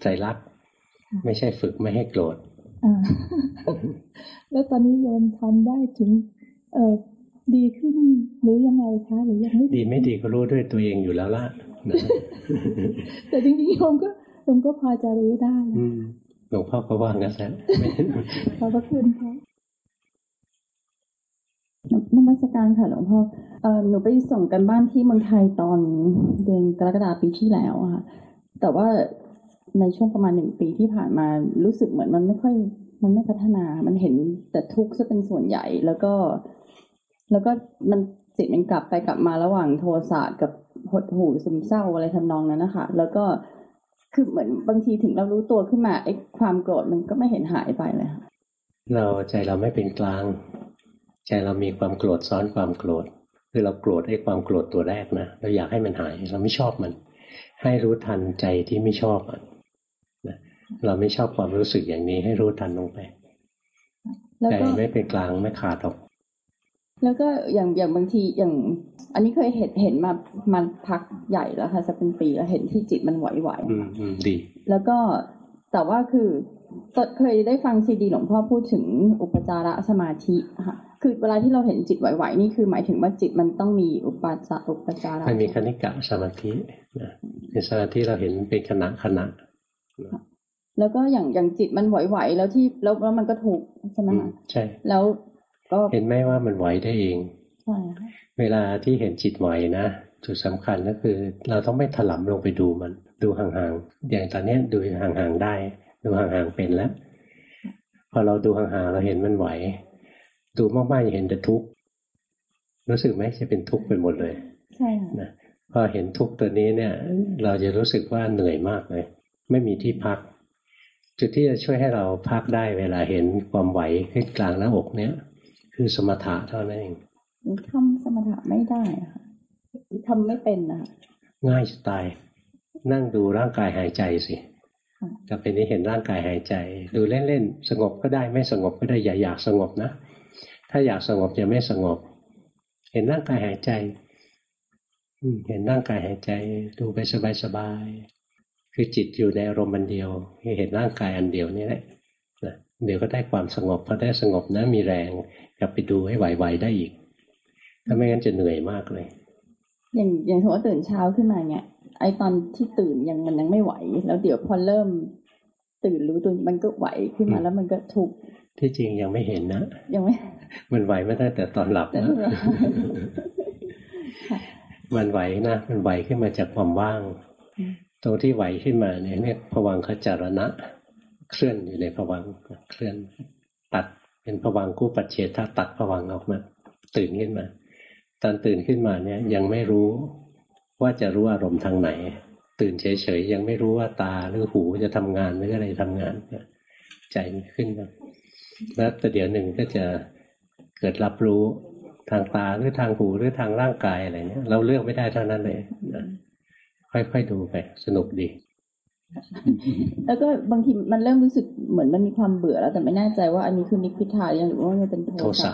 ใจรักษณ์ค่ะไม่ใช่ฝึกไม่ให้โกรธอ่าแล้วตอนนี้โยมทำได้ถึง เอ่อดีขึ้นหรือยังไงคะหรือยังไม่ดีไม่ดีก็รู้ด้วยตัวเองอยู่แล้วล่ะนะแต่จริงๆโยมก็โยมก็พอจะรู้ได้อืนะมหลวงพ่อก็ว่างั้นแหละไม่ขอบพระคุณค่ะนมัสการค่ะหลวงพ่อ เออหนูไปส่งกันบ้านที่เมืองไทยตอนเดือนกรกฎาปีที่แล้วค่ะ แต่ว่าในช่วงประมาณหนึ่งปีที่ผ่านมารู้สึกเหมือนมันไม่ค่อยมันไม่พัฒนา มันเห็นแต่ทุกข์ซะเป็นส่วนใหญ่แล้วก็ แล้วก็มันจิตมันกลับไปกลับมาระหว่างโทสะกับหดหู่ซึมเศร้าอะไรทำนองนั้นนะคะ แล้วก็คือเหมือนบางทีถึงเรารู้ตัวขึ้นมาไอ้ความโกรธมันก็ไม่เห็นหายไปเลยค่ะเราใจเราไม่เป็นกลาง ใจเรามีความโกรธซ้อนความโกรธ คือเราโกรธไอ้ความโกรธตัวแรกนะเราอยากให้มันหาย เราไม่ชอบมัน ให้รู้ทันใจที่ไม่ชอบอะนะเราไม่ชอบความรู้สึกอย่างนี้ให้รู้ทันลงไปแล้วใจก็ไม่เป็นกลางไม่ขาดหรอกแล้วก็อย่างอย่างบางทีอย่าง อันนี้เคยเห็นเห็นมามาพักใหญ่แล้วค่ะจะเป็นปีแล้วเห็นที่จิตมันไหวอืมอืมดีๆแล้วก็แต่ว่าคือต เคยได้ฟังซีดีหลวงพ่อพูดถึงอุปจาระสมาธิค่ะคือเวลาที่เราเห็นจิตไหวๆนี่คือหมายถึงว่าจิตมันต้องมีอุปจาอุปจาระมันมีคณิกะสมาธินะเป็นสมาธิเราเห็นเป็นขณะขณะแล้วก็อย่างอย่างจิตมันไหวๆแล้วที่แล้วแล้วมันก็ถูกใช่ไหมอืมคะใช่แล้วก็เห็นไหมว่ามันไหวได้เองใช่ค่ะเวลาที่เห็นจิตไหวนะจุดสำคัญก็คือ เราต้องไม่ถลำลงไปดูมันดูห่างๆอย่างตอนเนี้ยดูห่างๆได้ ดูห่างๆเป็นแล้ว พอเราดูห่างๆเราเห็นมันไหว ดูมากๆจะเห็นแต่ทุกข์รู้สึกไหมจะเป็นทุกข์ไปหมดเลย ใช่ค่ะนะพอเห็นทุกข์ตัวนี้เนี่ย เราจะรู้สึกว่าเหนื่อยมากเลย ไม่มีที่พัก จุดที่จะช่วยให้เราพักได้เวลาเห็นความไหวขึ้นกลางหน้าอกเนี้ยคือสมถะเท่านั้นเองหนูทำสมถะไม่ได้อะค่ะทำไม่เป็นนะคะง่ายจะตาย นั่งดูร่างกายหายใจสิ ค่ะกลับไปนี้เห็นร่างกายหายใจ ดูเล่นๆสงบก็ได้ไม่สงบก็ได้อย่าอยากสงบนะ ถ้าอยากสงบจะไม่สงบ เห็นร่างกายหายใจอืมเห็นร่างกายหายใจ ดูไปสบายๆคือจิตอยู่ในอารมณ์อันเดียวเห็นร่างกายอันเดียวนี่แหละนะเดี๋ยวก็ได้ความสงบพอได้สงบนะมีแรงกลับไปดูให้ไหวๆได้อีกถ้าไม่งั้นจะเหนื่อยมากเลย อย่างอย่างสมมติว่าตื่นเช้าขึ้นมาเนี่ย ไอตอนที่ตื่นยังมันยังไม่ไหว แล้วเดี๋ยวพอเริ่มตื่นรู้ตัวมันก็ไหวขึ้นมาอืมแล้วมันก็ถูกที่จริงยังไม่เห็นนะยังไม่ มันไหวไม่ได้แต่ตอนหลับแต่นะที่เรามันไหวนะ มันไหวขึ้นมาจากความว่างอืมตรงที่ไหวขึ้นมาเนี่ยเรียกผวังขจารณะ เคลื่อนอยู่ในผวังค์เคลื่อน ตัดเป็นผวังคู่ปัจเฉทตัดผวังค์ออกมา ตื่นขึ้นมา ตอนตื่นขึ้นมาเนี่ยยังไม่รู้ ว่าจะรู้อารมณ์ทางไหน ตื่นเฉยๆยังไม่รู้ว่าตาหรือหูจะทำงานหรืออะไรทำงานใจมันขึ้นมาแล้วแต่เดี๋ยวหนึ่งก็จะเกิดรับรู้ทางตาหรือทางหูหรือทางร่างกายอะไรเนี่ยเราเลือกไม่ได้เท่านั้นเลยนะค่อยๆดูไปสนุกดี แล้วก็บางทีมันเริ่มรู้สึกเหมือนมันมีความเบื่อแล้วแต่ไม่แน่ใจว่าอันนี้คือนิพพิทาหรือยังหรือว่ามันเป็นโทโทสะ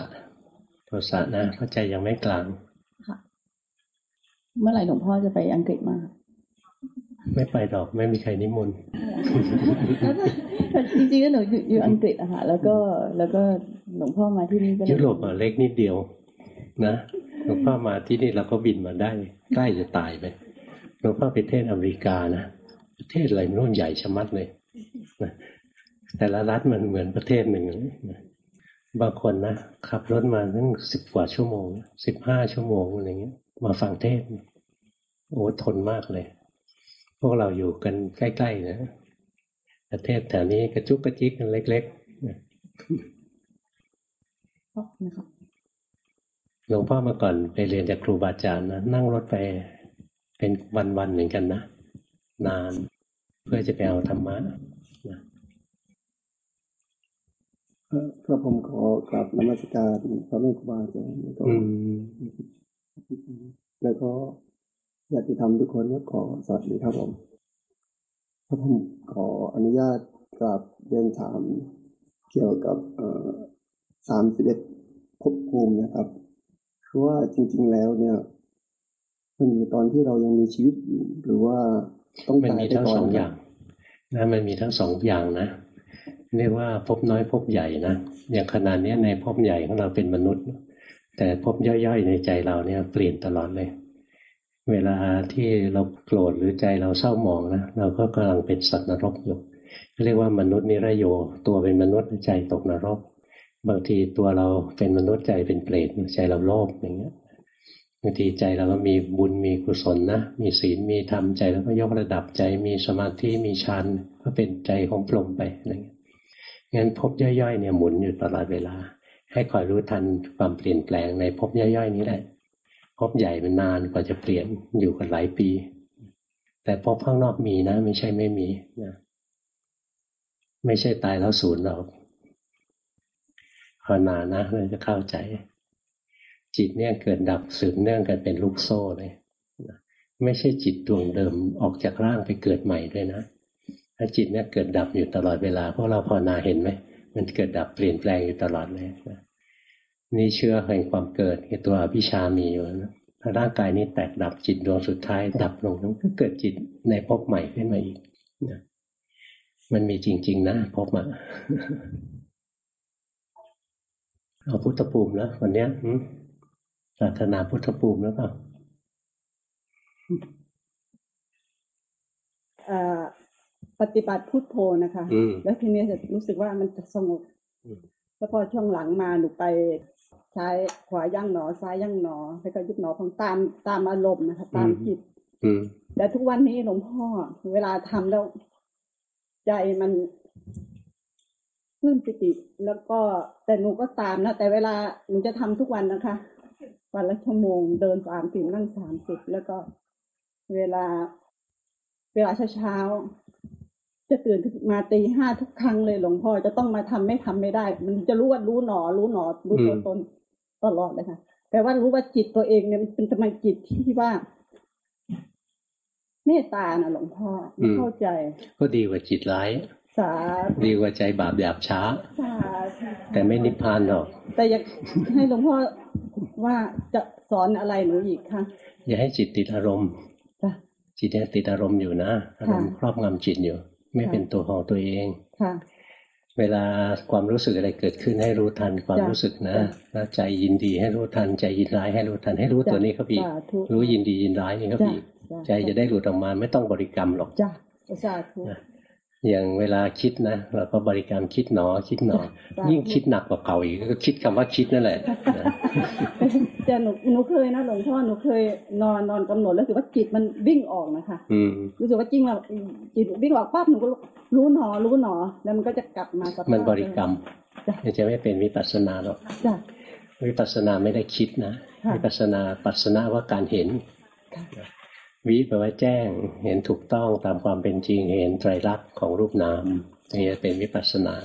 โทสะนะเพราะใจยังไม่กลาง เมื่อไหร่หลวงพ่อจะไปอังกฤษมา ไม่ไปดอกไม่มีใครนิมนต์จริงๆก็หนูอยู่อยู่อังกฤษอะค่ะแล้วก็แล้วก็หลวงพ่อมาที่นี่ก็เลยยุโรปอะเล็กนิดเดียว นะหลวงพ่อมาที่นี่เราก็บินมาได้ใกล้จะตายไปหลวงพ่อไปเทศอเมริกานะประเทศอะไรไม่รู้ใหญ่ชะมัดเลยนะแต่ละรัฐมันเหมือนประเทศหนึ่งนะบางคนนะขับรถมาตั้งสิบกว่าชั่วโมงสิบห้าชั่วโมงอะไรเงี้ย มาฟังเทศน์โอ้ทนมากเลย พวกเราอยู่กันใกล้ๆนะประเทศแถวนี้กระจุกกระจิกกันเล็กๆนะนะครับหลวงพ่อเมื่อก่อนไปเรียนจากครูบาอาจารย์นะนั่งรถไปเป็นวันๆเหมือนกันนะ นานเพื่อจะไปเอาธรรมะนะเอ่อครับผมขอกราบนมัสการพระแม่ครูบาอาจารย์ แล้วก็อืมแล้วก็ญาติธรรมทุกคนก็ขอสวัสดีครับผมครับผมขออนุญาตกราบเรียนถามเกี่ยวกับเอ่อสามสิบเอ็ดภพภูมินะครับคือว่าจริง ๆแล้วเนี่ย มันอยู่ตอนที่เรายังมีชีวิตอยู่หรือว่าต้องมันตายมีไปทั้งก่อนสองคอรัย่าบงนะมันมีทั้งสองอย่างนะเรียกว่าภพน้อยภพใหญ่นะอย่างขนาดเนี้ยในภพใหญ่ของเราเป็นมนุษย์ แต่ภพย่อยๆในใจเราเนี่ยเปลี่ยนตลอดเลย เวลาที่เราโกรธหรือใจเราเศร้าหมองนะเราก็กำลังเป็นสัตว์นรกอยู่เรียกว่ามนุษย์นิรโย ตัวเป็นมนุษย์ใจตกนรก บางทีตัวเราเป็นมนุษย์ใจเป็นเปรตใจเราโลภอย่างเงี้ยบางทีใจเราก็มีบุญมีกุศลนะ มีศีลมีธรรมใจแล้วก็ยกระดับใจมีสมาธิมีฌานก็เป็นใจของพรหมไปอะไรเงี้ยงั้นภพย่อยๆเนี่ยหมุนอยู่ตลอดเวลา ให้คอยรู้ทันความเปลี่ยนแปลงในภพย่อยๆ นี้แหละภพใหญ่มันนานกว่าจะเปลี่ยนอยู่กันหลายปี แต่ภพข้างนอกมีนะ ไม่ใช่ไม่มีนะไม่ใช่ตายแล้วศูนย์หรอกภาวนานะเราจะเข้าใจ จิตเนี่ยเกิดดับสืบเนื่องกันเป็นลูกโซ่เลยไม่ใช่จิตดวงเดิมออกจากร่างไปเกิดใหม่ด้วยนะถ้าจิตเนี่ยเกิดดับอยู่ตลอดเวลาพวกเราภาวนาเห็นไหม มันเกิดดับเปลี่ยนแปลงอยู่ตลอดเลยนะนี่เชื่อแห่งความเกิดคือตัวอภิชามีอยู่นะร่างกายนี้แตกดับจิตดวงสุดท้าย ดับลงนั้นก็เกิดจิตในภพใหม่ขึ้นมาอีกนะมันมีจริง ๆ นะภพอะเอาพุทธภูมิแล้ววันเนี้ยหืมปรารถนาพุทธภูมิแล้วเปล่า ปฏิบัติพุทโธนะคะอืมแล้วทีเนี้ยจะรู้สึกว่ามันจะสงบอืมแล้วพอช่วงหลังมาหนูไปซ้ายขวาย่างหนอซ้ายย่างหนอ แล้วก็ยุบหนอของตามตามอารมณ์นะคะ ตามจิตอืมแต่ทุกวันนี้หลวงพ่อเวลาทำแล้ว ใจมันปลื้มปิติ แล้วก็แต่หนูก็ตามนะแต่เวลาหนูจะทำทุกวันนะคะ วันละชั่วโมง เดินสามสิบนั่งสามสิบแล้วก็เวลา เวลาเช้าๆ จะตื่นมาตีห้าทุกครั้งเลยหลวงพ่อจะต้องมาทำไม่ทำไม่ได้ มันจะรู้ว่ารู้หนอ รู้หนอรู้ตัวอืมตนตลอดเลยค่ะแต่ว่ารู้ว่าจิตตัวเองเนี่ยมันเป็นทำไมจิตที่ว่า เมตตานะหลวงพ่อไม่เข้าใจ ก็ดีกว่าจิตร้ายสาดีกว่าใจบาปหยาบช้าสาแต่ไม่นิพพานหรอก แต่อยากให้หลวงพ่อว่าจะสอนอะไรหนูอีกค่ะอย่าให้จิตติดอารมณ์จ้ะจิตเนี่ยติดอารมณ์อยู่นะอารมณ์ค่ะครอบงำจิตอยู่ ไม่ค่ะเป็นตัวของตัวเองค่ะเวลาความรู้สึกอะไรเกิดขึ้นให้รู้ทันความจ้ะรู้สึกนะจ้ะแล้วใจยินดีให้รู้ทัน ใจยินร้ายให้รู้ทันให้รู้ตัวนี้เขาอีกสาธุรู้ยินดียินร้ายนี่เขาจ้ะอีกจ้ะใจจะได้หลุดออกมาไม่ต้องบริกรรมหรอกจ้ะสาธุ อย่างเวลาคิดนะเราก็บริกรรมคิดหนอคิดหนอจ้ะยิ่งคิดหนักกว่าเก่าอีกก็คิดคำว่าคิดนั่นแหละนะแต่หนูหนูเคยนะหลวงพ่อหนูเคยนอนนอนกำหนดแล้วรู้สึกว่าจิตมันวิ่งออกนะคะอืมรู้สึกว่าจริงว่าจิตวิ่งออกปั๊บหนูก็รู้หนอรู้หนอ แล้วมันก็จะกลับมาสภาพมันบริกรรมจ้ะมันจะไม่เป็นวิปัสสนาหรอกจ้ะวิปัสสนาไม่ได้คิดนะค่ะวิปัสสนาปัสสนาว่าการเห็นค่ะ วิแปลว่าแจ้ง เห็นถูกต้องตามความเป็นจริง เห็นไตรลักษณ์ของรูปนามนี่จะเป็นวิปัสสนา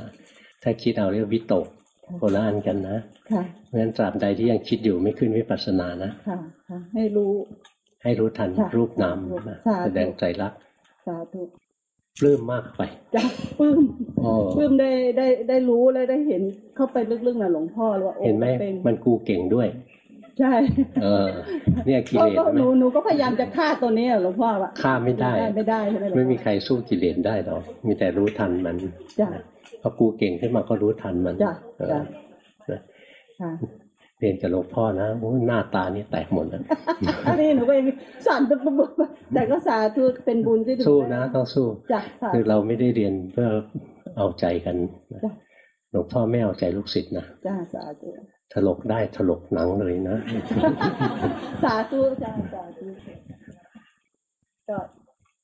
ถ้าคิดเอาเรียกวิตกโคละอันกันนะค่ะเพราะฉะนั้นตราบใดที่ยังคิดอยู่ไม่ขึ้นวิปัสสนานะค่ะค่ะให้รู้ให้รู้ทันค่ะรูปนามนะสาธุแสดงไตรลักษณ์สาธุปลื้มมากไปจ้ะปลื้มโอ้ปลื้มได้ได้ได้รู้และได้เห็นเข้าไปลึกๆนะหลวงพ่อเลยว่าโอ้เห็นไหมเป็นมันกูเก่งด้วย ใช่เออเนี่ยกิก็เลสก็ไหมหนูหนูก็พยายามจะฆ่าตัวนี้อะหลวงพ่อว่าฆ่าไม่ได้ไม่ได้ใช่ไหมหลวงพ่อไม่มีใครสู้กิเลสได้หรอกมีแต่รู้ทันมันจ้ะพอกูเก่งขึ้นมาก็รู้ทันมันจ้ะเออจ้ะนะค่ะเรียนกับหลวงพ่อนะโอ้ยหน้าตานี่แตกหมดแล้วอันนี้หนูก็ยังสั่นปุ๊บปุ๊บปุ๊บแต่ก็สาธุเป็นบุญที่หสู้นะต้องสู้จ้ะสาคือธุเราไม่ได้เรียนเพื่อเอาใจกันนะจ้ะ หลวงพ่อไม่เอาใจลูกศิษย์นะจ้ะสาธุถลกได้ถลกหนังเลยนะ สาธุจ้ะสาธุก็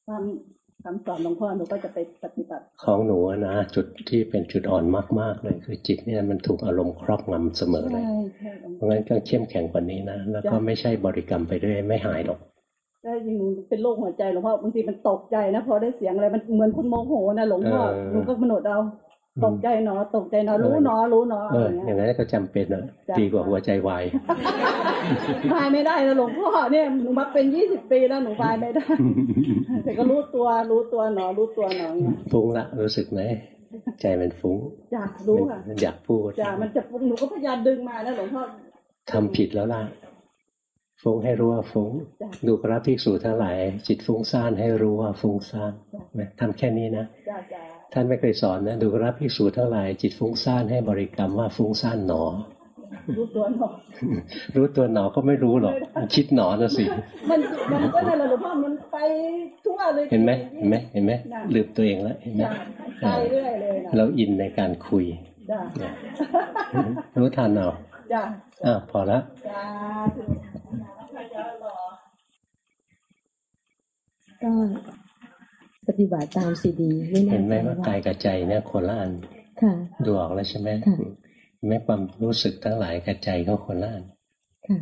ทำคำสอนหลวงพ่อหนูก็จะไปปฏิบัติ ของหนูอะนะจุดที่เป็นจุดอ่อนมาก ๆ เลย คือจิตเนี่ยมันถูกอารมณ์ครอบงำเสมอเลยใช่ใช่หลวงเพพ่อราะงั้นก็เข้มแข็งกว่านี้นะ แล้วก็จ้ะไม่ใช่บริกรรมไปเรื่อยไม่หายหรอกได้ยินหนูเป็นโรคหัวใจหลวงพ่อบางทีมันตกใจนะพอได้เสียงอะไรมันเหมือนคุณโมโหนะหลวงพ่อเออหนูก็กำหนดเอา ตกใจเนาะตกใจเนาะรู้เนาะรู้เนาะเออะไรอเงี้อย่างยนั้นก็จำเป็นอะจ้ะดีกว่าหัวใจวายพายไม่ได้นะหลวงพ่อเนี่ยหนูมาเป็นยี่สิบปีแล้วหนูพายไม่ได้ แต่ก็รู้ตัวรู้ตัวเนาะรู้ตัวเนาะเนี่ยฟุ้งละรู้สึกไหมใจมันฟุ้งจ้ะรู้ค่ะมันอยากพูดจ้ะมันจะฟุ้งหนูก็พยายามดึงมานะหลวงพ่อทำผิดแล้วล่ะฟุ้งให้รู้ว่าฟุ้งจ้ะดูกราภิกษุทั้งหลาย จิตฟุ้งซ่านให้รู้ว่าฟุ้งซ่านจ้ะนะทำแค่นี้นะจ้ะจ้ะ ท่านไม่เคยสอนนะดูกราภิกษุทั้งหลายจิตฟุ้งซ่านให้บริกรรมว่าฟุ้งซ่านหนอ รู้ตัวเนาะรู้ตัวหนอก็ไม่รู้หรอกคิดหนอนะสิ มันมันก็นั่นแหละหลวงพ่อมันไปทั่วเลยเห็นไหมเห็นไหมเห็นไหมจ้ะลืมตัวเองแล้วเห็นไหมจ้ะไปเรื่อยเลยนะเราอินในการคุยจ้ะเนี่ยรู้ทันเอาจ้ะอะพอละจ้ะถึงจ้ะรอก็ ปฏิบัติตามซีดีไม่แน่เห็นไหมใจว่าว่ากายกับใจเนี่ยคนละอันค่ะดูออกแล้วใช่ไหมค่ะเห็นไหม่ความรู้สึกทั้งหลายกับใจก็คนละอันค่ะ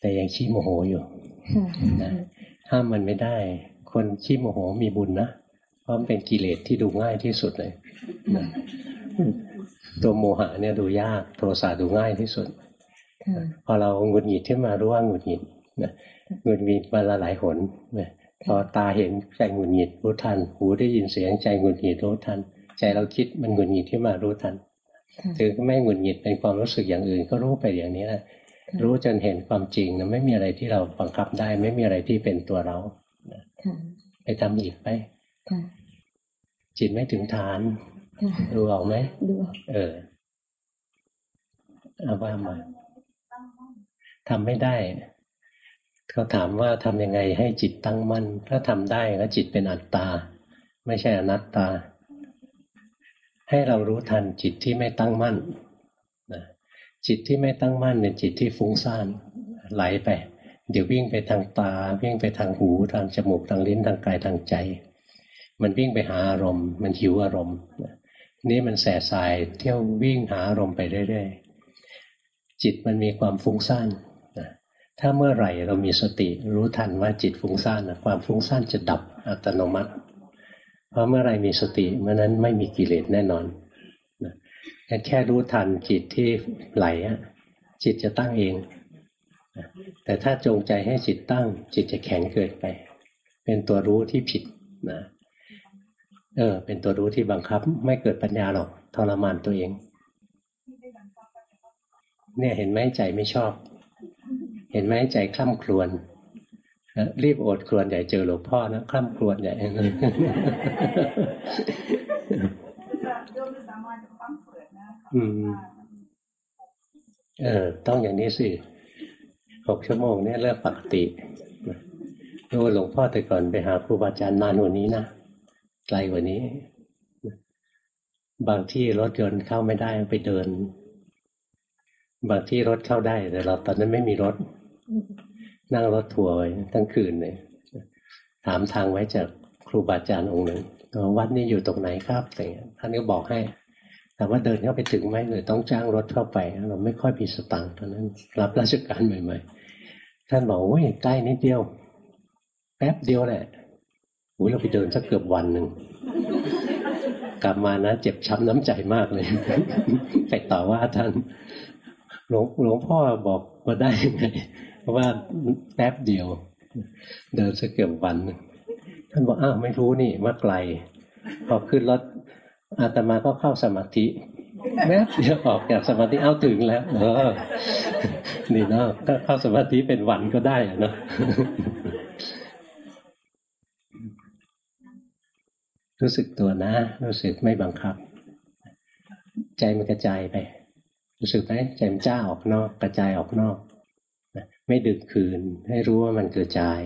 แต่ยังขี้โมโหอยู่ค่ะนะห้ามมันไม่ได้ คนขี้โมโหมีบุญนะเพราะมันเป็นกิเลสที่ดูง่ายที่สุดเลยนะตัวโมหะเนี่ยดูยากโทสะดูง่ายที่สุดค่ะพอเราหงุดหงิดขึ้นมารู้ว่าหงุดหงิดนะหงุดหงิดมาละหลายหนนะ พอตาเห็นใจหงุดหงิดรู้ทัน หูได้ยินเสียงใจหงุดหงิดรู้ทัน ใจเราคิดมันหงุดหงิดขึ้นมารู้ทันค่ะถึงไม่หงุดหงิดเป็นความรู้สึกอย่างอื่น ก็รู้ไปอย่างนี้แหละค่ะรู้จนเห็นความจริงนะไม่มีอะไรที่เราบังคับได้ ไม่มีอะไรที่เป็นตัวเราค่ะไปทำอีกไปค่ะจิตไม่ถึงฐานค่ะดูออกไหมดูเออเอาว่ามาทำไม่ได้ เขาถามว่าทำยังไงให้จิตตั้งมั่น ถ้าทำได้ก็จิตเป็นอัตตา ไม่ใช่อนัตตา ให้เรารู้ทันจิตที่ไม่ตั้งมั่นนะจิตที่ไม่ตั้งมั่นเป็นจิตที่ฟุ้งซ่านไหลไป เดี๋ยววิ่งไปทางตา วิ่งไปทางหูทางจมูกทางลิ้นทางกายทางใจ มันวิ่งไปหาอารมณ์ มันหิวอารมณ์นี่มันแสสายเที่ยววิ่งหาอารมณ์ไปเรื่อยๆจิตมันมีความฟุ้งซ่าน ถ้าเมื่อไหร่เรามีสติรู้ทันว่าจิตฟุ้งซ่านนะความฟุ้งซ่านจะดับอัตโนมัติ เพราะเมื่อไหรมีสติเมื่อนั้นไม่มีกิเลสแน่นอนนะแค่รู้ทันจิตที่ไหลจิตจะตั้งเอง แต่ถ้าจงใจให้จิตตั้ง จิตจะแข็งเกินไป เป็นตัวรู้ที่ผิดนะเออ เป็นตัวรู้ที่บังคับ ไม่เกิดปัญญาหรอกทรมานตัวเอง เนี่ยเห็นไหมใจไม่ชอบ เห็นไหมใจคล่ำครวญนะรีบโอดครวญใหญ่เจอหลวงพ่อนะคล่ำครวญใหญ่อืมเออ ต้องอย่างนี้สิหกชั่วโมงเนี่ยเรื่องปกตินะดูหลวงพ่อแต่ก่อนไปหาครูบาอาจารย์นานกว่านี้นะไกลกว่านี้ บางที่รถยนต์เข้าไม่ได้ไปเดิน บางที่รถเข้าได้ แต่เราตอนนั้นไม่มีรถ นั่งรถทัวร์ไว้ทั้งคืนเลยถามทางไว้จากครูบาอาจารย์องค์หนึ่งวัดนี้อยู่ตรงไหนครับอะไรเงี้ยท่านก็บอกให้แต่ว่าเดินเข้าไปถึงไหมหรือต้องจ้างรถเข้าไป เราไม่ค่อยมีสตังค์ตอนนั้นรับราชการใหม่ๆ ท่านบอกโอ้ยใกล้นิดเดียว แป๊บเดียวแหละโอ้ยเราไปเดินสักเกือบวันหนึ่งกลับมานะเจ็บช้ำน้ำใจมากเลยไปต่อว่าท่านหลวงหลวงพ่อบอกว่าได้ยังไง เพราะว่าแป๊บเดียว เดินสักเกือบวัน ท่านบอกอ้าวไม่รู้นี่ว่าไกล พอขึ้นรถอาตมาก็เข้าสมาธิแม้เดียวออกจากสมาธิเอาถึงแล้ว เออนี่เนาะก็เข้าสมาธิเป็นวันก็ได้เนาะรู้สึกตัวนะ รู้สึกไม่บังคับ ใจมันกระจายไป รู้สึกไหมใจมันจ้าออกนอก กระจายออกนอก ไม่ดึกคืน ให้รู้ว่ามันกระจาย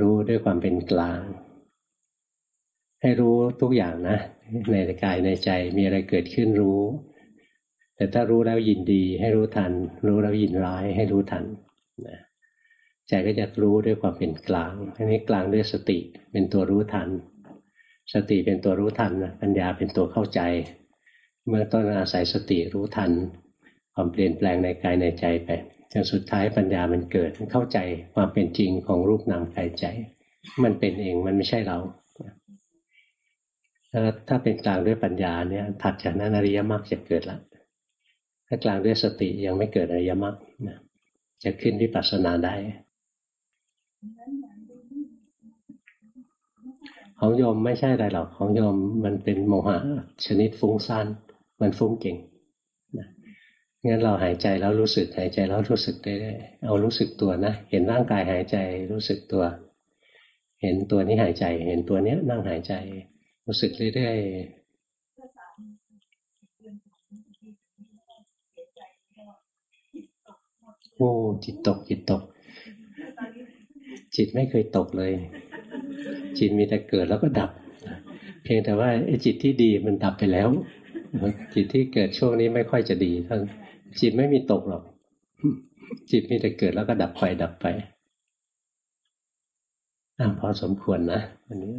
รู้ด้วยความเป็นกลาง ให้รู้ทุกอย่างนะ ในกายในใจมีอะไรเกิดขึ้นรู้ แต่ถ้ารู้แล้วยินดี ให้รู้ทัน รู้แล้วยินร้ายให้รู้ทันนะใจก็จะรู้ด้วยความเป็นกลางอันนี้กลางด้วยสติเป็นตัวรู้ทัน สติเป็นตัวรู้ทันนะปัญญาเป็นตัวเข้าใจ เมื่อต้นอาศัยสติรู้ทัน ความเปลี่ยนแปลงในกายในใจไป จนสุดท้ายปัญญามันเกิดเข้าใจความเป็นจริงของรูปนามกายใจ มันเป็นเองมันไม่ใช่เราถ้าถ้าเป็นกลางด้วยปัญญาเนี่ยถัดจากนั้นอริยมรรคจะเกิดละถ้ากลางด้วยสติยังไม่เกิดอริยมรรคจะขึ้นวิปัสสนาได้ของโยมไม่ใช่อะไรหรอกของโยมมันเป็นโมหะชนิดฟุ้งซ่านมันฟุ้งเก่ง งั้นเราหายใจแล้วรู้สึกหายใจแล้วรู้สึกได้ๆเอารู้สึกตัวนะ เห็นร่างกายหายใจรู้สึกตัว เห็นตัวนี้หายใจ เห็นตัวเนี้ยนั่งหายใจ รู้สึกเรื่อยๆโอ้จิตตกจิตตก จิตไม่เคยตกเลย จิตมีแต่เกิดแล้วก็ดับ เพียงแต่ว่าไอ้จิตที่ดีมันดับไปแล้วจิตที่เกิดช่วงนี้ไม่ค่อยจะดีเท่าน จิตไม่มีตกหรอก จิตมีแต่เกิดแล้วก็ดับไปดับไปอ่าพอสมควรนะวันนี้